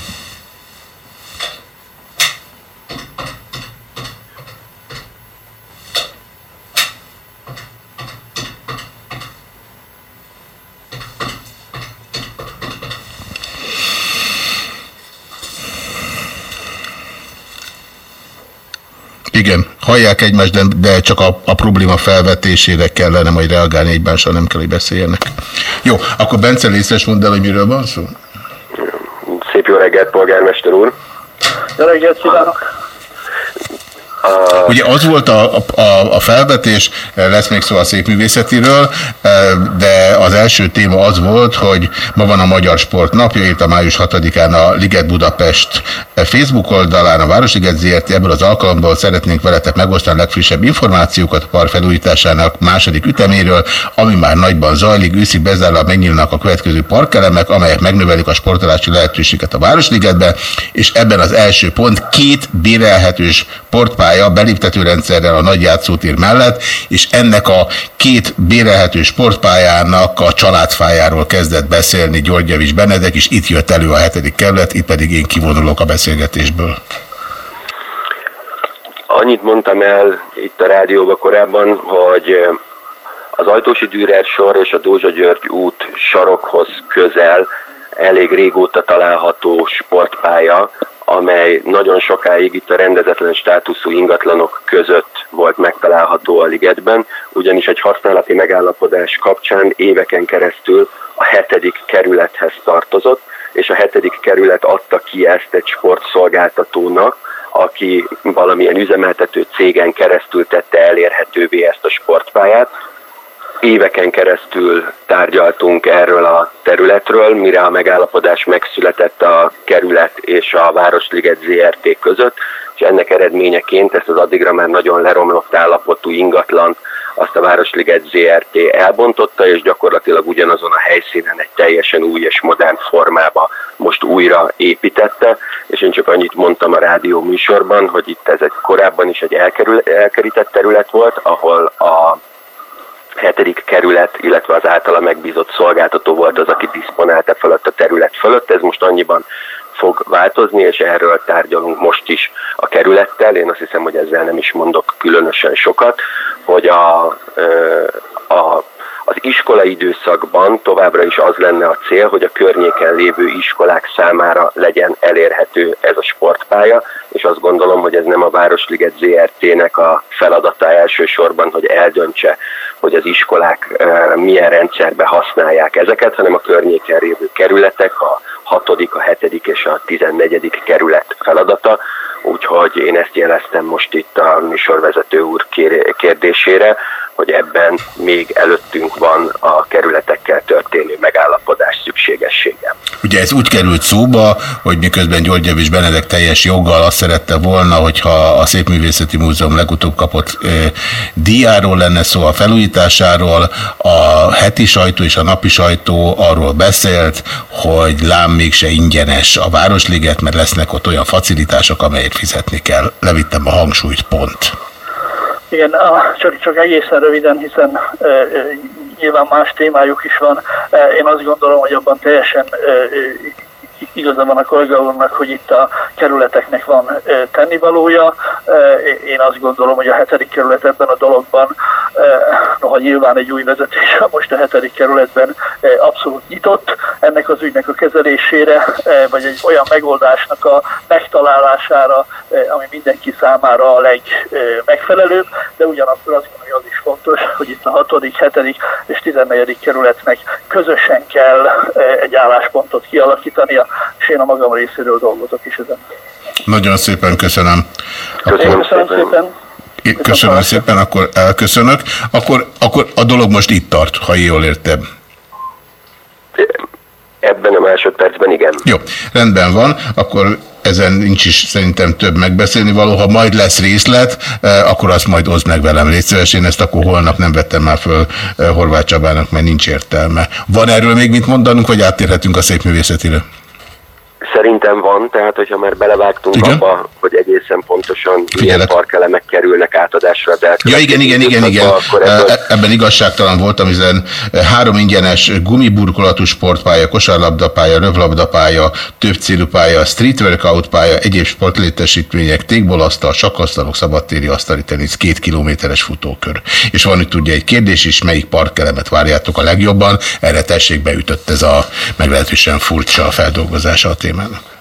Igen, hallják egymást, de, de csak a, a probléma felvetésére kellene majd reagálni egymással, nem kell, hogy beszéljenek. Jó, akkor Bence Lészes mondd el, hogy miről van szó? Szép jó reggelt, polgármester úr! Jó reggelt kívánok! Ugye az volt a, a, a felvetés, lesz még szó a szépművészetiről, de az első téma az volt, hogy ma van a Magyar Sport napja, itt a május 6-án a Liget Budapest Facebook oldalán, a Városliget ZRT. Ebből az alkalomból szeretnénk veletek megosztani a legfrissebb információkat a park felújításának második üteméről, ami már nagyban zajlik, őszi bezárva megnyílnak a következő parkelemek, amelyek megnövelik a sportolási lehetőséget a Városligetben, és ebben az első pont két bérelhetős sportpálya beléptetőrendszerrel a nagy játszótér mellett, és ennek a két bérelhető sportpályának a családfájáról kezdett beszélni Györgyevics Benedek, és itt jött elő a hetedik kerület, itt pedig én kivonulok a beszélgetésből. Annyit mondtam el itt a rádióban korábban, hogy az Ajtósi Dürer sor és a Dózsa György út sarokhoz közel elég régóta található sportpálya, amely nagyon sokáig itt a rendezetlen státuszú ingatlanok között volt megtalálható a ligetben, ugyanis egy használati megállapodás kapcsán éveken keresztül a hetedik kerülethez tartozott, és a hetedik kerület adta ki ezt egy sportszolgáltatónak, aki valamilyen üzemeltető cégen keresztül tette elérhetővé ezt a sportpályát. Éveken keresztül tárgyaltunk erről a területről, mire a megállapodás megszületett a kerület és a Városliget ZRT között, és ennek eredményeként ezt az addigra már nagyon leromlott állapotú ingatlant azt a Városliget ZRT elbontotta, és gyakorlatilag ugyanazon a helyszínen egy teljesen új és modern formába most újra építette, és én csak annyit mondtam a rádió műsorban, hogy itt ez egy korábban is egy elkerül, elkerített terület volt, ahol a hetedik kerület, illetve az általa megbízott szolgáltató volt az, aki diszponálta fölött a terület fölött. Ez most annyiban fog változni, és erről tárgyalunk most is a kerülettel. Én azt hiszem, hogy ezzel nem is mondok különösen sokat, hogy a, a az iskolai időszakban továbbra is az lenne a cél, hogy a környéken lévő iskolák számára legyen elérhető ez a sportpálya, és azt gondolom, hogy ez nem a Városliget ZRT-nek a feladata elsősorban, hogy eldöntse, hogy az iskolák milyen rendszerbe használják ezeket, hanem a környéken lévő kerületek, a hatodik, a hetedik és a tizennegyedik kerület feladata, úgyhogy én ezt jeleztem most itt a műsorvezető úr kérdésére, hogy ebben még előttünk van a kerületekkel történő megállapodás szükségessége. Ugye ez úgy került szóba, hogy miközben György Javis Benedek teljes joggal azt szerette volna, hogyha a Szépművészeti Múzeum legutóbb kapott e, diáról lenne szó a felújításáról, a heti sajtó és a napi sajtó arról beszélt, hogy lám mégse ingyenes a Városliget, mert lesznek ott olyan facilitások, amelyet fizetni kell. Levittem a hangsúlyt, pont. Igen, csak, csak egészen röviden, hiszen e, e, nyilván más témájuk is van. E, én azt gondolom, hogy abban teljesen igaza van a kollega hogy itt a kerületeknek van tennivalója. Én azt gondolom, hogy a hetedik kerület ebben a dologban, noha nyilván egy új vezetés most a hetedik kerületben abszolút nyitott ennek az ügynek a kezelésére, vagy egy olyan megoldásnak a megtalálására, ami mindenki számára a legmegfelelőbb, de ugyanakkor azt gondolom, hogy az is fontos, hogy itt a hatodik, hetedik és tizennegyedik kerületnek közösen kell egy álláspontot kialakítania, és én a magam részéről dolgozok is ezen. Nagyon szépen köszönöm. Köszönöm, köszönöm szépen. Köszönöm szépen, akkor elköszönök. Akkor, akkor a dolog most itt tart, ha jól értem. Ebben a másodpercben igen. Jó, rendben van, akkor ezen nincs is szerintem több megbeszélni való. Ha majd lesz részlet, akkor azt majd oszd meg velem, légy szíves. Én ezt akkor holnap nem vettem már föl Horváth Csabának, mert nincs értelme. Van erről még mit mondanunk, vagy áttérhetünk a szép művészetire? Szerintem van, tehát hogyha már belevágtunk igen? abba, hogy egészen pontosan Figyelek. milyen parkelemek kerülnek átadásra. De ja, igen, igen, igen, igen. Akkor ebből... E, ebben igazságtalan voltam, hiszen három ingyenes gumiburkolatú sportpálya, kosárlabdapálya, rövlabdapálya, több célú pálya, street workout pálya, egyéb sportlétesítmények, tékbolasztal, sakasztalok, szabadtéri asztali tenisz, két kilométeres futókör. És van itt ugye egy kérdés is, melyik parkelemet várjátok a legjobban, erre tessék beütött ez a meglehetősen furcsa feldolgozása a témának.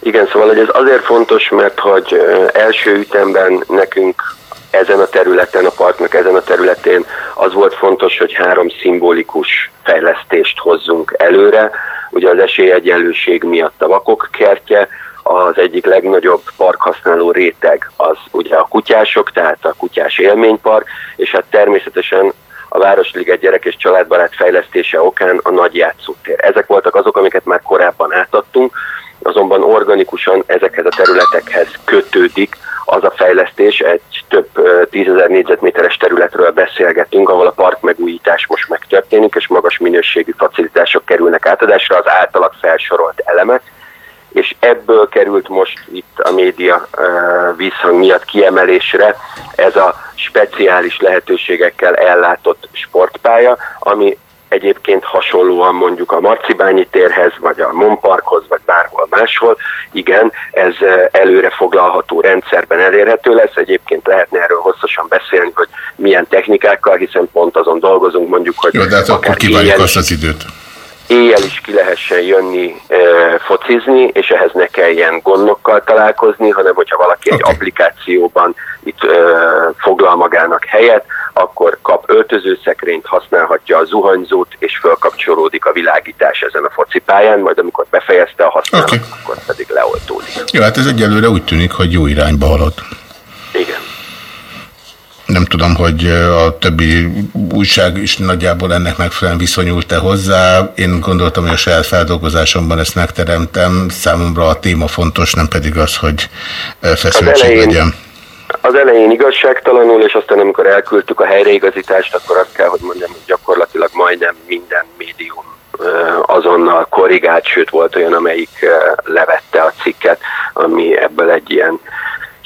Igen, szóval hogy ez azért fontos, mert hogy első ütemben nekünk ezen a területen, a parknak ezen a területén az volt fontos, hogy három szimbolikus fejlesztést hozzunk előre. Ugye az esélyegyenlőség miatt a vakok kertje, az egyik legnagyobb parkhasználó réteg az ugye a kutyások, tehát a kutyás élménypark, és hát természetesen a Városliget gyerek és családbarát fejlesztése okán a nagy játszótér. Ezek voltak azok, amiket már korábban átadtunk, azonban organikusan ezekhez a területekhez kötődik az a fejlesztés, egy több tízezer négyzetméteres területről beszélgetünk, ahol a park megújítás most megtörténik, és magas minőségű facilitások kerülnek átadásra, az általak felsorolt elemek, és ebből került most itt a média visszhang miatt kiemelésre ez a speciális lehetőségekkel ellátott sportpálya, ami egyébként hasonlóan mondjuk a Marcibányi térhez, vagy a Monparkhoz, vagy bárhol máshol, igen, ez előre foglalható rendszerben elérhető lesz. Egyébként lehetne erről hosszasan beszélni, hogy milyen technikákkal, hiszen pont azon dolgozunk mondjuk, hogy... Jó, de hát akkor kivárjuk azt az időt éjjel is ki lehessen jönni e, focizni, és ehhez ne kelljen gondokkal találkozni, hanem hogyha valaki okay. egy applikációban itt e, foglal magának helyet, akkor kap öltözőszekrényt, használhatja a zuhanyzót, és fölkapcsolódik a világítás ezen a focipályán, majd amikor befejezte a használatot, okay. akkor pedig leoltódik. Jó, hát ez egyelőre úgy tűnik, hogy jó irányba halad. Igen. Nem tudom, hogy a többi újság is nagyjából ennek megfelelően viszonyult-e hozzá. Én gondoltam, hogy a saját feldolgozásomban ezt megteremtem. Számomra a téma fontos, nem pedig az, hogy feszültség legyen. Az elején igazságtalanul, és aztán amikor elküldtük a helyreigazítást, akkor azt kell, hogy mondjam, hogy gyakorlatilag majdnem minden médium azonnal korrigált, sőt volt olyan, amelyik levette a cikket, ami ebből egy ilyen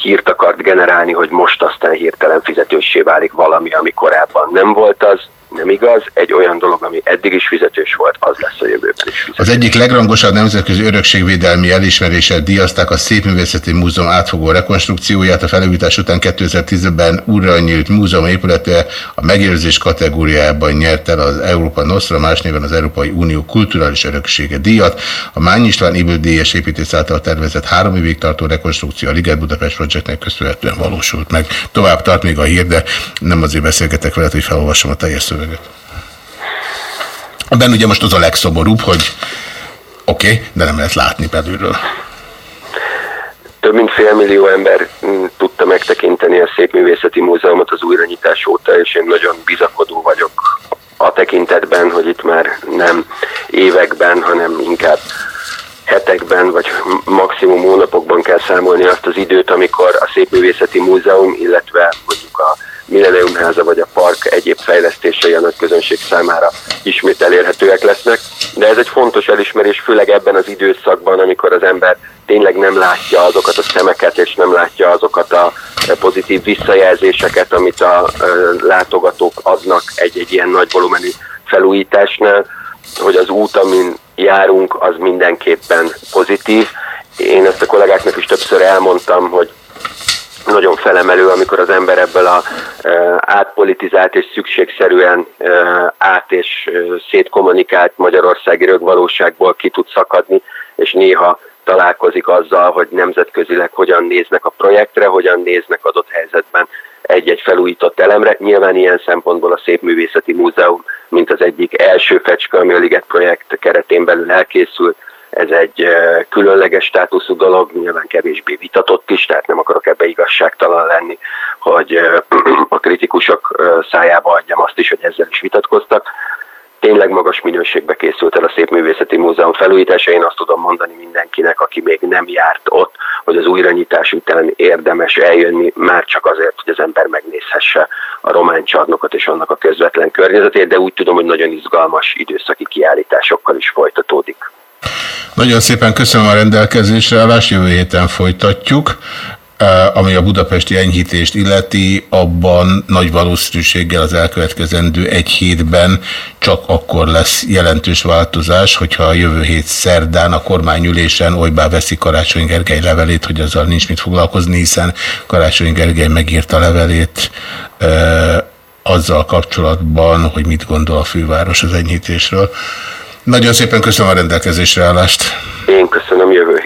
hírt akart generálni, hogy most aztán hirtelen fizetőssé válik valami, ami korábban nem volt az nem igaz, egy olyan dolog, ami eddig is fizetős volt, az lesz a jövőben is fizetős. Az egyik legrangosabb nemzetközi örökségvédelmi elismeréssel díjazták a Szépművészeti Múzeum átfogó rekonstrukcióját. A felújítás után 2010-ben újra nyílt múzeum épülete a megérzés kategóriában nyert el az Európa Nostra, más néven az Európai Unió kulturális öröksége díjat. A Mány István Ibő díjas építész által tervezett három évig tartó rekonstrukció a Liget Budapest Projectnek köszönhetően valósult meg. Tovább tart még a hír, de nem azért beszélgetek veled, hogy felolvasom a teljes szöveget szöveget. Benne ugye most az a legszomorúbb, hogy oké, okay, de nem lehet látni belülről. Több mint félmillió ember mm, tudta megtekinteni a Szépművészeti Múzeumot az újranyitás óta, és én nagyon bizakodó vagyok a tekintetben, hogy itt már nem években, hanem inkább hetekben, vagy maximum hónapokban kell számolni azt az időt, amikor a Szépművészeti Múzeum, illetve mondjuk a Millennium háza vagy a park egyéb fejlesztései a nagy közönség számára ismét elérhetőek lesznek. De ez egy fontos elismerés, főleg ebben az időszakban, amikor az ember tényleg nem látja azokat a szemeket, és nem látja azokat a pozitív visszajelzéseket, amit a látogatók adnak egy-egy ilyen nagy volumenű felújításnál, hogy az út, amin járunk, az mindenképpen pozitív. Én ezt a kollégáknak is többször elmondtam, hogy nagyon felemelő, amikor az ember ebből a e, átpolitizált és szükségszerűen e, át és e, szétkommunikált magyarországi rögvalóságból ki tud szakadni, és néha találkozik azzal, hogy nemzetközileg hogyan néznek a projektre, hogyan néznek adott helyzetben egy-egy felújított elemre. Nyilván ilyen szempontból a Szépművészeti Múzeum, mint az egyik első fecske, ami projekt keretén belül elkészült, ez egy különleges státuszú dolog, nyilván kevésbé vitatott is, tehát nem akarok ebbe igazságtalan lenni, hogy a kritikusok szájába adjam azt is, hogy ezzel is vitatkoztak. Tényleg magas minőségbe készült el a Szépművészeti Múzeum felújítása. Én azt tudom mondani mindenkinek, aki még nem járt ott, hogy az újranyitás után érdemes eljönni, már csak azért, hogy az ember megnézhesse a román csarnokot és annak a közvetlen környezetét, de úgy tudom, hogy nagyon izgalmas időszaki kiállításokkal is folytatódik. Nagyon szépen köszönöm a rendelkezésre állást, jövő héten folytatjuk. Ami a budapesti enyhítést illeti, abban nagy valószínűséggel az elkövetkezendő egy hétben csak akkor lesz jelentős változás, hogyha a jövő hét szerdán a kormányülésen olybá veszi Karácsony Gergely levelét, hogy azzal nincs mit foglalkozni, hiszen Karácsony Gergely megírta levelét azzal kapcsolatban, hogy mit gondol a főváros az enyhítésről. Nagyon szépen köszönöm a rendelkezésre állást. Én köszönöm, jövő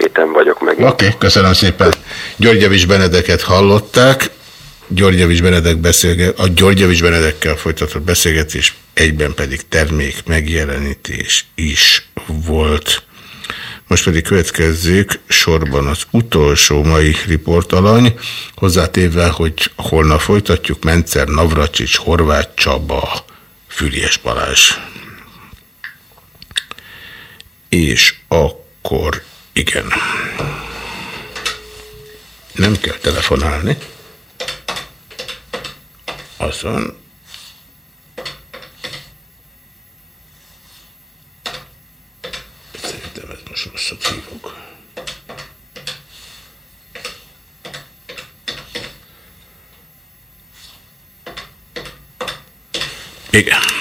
héten vagyok meg. Oké, okay, köszönöm szépen. Györgyevics Benedeket hallották. Györgyevics Benedek beszélget, a Györgyevics Benedekkel folytatott beszélgetés egyben pedig termék megjelenítés is volt. Most pedig következzék sorban az utolsó mai riportalany, hozzátéve, hogy holnap folytatjuk Mencer, Navracsics, Horváth Csaba, Füriás Balázs. És akkor igen. Nem kell telefonálni. Azon Szerintem ez most rosszat hívok. Igen.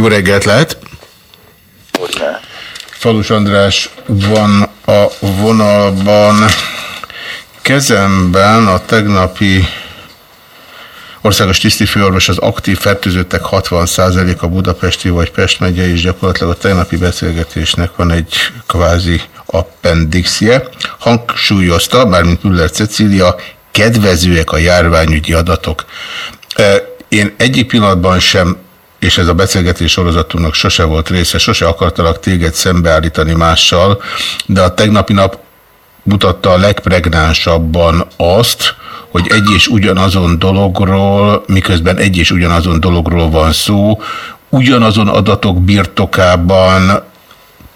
Jó reggelt lehet! Falus András van a vonalban. Kezemben a tegnapi Országos tisztifőorvos az aktív fertőzöttek 60%-a budapesti vagy Pest megye, és gyakorlatilag a tegnapi beszélgetésnek van egy kvázi appendixje. Hangsúlyozta, mármint Müller Cecília, kedvezőek a járványügyi adatok. Én egyik pillanatban sem és ez a beszélgetés sorozatunknak sose volt része, sose akartalak téged szembeállítani mással, de a tegnapi nap mutatta a legpregnánsabban azt, hogy egy és ugyanazon dologról, miközben egy és ugyanazon dologról van szó, ugyanazon adatok birtokában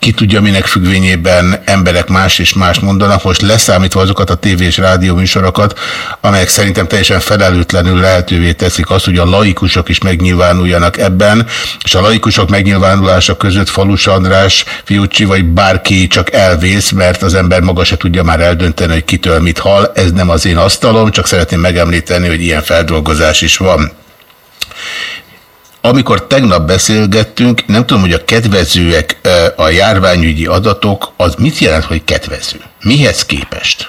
ki tudja, minek függvényében emberek más és más mondanak, most leszámítva azokat a tévé és rádió műsorokat, amelyek szerintem teljesen felelőtlenül lehetővé teszik azt, hogy a laikusok is megnyilvánuljanak ebben, és a laikusok megnyilvánulása között Falus András, Fiucsi vagy bárki csak elvész, mert az ember maga se tudja már eldönteni, hogy kitől mit hall. Ez nem az én asztalom, csak szeretném megemlíteni, hogy ilyen feldolgozás is van. Amikor tegnap beszélgettünk, nem tudom, hogy a kedvezőek, a járványügyi adatok, az mit jelent, hogy kedvező? Mihez képest?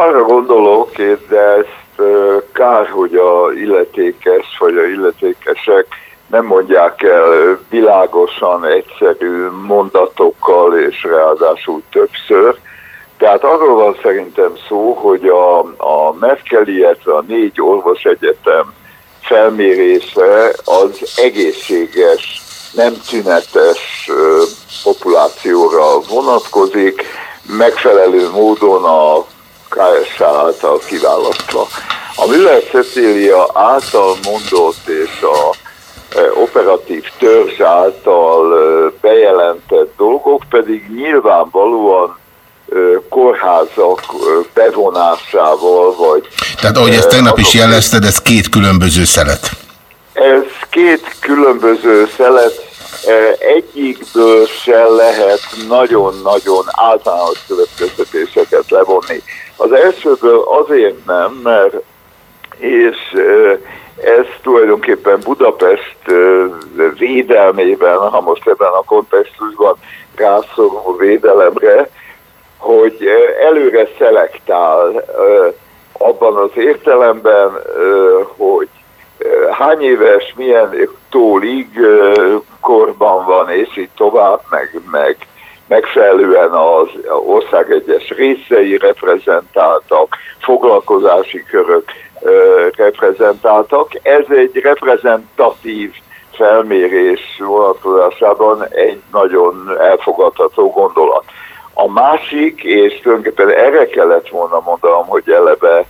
Arra gondolok, de ezt kár, hogy a illetékes vagy a illetékesek nem mondják el világosan, egyszerű mondatokkal és ráadásul többször. Tehát arról van szerintem szó, hogy a, a Merkel, illetve a négy orvosegyetem felmérése az egészséges, nem tünetes populációra vonatkozik, megfelelő módon a KSH által kiválasztva. A Müller Cecília által mondott és a operatív törzs által bejelentett dolgok pedig nyilvánvalóan kórházak bevonásával, vagy... Tehát ahogy ezt tegnap is jelezted, ez két különböző szelet. Ez két különböző szelet, egyikből se lehet nagyon-nagyon általános következtetéseket levonni. Az elsőből azért nem, mert és ez tulajdonképpen Budapest védelmében, ha most ebben a kontextusban rászorul védelemre, hogy előre szelektál abban az értelemben, hogy hány éves, milyen tólig korban van, és így tovább, meg, meg megfelelően az ország egyes részei reprezentáltak, foglalkozási körök reprezentáltak. Ez egy reprezentatív felmérés vonatkozásában egy nagyon elfogadható gondolat. A másik, és tulajdonképpen erre kellett volna mondanom, hogy eleve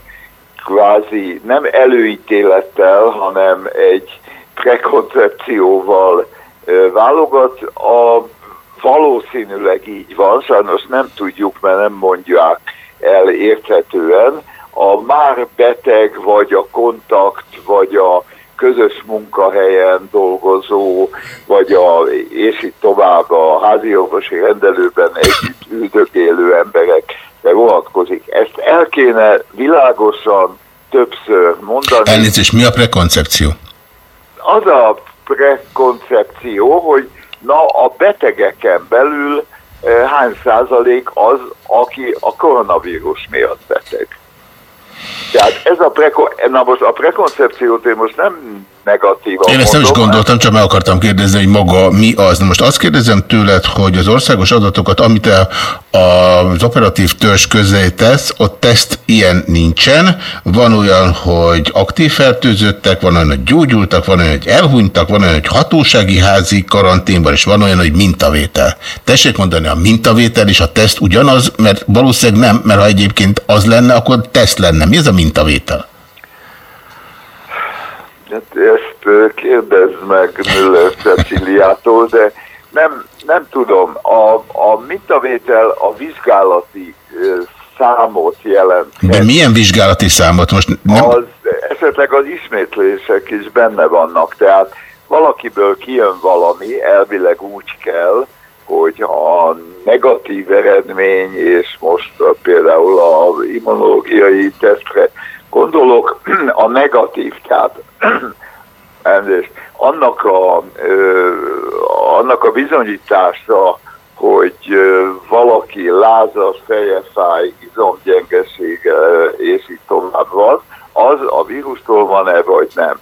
kvázi nem előítélettel, hanem egy prekoncepcióval válogat. A valószínűleg így van, sajnos nem tudjuk, mert nem mondják el érthetően. A már beteg, vagy a kontakt, vagy a közös munkahelyen dolgozó, vagy a, és itt tovább a házi orvosi rendelőben együtt üldögélő emberekre vonatkozik. Ezt el kéne világosan többször mondani. Elnézést, mi a prekoncepció? Az a prekoncepció, hogy na a betegeken belül eh, hány százalék az, aki a koronavírus miatt beteg. Tehát ez a, preko, na most a prekoncepciót én most nem negatívan Én ezt nem is gondoltam, csak meg akartam kérdezni, hogy maga mi az. Na most azt kérdezem tőled, hogy az országos adatokat, amit a, az operatív törzs közé tesz, ott teszt ilyen nincsen. Van olyan, hogy aktív fertőzöttek, van olyan, hogy gyógyultak, van olyan, hogy elhunytak, van olyan, hogy hatósági házi karanténban, és van olyan, hogy mintavétel. Tessék mondani, a mintavétel és a teszt ugyanaz, mert valószínűleg nem, mert ha egyébként az lenne, akkor teszt lenne. Mi ez a mintavétel? Hát ezt kérdezd meg Müller Ceciliától, de nem, nem tudom. A, a mintavétel a vizsgálati számot jelent. De milyen vizsgálati számot? Most nem... Az, esetleg az ismétlések is benne vannak, tehát valakiből kijön valami, elvileg úgy kell, hogy a negatív eredmény, és most például a immunológiai tesztre gondolok, a negatív, tehát annak a, annak a bizonyítása, hogy valaki lázas, fejefáj, izomgyengesége és így tovább van, az a vírustól van-e vagy nem.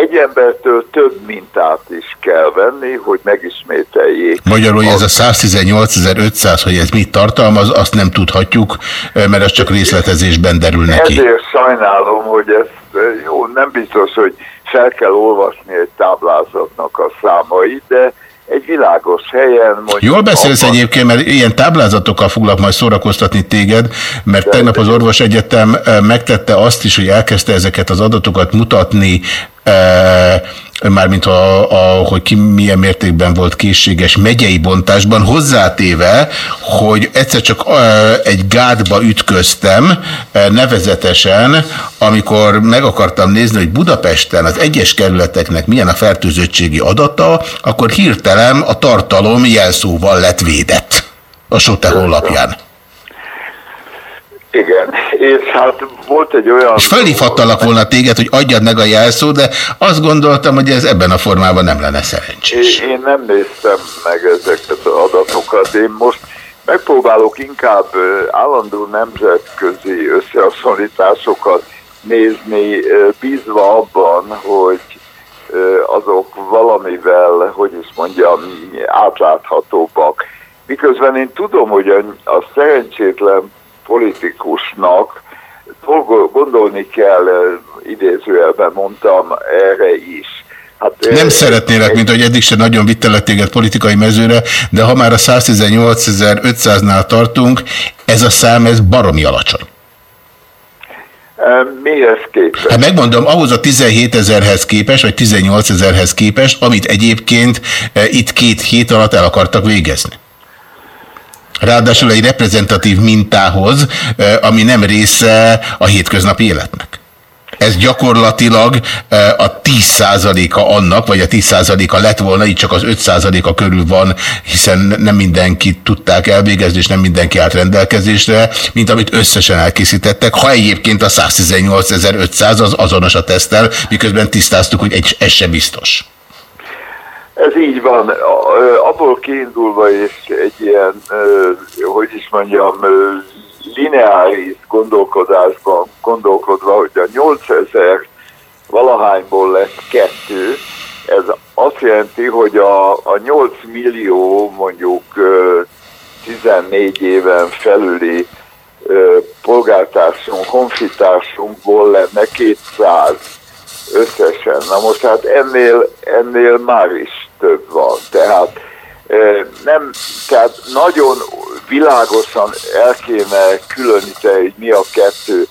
Egy embertől több mintát is kell venni, hogy megismételjék. Magyarul ez a 118.500, hogy ez mit tartalmaz, azt nem tudhatjuk, mert ez csak részletezésben derül neki. Ezért sajnálom, hogy ez jó, nem biztos, hogy fel kell olvasni egy táblázatnak a számait, de egy világos helyen. Mondjuk Jól beszélsz abban- egyébként, mert ilyen táblázatokkal foglak majd szórakoztatni téged, mert tegnap az Orvos Egyetem eh, megtette azt is, hogy elkezdte ezeket az adatokat mutatni, eh, mármint a, a, hogy ki milyen mértékben volt készséges megyei bontásban, hozzátéve, hogy egyszer csak egy gátba ütköztem, nevezetesen, amikor meg akartam nézni, hogy Budapesten az egyes kerületeknek milyen a fertőzöttségi adata, akkor hirtelen a tartalom jelszóval lett védett a SOTE honlapján. Igen, és hát volt egy olyan... És fölhívhattalak volna téged, hogy adjad meg a jelszót, de azt gondoltam, hogy ez ebben a formában nem lenne szerencsés. Én, én nem néztem meg ezeket az adatokat. Én most megpróbálok inkább állandó nemzetközi összehasonlításokat nézni, bízva abban, hogy azok valamivel, hogy is mondjam, átláthatóbbak. Miközben én tudom, hogy a szerencsétlen politikusnak dolgo- gondolni kell, idézőjelben mondtam, erre is. Hát, Nem szeretnélek, mint hogy eddig se nagyon vittelek téged politikai mezőre, de ha már a 118.500-nál tartunk, ez a szám, ez baromi alacsony. Mihez képest? Hát megmondom, ahhoz a 17 ezerhez képest, vagy 18 ezerhez képest, amit egyébként itt két hét alatt el akartak végezni. Ráadásul egy reprezentatív mintához, ami nem része a hétköznapi életnek. Ez gyakorlatilag a 10%-a annak, vagy a 10%-a lett volna, így csak az 5%-a körül van, hiszen nem mindenkit tudták elvégezni, és nem mindenki állt rendelkezésre, mint amit összesen elkészítettek. Ha egyébként a 118.500 az azonos a tesztel, miközben tisztáztuk, hogy egy, ez se biztos. Ez így van. Abból kiindulva és egy ilyen, hogy is mondjam, lineáris gondolkodásban gondolkodva, hogy a 8000 valahányból lesz kettő, ez azt jelenti, hogy a, a 8 millió mondjuk ö, 14 éven felüli polgártársunk, honfitársunkból lenne 200 összesen. Na most hát ennél, ennél már is több van. Tehát eh, nem, tehát nagyon világosan el kéne különíteni, hogy mi a kettő.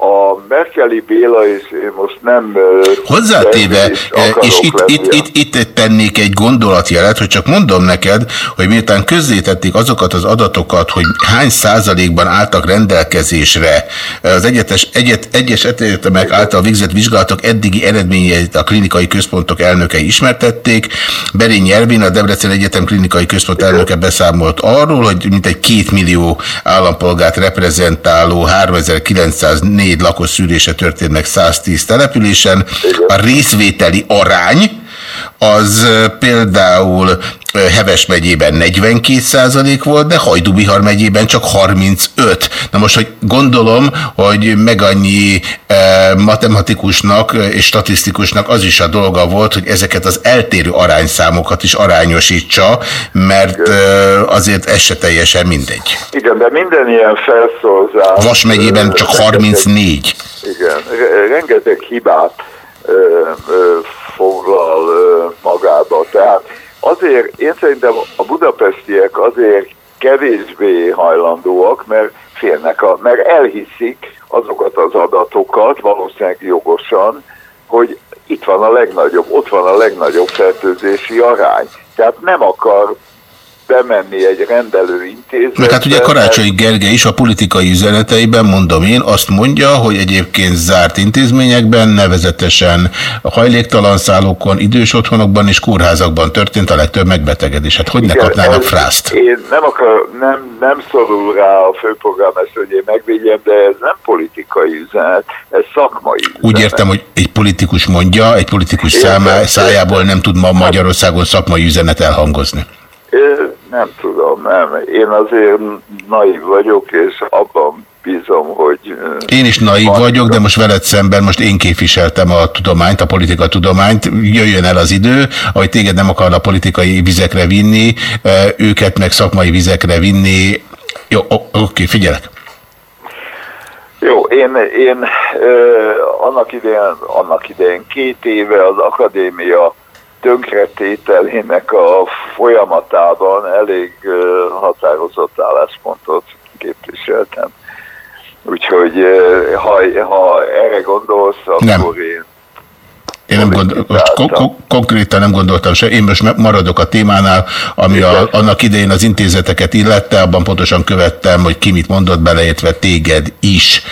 A Merkeli Béla, és én most nem... Hozzátéve, akarok és itt, lenni itt, itt, itt tennék egy gondolatjelet, hogy csak mondom neked, hogy miután közzétették azokat az adatokat, hogy hány százalékban álltak rendelkezésre az egyetes, egyet, egyes egyetemek által végzett vizsgálatok eddigi eredményeit a klinikai központok elnökei ismertették. Berényi Ervin, a Debrecen Egyetem klinikai központ elnöke beszámolt arról, hogy mintegy két millió állampolgárt reprezentáló 3904 lakos szűrése történt meg 110 településen. A részvételi arány az például Heves megyében 42% volt, de Hajdubihar megyében csak 35. Na most, hogy gondolom, hogy meg annyi matematikusnak és statisztikusnak az is a dolga volt, hogy ezeket az eltérő arányszámokat is arányosítsa, mert azért ez se teljesen mindegy. Igen, de minden ilyen felszólzás... Vas megyében csak rengeteg- 34. Igen, re- rengeteg hibát ö, ö, foglal magába. Tehát azért, én szerintem a budapestiek azért kevésbé hajlandóak, mert félnek, a, mert elhiszik azokat az adatokat, valószínűleg jogosan, hogy itt van a legnagyobb, ott van a legnagyobb fertőzési arány. Tehát nem akar bemenni egy rendelő. Meg hát ugye Karácsony Gergely is a politikai üzeneteiben, mondom én, azt mondja, hogy egyébként zárt intézményekben, nevezetesen a hajléktalan szállókon, idős otthonokban és kórházakban történt a legtöbb megbetegedés. Hát hogy ne Igen, kapnának ez- frászt? Én nem, akar, nem, nem szorul rá a főpolgármester, hogy én megvédjem, de ez nem politikai üzenet, ez szakmai üzenet. Úgy értem, hogy egy politikus mondja, egy politikus számá, szájából nem tud ma Magyarországon szakmai üzenet elhangozni. Ö, Nem tudom, nem. Én azért naív vagyok, és abban bízom, hogy... Én is naív vagyok, de most veled szemben most én képviseltem a tudományt, a politikatudományt. Jöjjön el az idő, ahogy téged nem akarna politikai vizekre vinni, őket meg szakmai vizekre vinni. Jó, oké, figyelek. Jó, én, én ö, annak, idején, annak idején két éve az akadémia tönkretételének a folyamatában elég határozott álláspontot képviseltem. Úgyhogy ha, ha erre gondolsz, akkor Nem. én Én nem gondol, most ko- ko- konkrétan nem gondoltam se, én most maradok a témánál, ami a, annak idején az intézeteket illette, abban pontosan követtem, hogy ki mit mondott, beleértve téged is.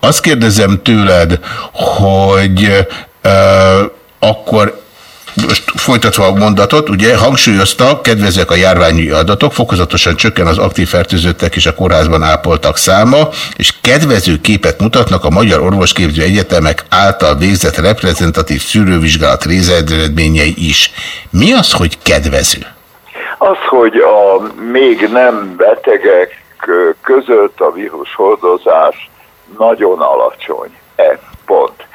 Azt kérdezem tőled, hogy ö, akkor most folytatva a mondatot, ugye hangsúlyozta, kedvezőek a járványi adatok, fokozatosan csökken az aktív fertőzöttek és a kórházban ápoltak száma, és kedvező képet mutatnak a Magyar Orvosképző Egyetemek által végzett reprezentatív szűrővizsgálat rézeredményei is. Mi az, hogy kedvező? Az, hogy a még nem betegek között a vírus hordozás nagyon alacsony. E, pont.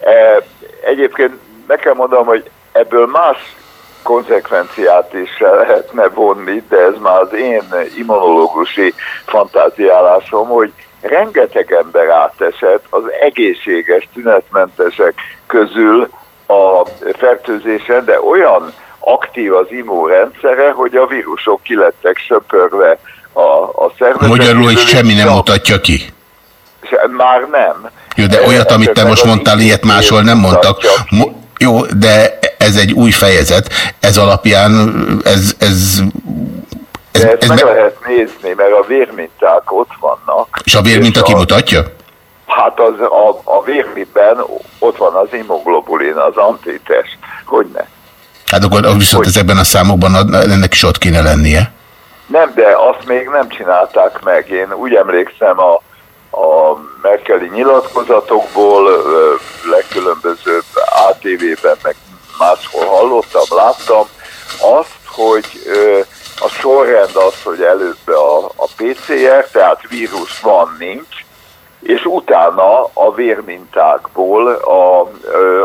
E, egyébként meg kell mondanom, hogy ebből más konzekvenciát is lehetne vonni, de ez már az én immunológusi fantáziálásom, hogy rengeteg ember átesett az egészséges, tünetmentesek közül a fertőzésen, de olyan aktív az immunrendszere, hogy a vírusok kilettek söpörve a, a szervezet. Magyarul, hogy semmi nem mutatja ki. Már nem. Jó, de olyat, amit te most mondtál, ilyet máshol nem mondtak. Mo- jó, de ez egy új fejezet. Ez alapján, ez, ez, ez, De ezt ez meg me- lehet nézni, mert a vérminták ott vannak. és a vérminta a- kimutatja? Hát az, a, a vérmintben ott van az immunoglobulin, az antitest. Hogy ne? Hát akkor viszont ezekben a számokban ennek is ott kéne lennie. Nem, de azt még nem csinálták meg. Én úgy emlékszem a, a Merkeli nyilatkozatokból, legkülönbözőbb ATV-ben, meg máshol hallottam, láttam azt, hogy a sorrend az, hogy előbb a, a PCR, tehát vírus van, nincs, és utána a vérmintákból a,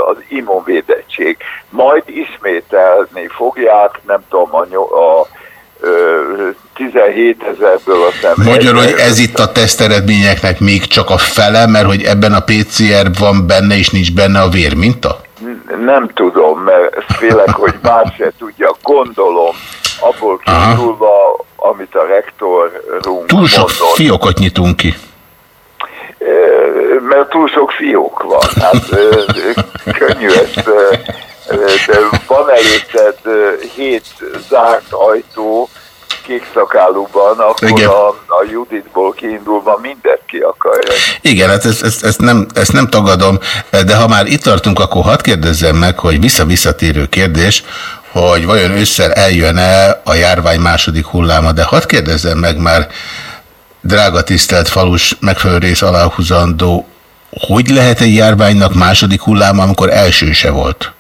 az immunvédettség. Majd ismételni fogják, nem tudom, a, a ö, 17 ezerből a szem. Magyarul, hogy ez itt a teszteredményeknek még csak a fele, mert hogy ebben a PCR van benne és nincs benne a vérminta? Nem tudom, mert félek, hogy más se tudja. Gondolom, abból kiindulva, amit a rektorunk Túl sok mondott, fiókot nyitunk ki. Mert túl sok fiók van. Hát könnyű ezt, de van előtted hét zárt ajtó kék szakálúban, akkor Igen. a, a Juditból kiindulva mindent ki akarja. Igen, hát ezt, ezt, ezt, nem, ezt nem tagadom, de ha már itt tartunk, akkor hadd kérdezzem meg, hogy vissza-visszatérő kérdés, hogy vajon ősszel eljön-e a járvány második hulláma, de hadd kérdezzem meg már, drága tisztelt falus megfelelő rész aláhúzandó, hogy lehet egy járványnak második hulláma, amikor első se volt?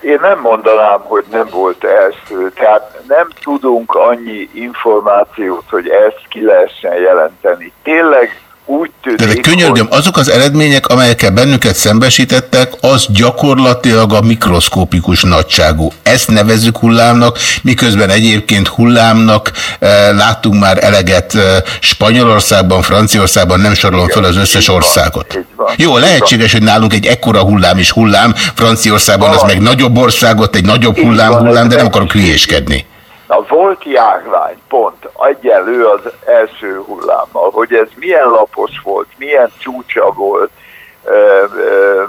Én nem mondanám, hogy nem volt első, tehát nem tudunk annyi információt, hogy ezt ki lehessen jelenteni. Tényleg úgy tűnik, de könyörgöm, azok az eredmények, amelyekkel bennünket szembesítettek, az gyakorlatilag a mikroszkópikus nagyságú. Ezt nevezzük hullámnak, miközben egyébként hullámnak eh, láttunk már eleget eh, Spanyolországban, Franciaországban, nem sorolom fel az összes országot. Jó, lehetséges, hogy nálunk egy ekkora hullám is hullám, Franciaországban az meg nagyobb országot, egy nagyobb hullám, hullám, de nem akarok hülyéskedni. Na volt járvány, pont, egyenlő az első hullámmal, hogy ez milyen lapos volt, milyen csúcsa volt, ö, ö,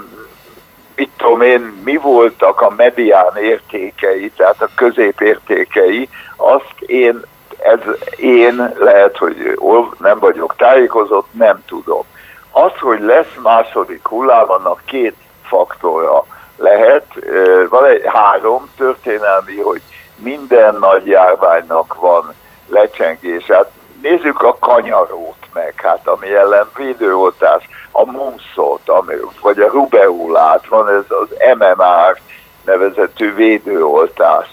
mit tudom én, mi voltak a medián értékei, tehát a középértékei, azt én, ez én lehet, hogy nem vagyok tájékozott, nem tudom. Az, hogy lesz második hullám, annak két faktora lehet, van egy három történelmi, hogy minden nagy járványnak van lecsengés. Hát nézzük a kanyarót meg, hát ami ellen védőoltás, a mumszot, ami, vagy a rubeolát, van ez az MMR nevezetű védőoltás.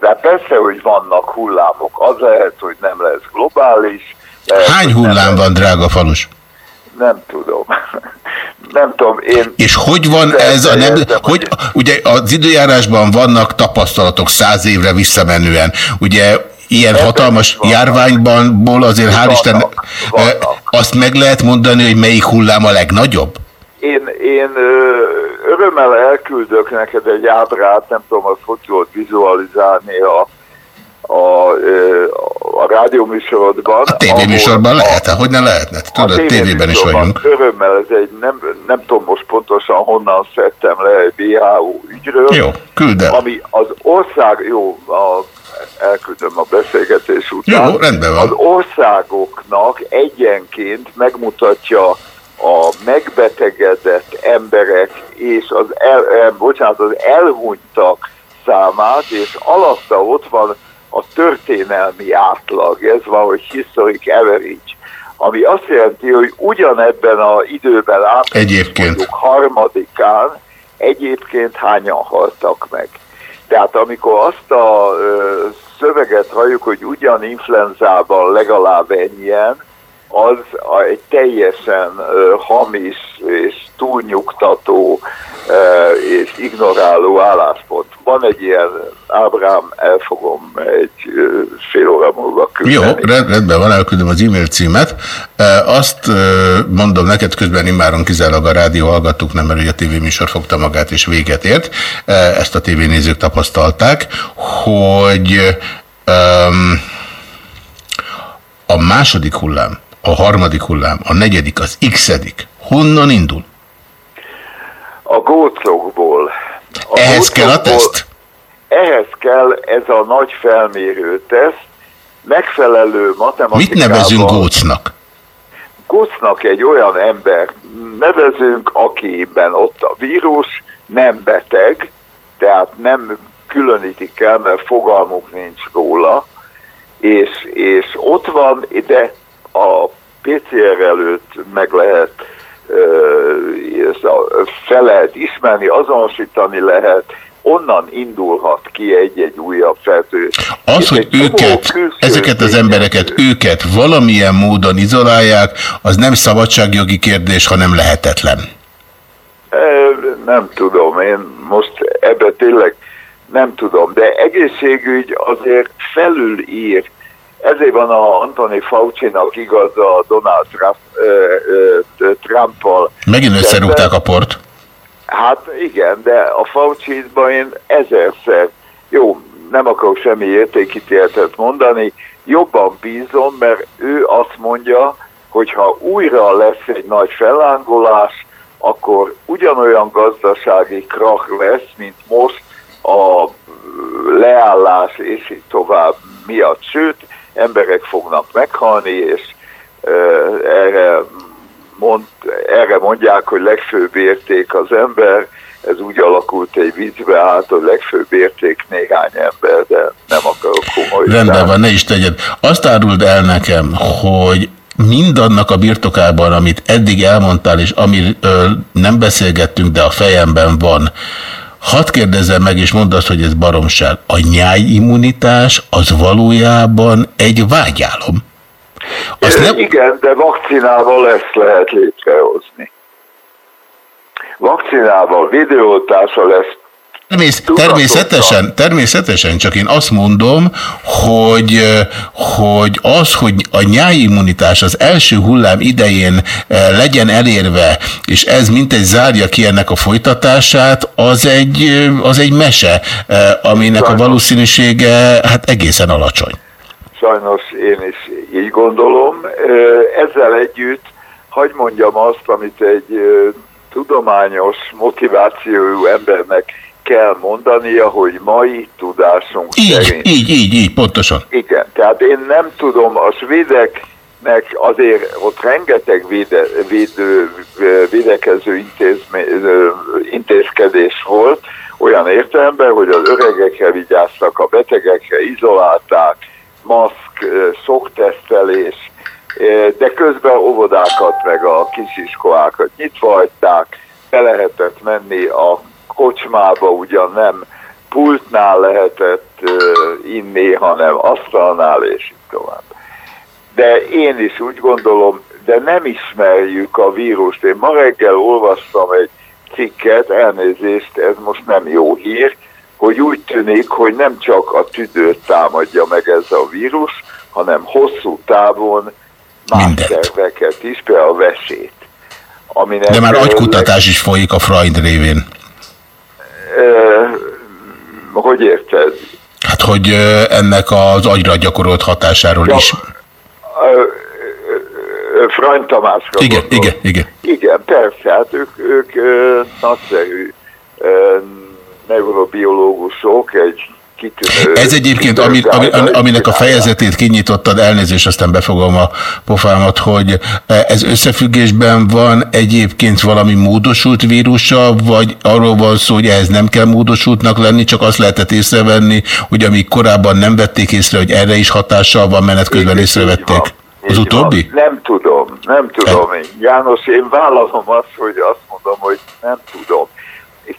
De persze, hogy vannak hullámok, az lehet, hogy nem lesz globális. Lehet, Hány nem hullám lesz- van, drága falus? Nem tudom. Nem tudom, én... És hogy van ez a nem, Értem, hogy ugye az időjárásban vannak tapasztalatok száz évre visszamenően. Ugye ilyen hatalmas járványból azért hál' Isten azt meg lehet mondani, hogy melyik hullám a legnagyobb? Én, én örömmel elküldök neked egy ábrát, nem tudom, azt hogy tudod vizualizálni a, a, a rádióműsorodban. A tévéműsorban lehet, hogy ne lehetne. Tudod, A tévében is vagyunk. Örömmel, ez egy, nem, nem tudom most pontosan honnan szedtem le egy WHO ügyről. Jó, küld el. Ami az ország, jó, a, elküldöm a beszélgetés után. Jó, rendben van. Az országoknak egyenként megmutatja a megbetegedett emberek és az, el, bocsánat, az elhunytak számát, és alatta ott van a történelmi átlag, ez van, hogy historic average, ami azt jelenti, hogy ugyanebben az időben mondjuk harmadikán egyébként hányan haltak meg. Tehát amikor azt a ö, szöveget halljuk, hogy ugyan influenzában legalább ennyien, az egy teljesen hamis és túlnyugtató és ignoráló álláspont. Van egy ilyen ábrám, el fogom egy fél óra múlva küldeni. Jó, rend, rendben van, elküldöm az e-mail címet. Azt mondom neked, közben immáron kizárólag a rádió hallgatók, nem mert a tévéműsor fogta magát és véget ért. Ezt a tévénézők tapasztalták, hogy um, a második hullám, a harmadik hullám, a negyedik, az x-edik, honnan indul? A gócokból. A Ehhez kell a gócokból- teszt? Ehhez kell ez a nagy felmérő teszt, megfelelő matematikával. Mit nevezünk gócnak? Gócnak egy olyan ember nevezünk, akiben ott a vírus nem beteg, tehát nem különítik el, mert fogalmuk nincs róla, és, és ott van, de a PCR előtt meg lehet fel lehet ismerni, azonosítani lehet, onnan indulhat ki egy-egy újabb fertőzés. Az, hogy őket, ezeket az embereket, őket valamilyen módon izolálják, az nem szabadságjogi kérdés, hanem lehetetlen. Nem tudom, én most ebbe tényleg nem tudom, de egészségügy azért felülír. Ezért van a Anthony Fauci-nak igaza Donald Trump, Trump-al. Megint összerúgták a port. Hát igen, de a Fauci-ban én ezerszer, jó, nem akarok semmi értékítéletet mondani, jobban bízom, mert ő azt mondja, hogy ha újra lesz egy nagy fellángolás, akkor ugyanolyan gazdasági krach lesz, mint most a leállás és így tovább miatt. Sőt, emberek fognak meghalni, és erre, mond, erre mondják, hogy legfőbb érték az ember, ez úgy alakult egy viccbe át, hogy legfőbb érték néhány ember, de nem akarok komoly. Rendben van, ne is tegyed. Azt áruld el nekem, hogy mindannak a birtokában, amit eddig elmondtál, és amiről nem beszélgettünk, de a fejemben van, hadd kérdezzem meg, és mondd azt, hogy ez baromság. A nyájimmunitás az valójában egy vágyálom. Azt nem, Igen, de vakcinával ezt lehet létrehozni. Vakcinával, videóoltással lesz Termész, természetesen, természetesen, csak én azt mondom, hogy, hogy az, hogy a nyájimmunitás az első hullám idején legyen elérve, és ez mintegy zárja ki ennek a folytatását, az egy, az egy mese, aminek a valószínűsége hát egészen alacsony. Sajnos én is így gondolom. Ezzel együtt, hagy mondjam azt, amit egy tudományos motivációjú embernek kell mondania, hogy mai tudásunk Így, szerint. így, így, így, pontosan. Igen, tehát én nem tudom, a svédeknek azért ott rengeteg véde, védő, védekező intézmé, ö, intézkedés volt, olyan értelemben, hogy az öregekre vigyáztak, a betegekre izolálták, maszk, szoktesztelés, de közben óvodákat meg a kisiskolákat nyitva hagyták, be lehetett menni a kocsmába, ugyan nem pultnál lehetett inni, hanem asztalnál, és így tovább. De én is úgy gondolom, de nem ismerjük a vírust. Én ma reggel olvastam egy cikket, elnézést, ez most nem jó hír, hogy úgy tűnik, hogy nem csak a tüdőt támadja meg ez a vírus, hanem hosszú távon más Mindent. szerveket is, például a vesét. De már agykutatás is folyik a Freud révén. Hogy érted? Hát, hogy ennek az agyra gyakorolt hatásáról is. Ö, ö, Frany Tamásra Igen, gondolsz. igen, igen. Igen, persze, hát ők, ők nagyszerű neurobiológusok, egy kitűnő... Ez egyébként, ami, ami, ami- aminek a fejezetét kinyitottad, elnézést, aztán befogom a pofámat, hogy eh, ez összefüggésben van egyébként valami módosult vírusa, vagy arról van szó, hogy ehhez nem kell módosultnak lenni, csak azt lehetett észrevenni, hogy amíg korábban nem vették észre, hogy erre is hatással van, menet közben észrevették. Az utóbbi? Nem tudom, nem tudom. Én. János, én vállalom azt, hogy azt mondom, hogy nem tudom.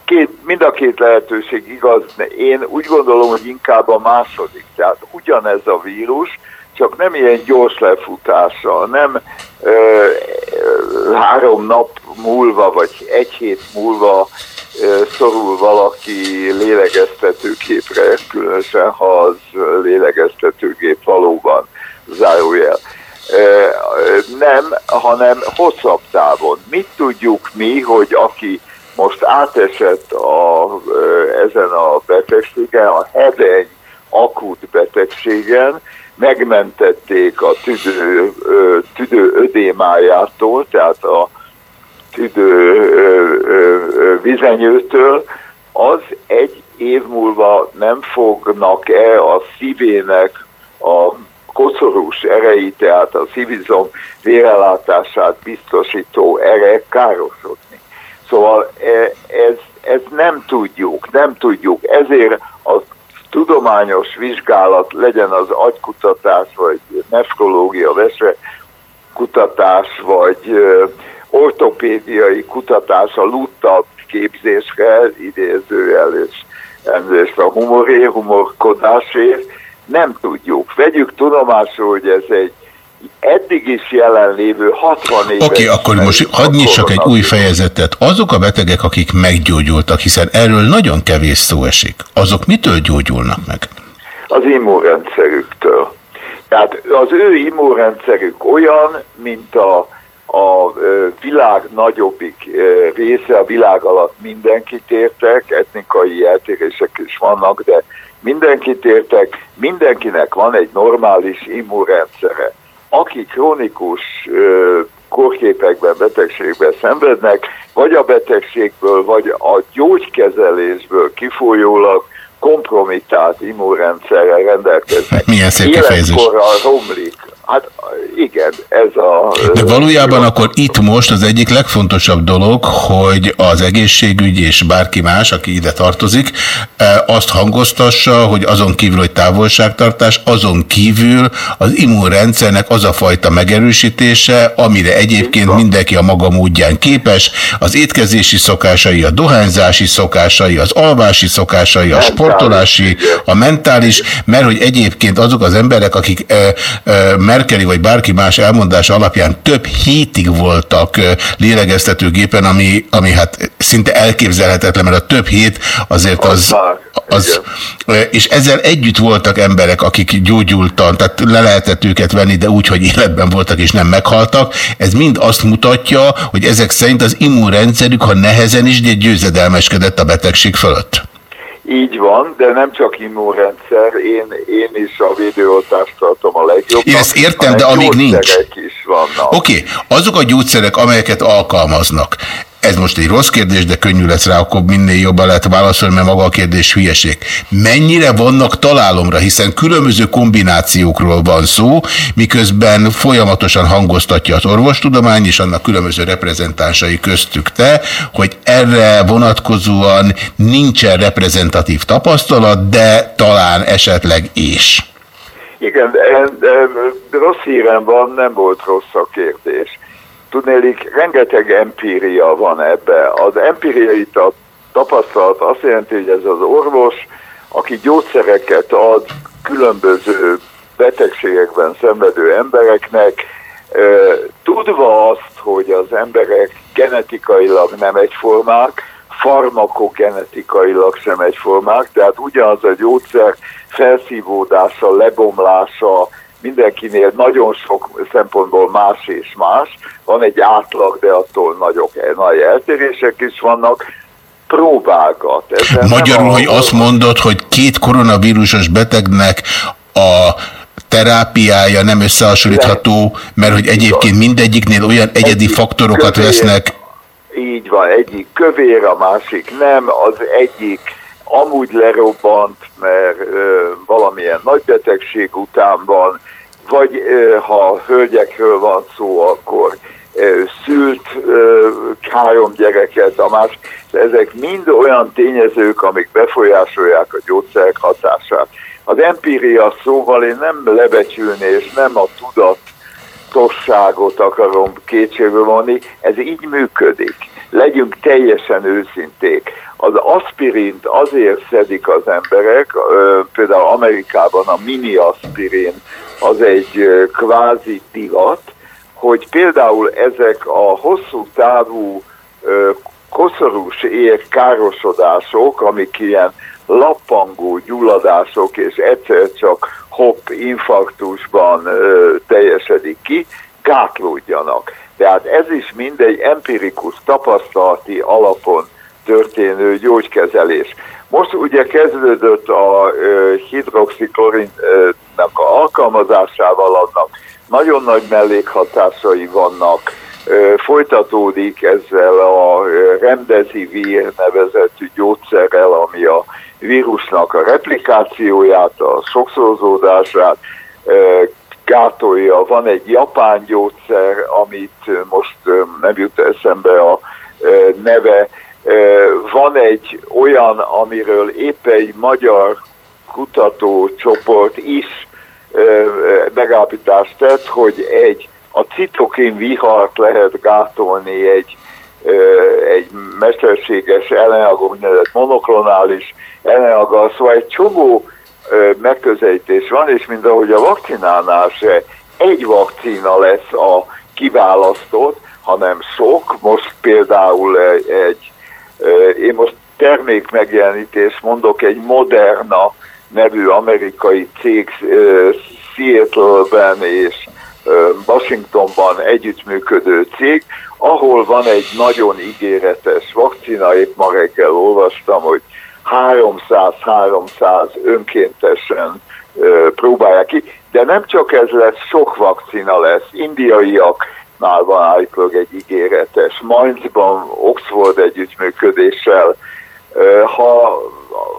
Két, mind a két lehetőség igaz, én úgy gondolom, hogy inkább a második. Tehát ugyanez a vírus, csak nem ilyen gyors lefutással, nem ö, három nap múlva, vagy egy hét múlva ö, szorul valaki lélegeztetőgépre, különösen ha az lélegeztetőgép valóban zárójel. Ö, Nem, hanem hosszabb távon. Mit tudjuk mi, hogy aki most átesett a, ezen a betegségen, a hedeny akut betegségen, megmentették a tüdő, tüdő ödémájától, tehát a tüdő vizenyőtől, az egy év múlva nem fognak-e a szívének a koszorús erei, tehát a szívizom vérellátását biztosító erek károsodni. Szóval e, ez, ez nem tudjuk, nem tudjuk. Ezért a tudományos vizsgálat legyen az agykutatás, vagy nefrológia, kutatás, vagy ö, ortopédiai kutatás a lutta képzésre, idézőjel és elnézést a humoré, humorkodásért, nem tudjuk. Vegyük tudomásul, hogy ez egy eddig is jelenlévő 60 éves... Oké, okay, akkor most hadd nyissak egy új fejezetet. Azok a betegek, akik meggyógyultak, hiszen erről nagyon kevés szó esik, azok mitől gyógyulnak meg? az immunrendszerüktől. Tehát az ő immunrendszerük olyan, mint a, a világ nagyobbik része, a világ alatt mindenkit értek, etnikai eltérések is vannak, de mindenkit értek, mindenkinek van egy normális immunrendszere. Aki krónikus kórképekben, betegségben szenvednek, vagy a betegségből, vagy a gyógykezelésből kifolyólag kompromittált immunrendszerrel rendelkeznek. Milyen szép kifejezés. Romlik. Hát igen, ez a... De valójában akkor itt most az egyik legfontosabb dolog, hogy az egészségügy és bárki más, aki ide tartozik, eh, azt hangoztassa, hogy azon kívül, hogy távolságtartás, azon kívül az immunrendszernek az a fajta megerősítése, amire egyébként mindenki a maga módján képes, az étkezési szokásai, a dohányzási szokásai, az alvási szokásai, a sportolási, a mentális, mert hogy egyébként azok az emberek, akik ö, ö, Merkeli vagy bárki más elmondása alapján több hétig voltak lélegeztetőgépen, ami, ami hát szinte elképzelhetetlen, mert a több hét azért az, az és ezzel együtt voltak emberek, akik gyógyultan, tehát le lehetett őket venni, de úgy, hogy életben voltak és nem meghaltak. Ez mind azt mutatja, hogy ezek szerint az immunrendszerük, ha nehezen is, de győzedelmeskedett a betegség fölött. Így van, de nem csak immunrendszer, én, én is a védőoltást tartom a legjobbnak. Én ezt értem, de amíg nincs. gyógyszerek is vannak. Oké, okay. azok a gyógyszerek, amelyeket alkalmaznak, ez most egy rossz kérdés, de könnyű lesz rá, akkor minél jobban lehet válaszolni, mert maga a kérdés hülyeség. Mennyire vannak találomra, hiszen különböző kombinációkról van szó, miközben folyamatosan hangoztatja az orvostudomány és annak különböző reprezentánsai köztük te, hogy erre vonatkozóan nincsen reprezentatív tapasztalat, de talán esetleg is. Igen, rossz hírem van, nem volt rossz a kérdés. Tudnélik, rengeteg empíria van ebbe. Az empíriai ta- tapasztalat azt jelenti, hogy ez az orvos, aki gyógyszereket ad különböző betegségekben szenvedő embereknek, tudva azt, hogy az emberek genetikailag nem egyformák, farmakogenetikailag sem egyformák, tehát ugyanaz a gyógyszer felszívódása, lebomlása, mindenkinél nagyon sok szempontból más és más. Van egy átlag, de attól nagyok, nagy eltérések is vannak. próbálgat. Ezzel Magyarul, hogy azt mondod, hogy két koronavírusos betegnek a terápiája nem összehasonlítható, mert hogy egyébként mindegyiknél olyan egyedi faktorokat vesznek, Így van, egyik kövér, a másik nem, az egyik amúgy lerobbant, mert ö, valamilyen nagy betegség után van, vagy ö, ha hölgyekről van szó, akkor ö, szült ö, három gyereket, a más, ezek mind olyan tényezők, amik befolyásolják a gyógyszerek hatását. Az empíria szóval én nem lebecsülni és nem a tudat tosságot akarom kétségbe vonni, ez így működik. Legyünk teljesen őszinték. Az aspirint azért szedik az emberek, például Amerikában a mini aspirin az egy kvázi divat, hogy például ezek a hosszú távú koszorús ér károsodások, amik ilyen lappangó gyulladások, és egyszer csak hopp, infarktusban ö, teljesedik ki, gátlódjanak. Tehát ez is mindegy empirikus tapasztalati alapon történő gyógykezelés. Most ugye kezdődött a hidroxiklorinnak a alkalmazásával, annak nagyon nagy mellékhatásai vannak, folytatódik ezzel a ö, remdesivir nevezetű gyógyszerrel, ami a vírusnak a replikációját, a sokszorozódását gátolja. Van egy japán gyógyszer, amit most nem jut eszembe a neve. Van egy olyan, amiről épp egy magyar kutatócsoport is megállapítást tett, hogy egy a citokin vihart lehet gátolni egy, egy mesterséges ellenanyag, úgynevezett monoklonális ellenanyaggal, szóval egy csomó megközelítés van, és mint ahogy a vakcinánál se egy vakcina lesz a kiválasztott, hanem sok, most például egy, egy én most termék megjelenítést mondok, egy Moderna nevű amerikai cég Seattle-ben és Washingtonban együttműködő cég, ahol van egy nagyon ígéretes vakcina, épp ma reggel olvastam, hogy 300-300 önkéntesen próbálják ki, de nem csak ez lesz, sok vakcina lesz, indiaiaknál van állítólag egy ígéretes, Mainzban Oxford együttműködéssel, ha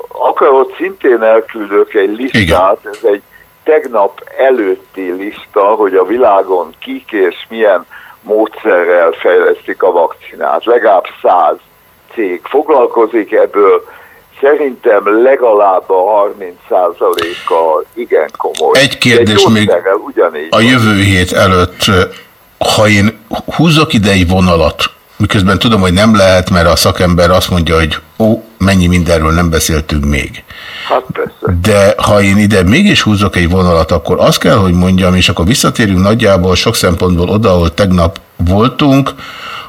akarod, szintén elküldök egy listát, ez egy tegnap előtti lista, hogy a világon kik és milyen módszerrel fejlesztik a vakcinát. Legalább száz cég foglalkozik ebből, szerintem legalább a 30%-a igen komoly. Egy kérdés De még ugyanígy a jövő hét előtt, ha én húzok ide egy vonalat, miközben tudom, hogy nem lehet, mert a szakember azt mondja, hogy ó, mennyi mindenről nem beszéltünk még. Hát persze. De ha én ide mégis húzok egy vonalat, akkor azt kell, hogy mondjam, és akkor visszatérünk nagyjából sok szempontból oda, ahol tegnap voltunk,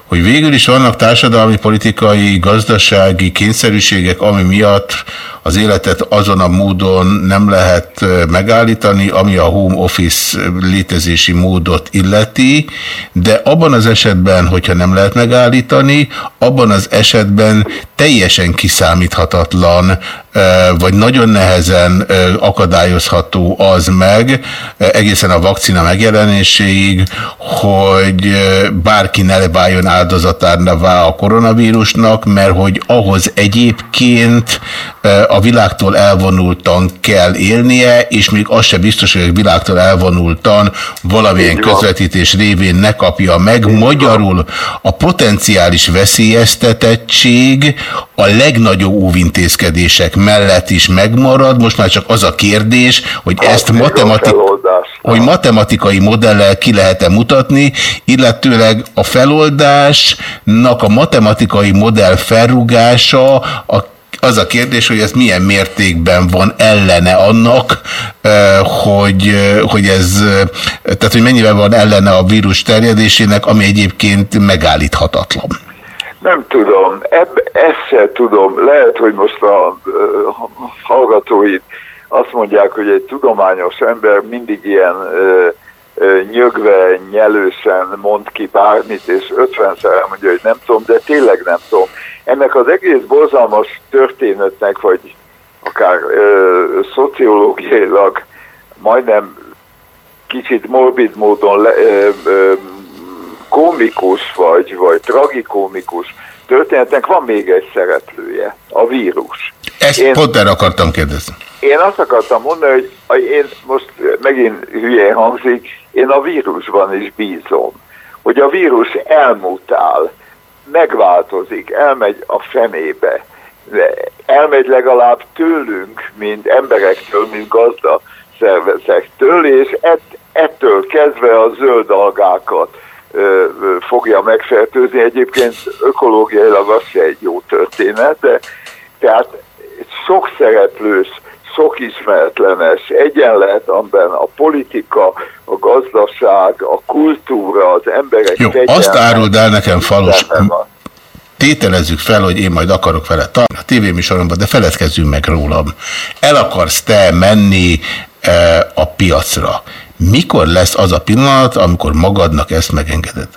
hogy végül is vannak társadalmi, politikai, gazdasági kényszerűségek, ami miatt az életet azon a módon nem lehet megállítani, ami a home office létezési módot illeti, de abban az esetben, hogyha nem lehet megállítani, abban az esetben teljesen kiszámíthatatlan, vagy nagyon nehezen akadályozható az meg, egészen a vakcina megjelenéséig, hogy bárki ne váljon áldozatárnavá a koronavírusnak, mert hogy ahhoz egyébként a világtól elvonultan kell élnie, és még az se biztos, hogy a világtól elvonultan valamilyen közvetítés révén ne kapja meg. Magyarul a potenciális veszélyeztetettség a legnagyobb óvintézkedések mellett is megmarad. Most már csak az a kérdés, hogy ezt matematik hogy matematikai modellel ki lehet-e mutatni, illetőleg a feloldásnak a matematikai modell felrugása a az a kérdés, hogy ez milyen mértékben van ellene annak, hogy, hogy ez, eh, tehát hogy mennyivel van ellene a vírus terjedésének, ami egyébként megállíthatatlan. Nem tudom, ebb, ezt se tudom. Lehet, hogy most a, hallgatóid azt mondják, hogy egy tudományos ember mindig ilyen ö, nyögve, nyelősen mond ki bármit, és 50-szer elmondja, hogy nem tudom, de tényleg nem tudom. Ennek az egész borzalmas történetnek, vagy akár ö, szociológiailag majdnem kicsit morbid módon le, ö, ö, komikus vagy, vagy tragikomikus történetnek van még egy szereplője, a vírus. Ezt én, pont erre akartam kérdezni. Én azt akartam mondani, hogy én most megint hülyén hangzik, én a vírusban is bízom, hogy a vírus elmutál, megváltozik, elmegy a fenébe, elmegy legalább tőlünk, mint emberektől, mint gazda szervezektől, és ett, ettől kezdve a zöld algákat ö, fogja megfertőzni. Egyébként ökológiailag az se egy jó történet, de tehát sok szereplős, sok ismeretlenes egyenlet, amiben a politika, a gazdaság, a kultúra, az emberek Jó, azt áruld el nekem van. tételezzük fel, hogy én majd akarok vele tartani a tévéműsoromban, de feledkezzünk meg rólam. El akarsz te menni e, a piacra. Mikor lesz az a pillanat, amikor magadnak ezt megengeded?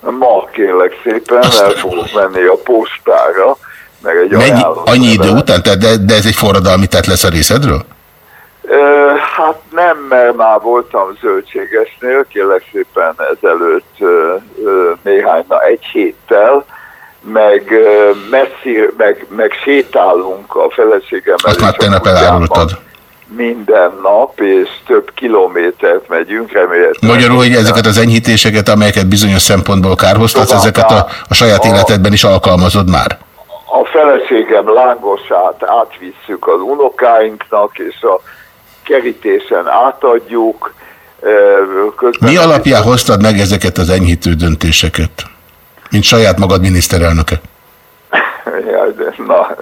Ma kérlek szépen, el fogok menni a postára, meg egy Mennyi, annyi idő után? Tehát De, de ez egy forradalmi tett lesz a részedről? Ö, hát nem, mert már voltam zöldségesnél, kérlek szépen ezelőtt ö, ö, néhány, na egy héttel, meg messzi, meg, meg sétálunk a feleségemmel. Azt már tegnap elárultad. Minden nap, és több kilométert megyünk, remélhetőleg. Magyarul, hogy ezeket az enyhítéseket, amelyeket bizonyos szempontból kárhoztatsz, ezeket a, a saját a- életedben is alkalmazod már? A feleségem lángosát átvisszük az unokáinknak, és a kerítésen átadjuk. Közben Mi alapján hoztad meg ezeket az enyhítő döntéseket? Mint saját magad miniszterelnöke? Jaj, de, na,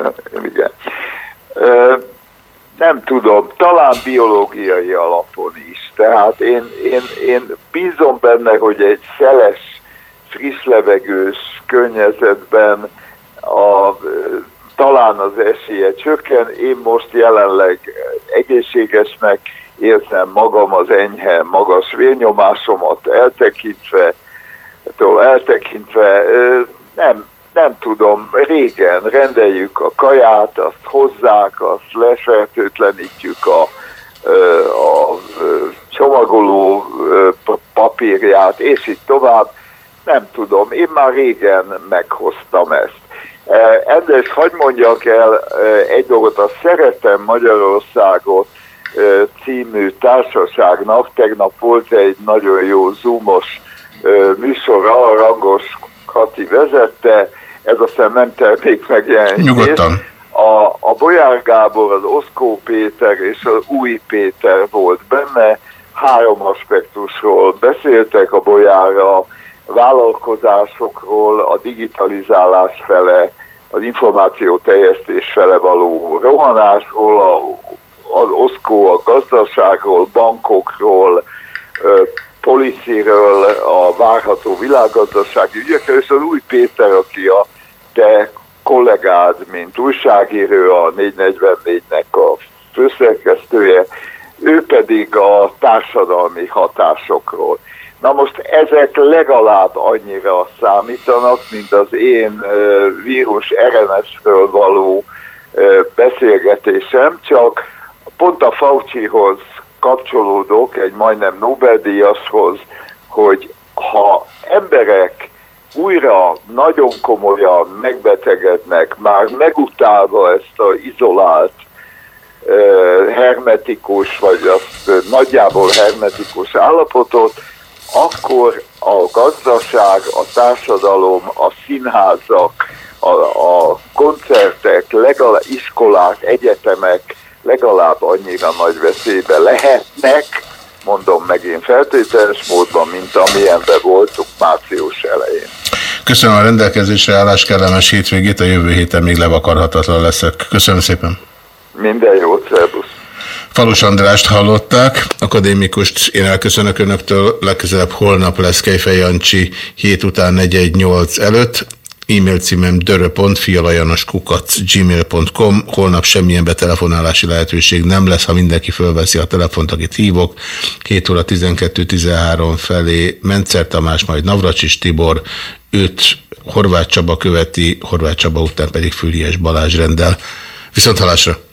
igen. Nem tudom, talán biológiai alapon is. Tehát én, én, én bízom benne, hogy egy szeles, friss levegős környezetben a, talán az esélye csökken. Én most jelenleg egészségesnek érzem magam az enyhe magas vérnyomásomat eltekintve, től eltekintve, nem, nem tudom, régen rendeljük a kaját, azt hozzák, azt lefertőtlenítjük a, a csomagoló papírját, és így tovább. Nem tudom, én már régen meghoztam ezt. Is hagyd mondjak el ö, egy dolgot, azt szeretem Magyarországot ö, című társaságnak. Tegnap volt egy nagyon jó zoomos ö, műsora, a Rangos Kati vezette, ez aztán nem termék megjelenés. Nyugodtan. A, a Bolyár Gábor, az Oszkó Péter és az Új Péter volt benne, három aspektusról beszéltek a Bolyára, vállalkozásokról, a digitalizálás fele, az információ teljesztés fele való rohanásról, az OSZKO a gazdaságról, bankokról, ö, policyről, a várható világgazdasági ügyekről, és az új Péter, aki a te kollégád, mint újságíró, a 444-nek a főszerkesztője, ő pedig a társadalmi hatásokról. Na most ezek legalább annyira számítanak, mint az én vírus RNS-ről való beszélgetésem, csak pont a Faucihoz kapcsolódok, egy majdnem Nobel-díjashoz, hogy ha emberek újra nagyon komolyan megbetegednek, már megutálva ezt a izolált, hermetikus, vagy azt nagyjából hermetikus állapotot, akkor a gazdaság, a társadalom, a színházak, a, a koncertek, legalább iskolák, egyetemek legalább annyira nagy veszélybe lehetnek, mondom megint feltételes módban, mint amilyenben voltunk március elején. Köszönöm a rendelkezésre állás, kellemes hétvégét, a jövő héten még levakarhatatlan leszek. Köszönöm szépen. Minden jót, szervusz! Falus Andrást hallották, akadémikust én elköszönök Önöktől, legközelebb holnap lesz Kejfej Jancsi, hét után 418 előtt. e-mail címem dörö.fialajanoskukac gmail.com holnap semmilyen betelefonálási lehetőség nem lesz, ha mindenki fölveszi a telefont, akit hívok. 2 óra 12-13 felé Mencer Tamás, majd Navracsis Tibor, 5 Horváth Csaba követi, Horváth Csaba után pedig Fülies Balázs rendel. Viszont halásra!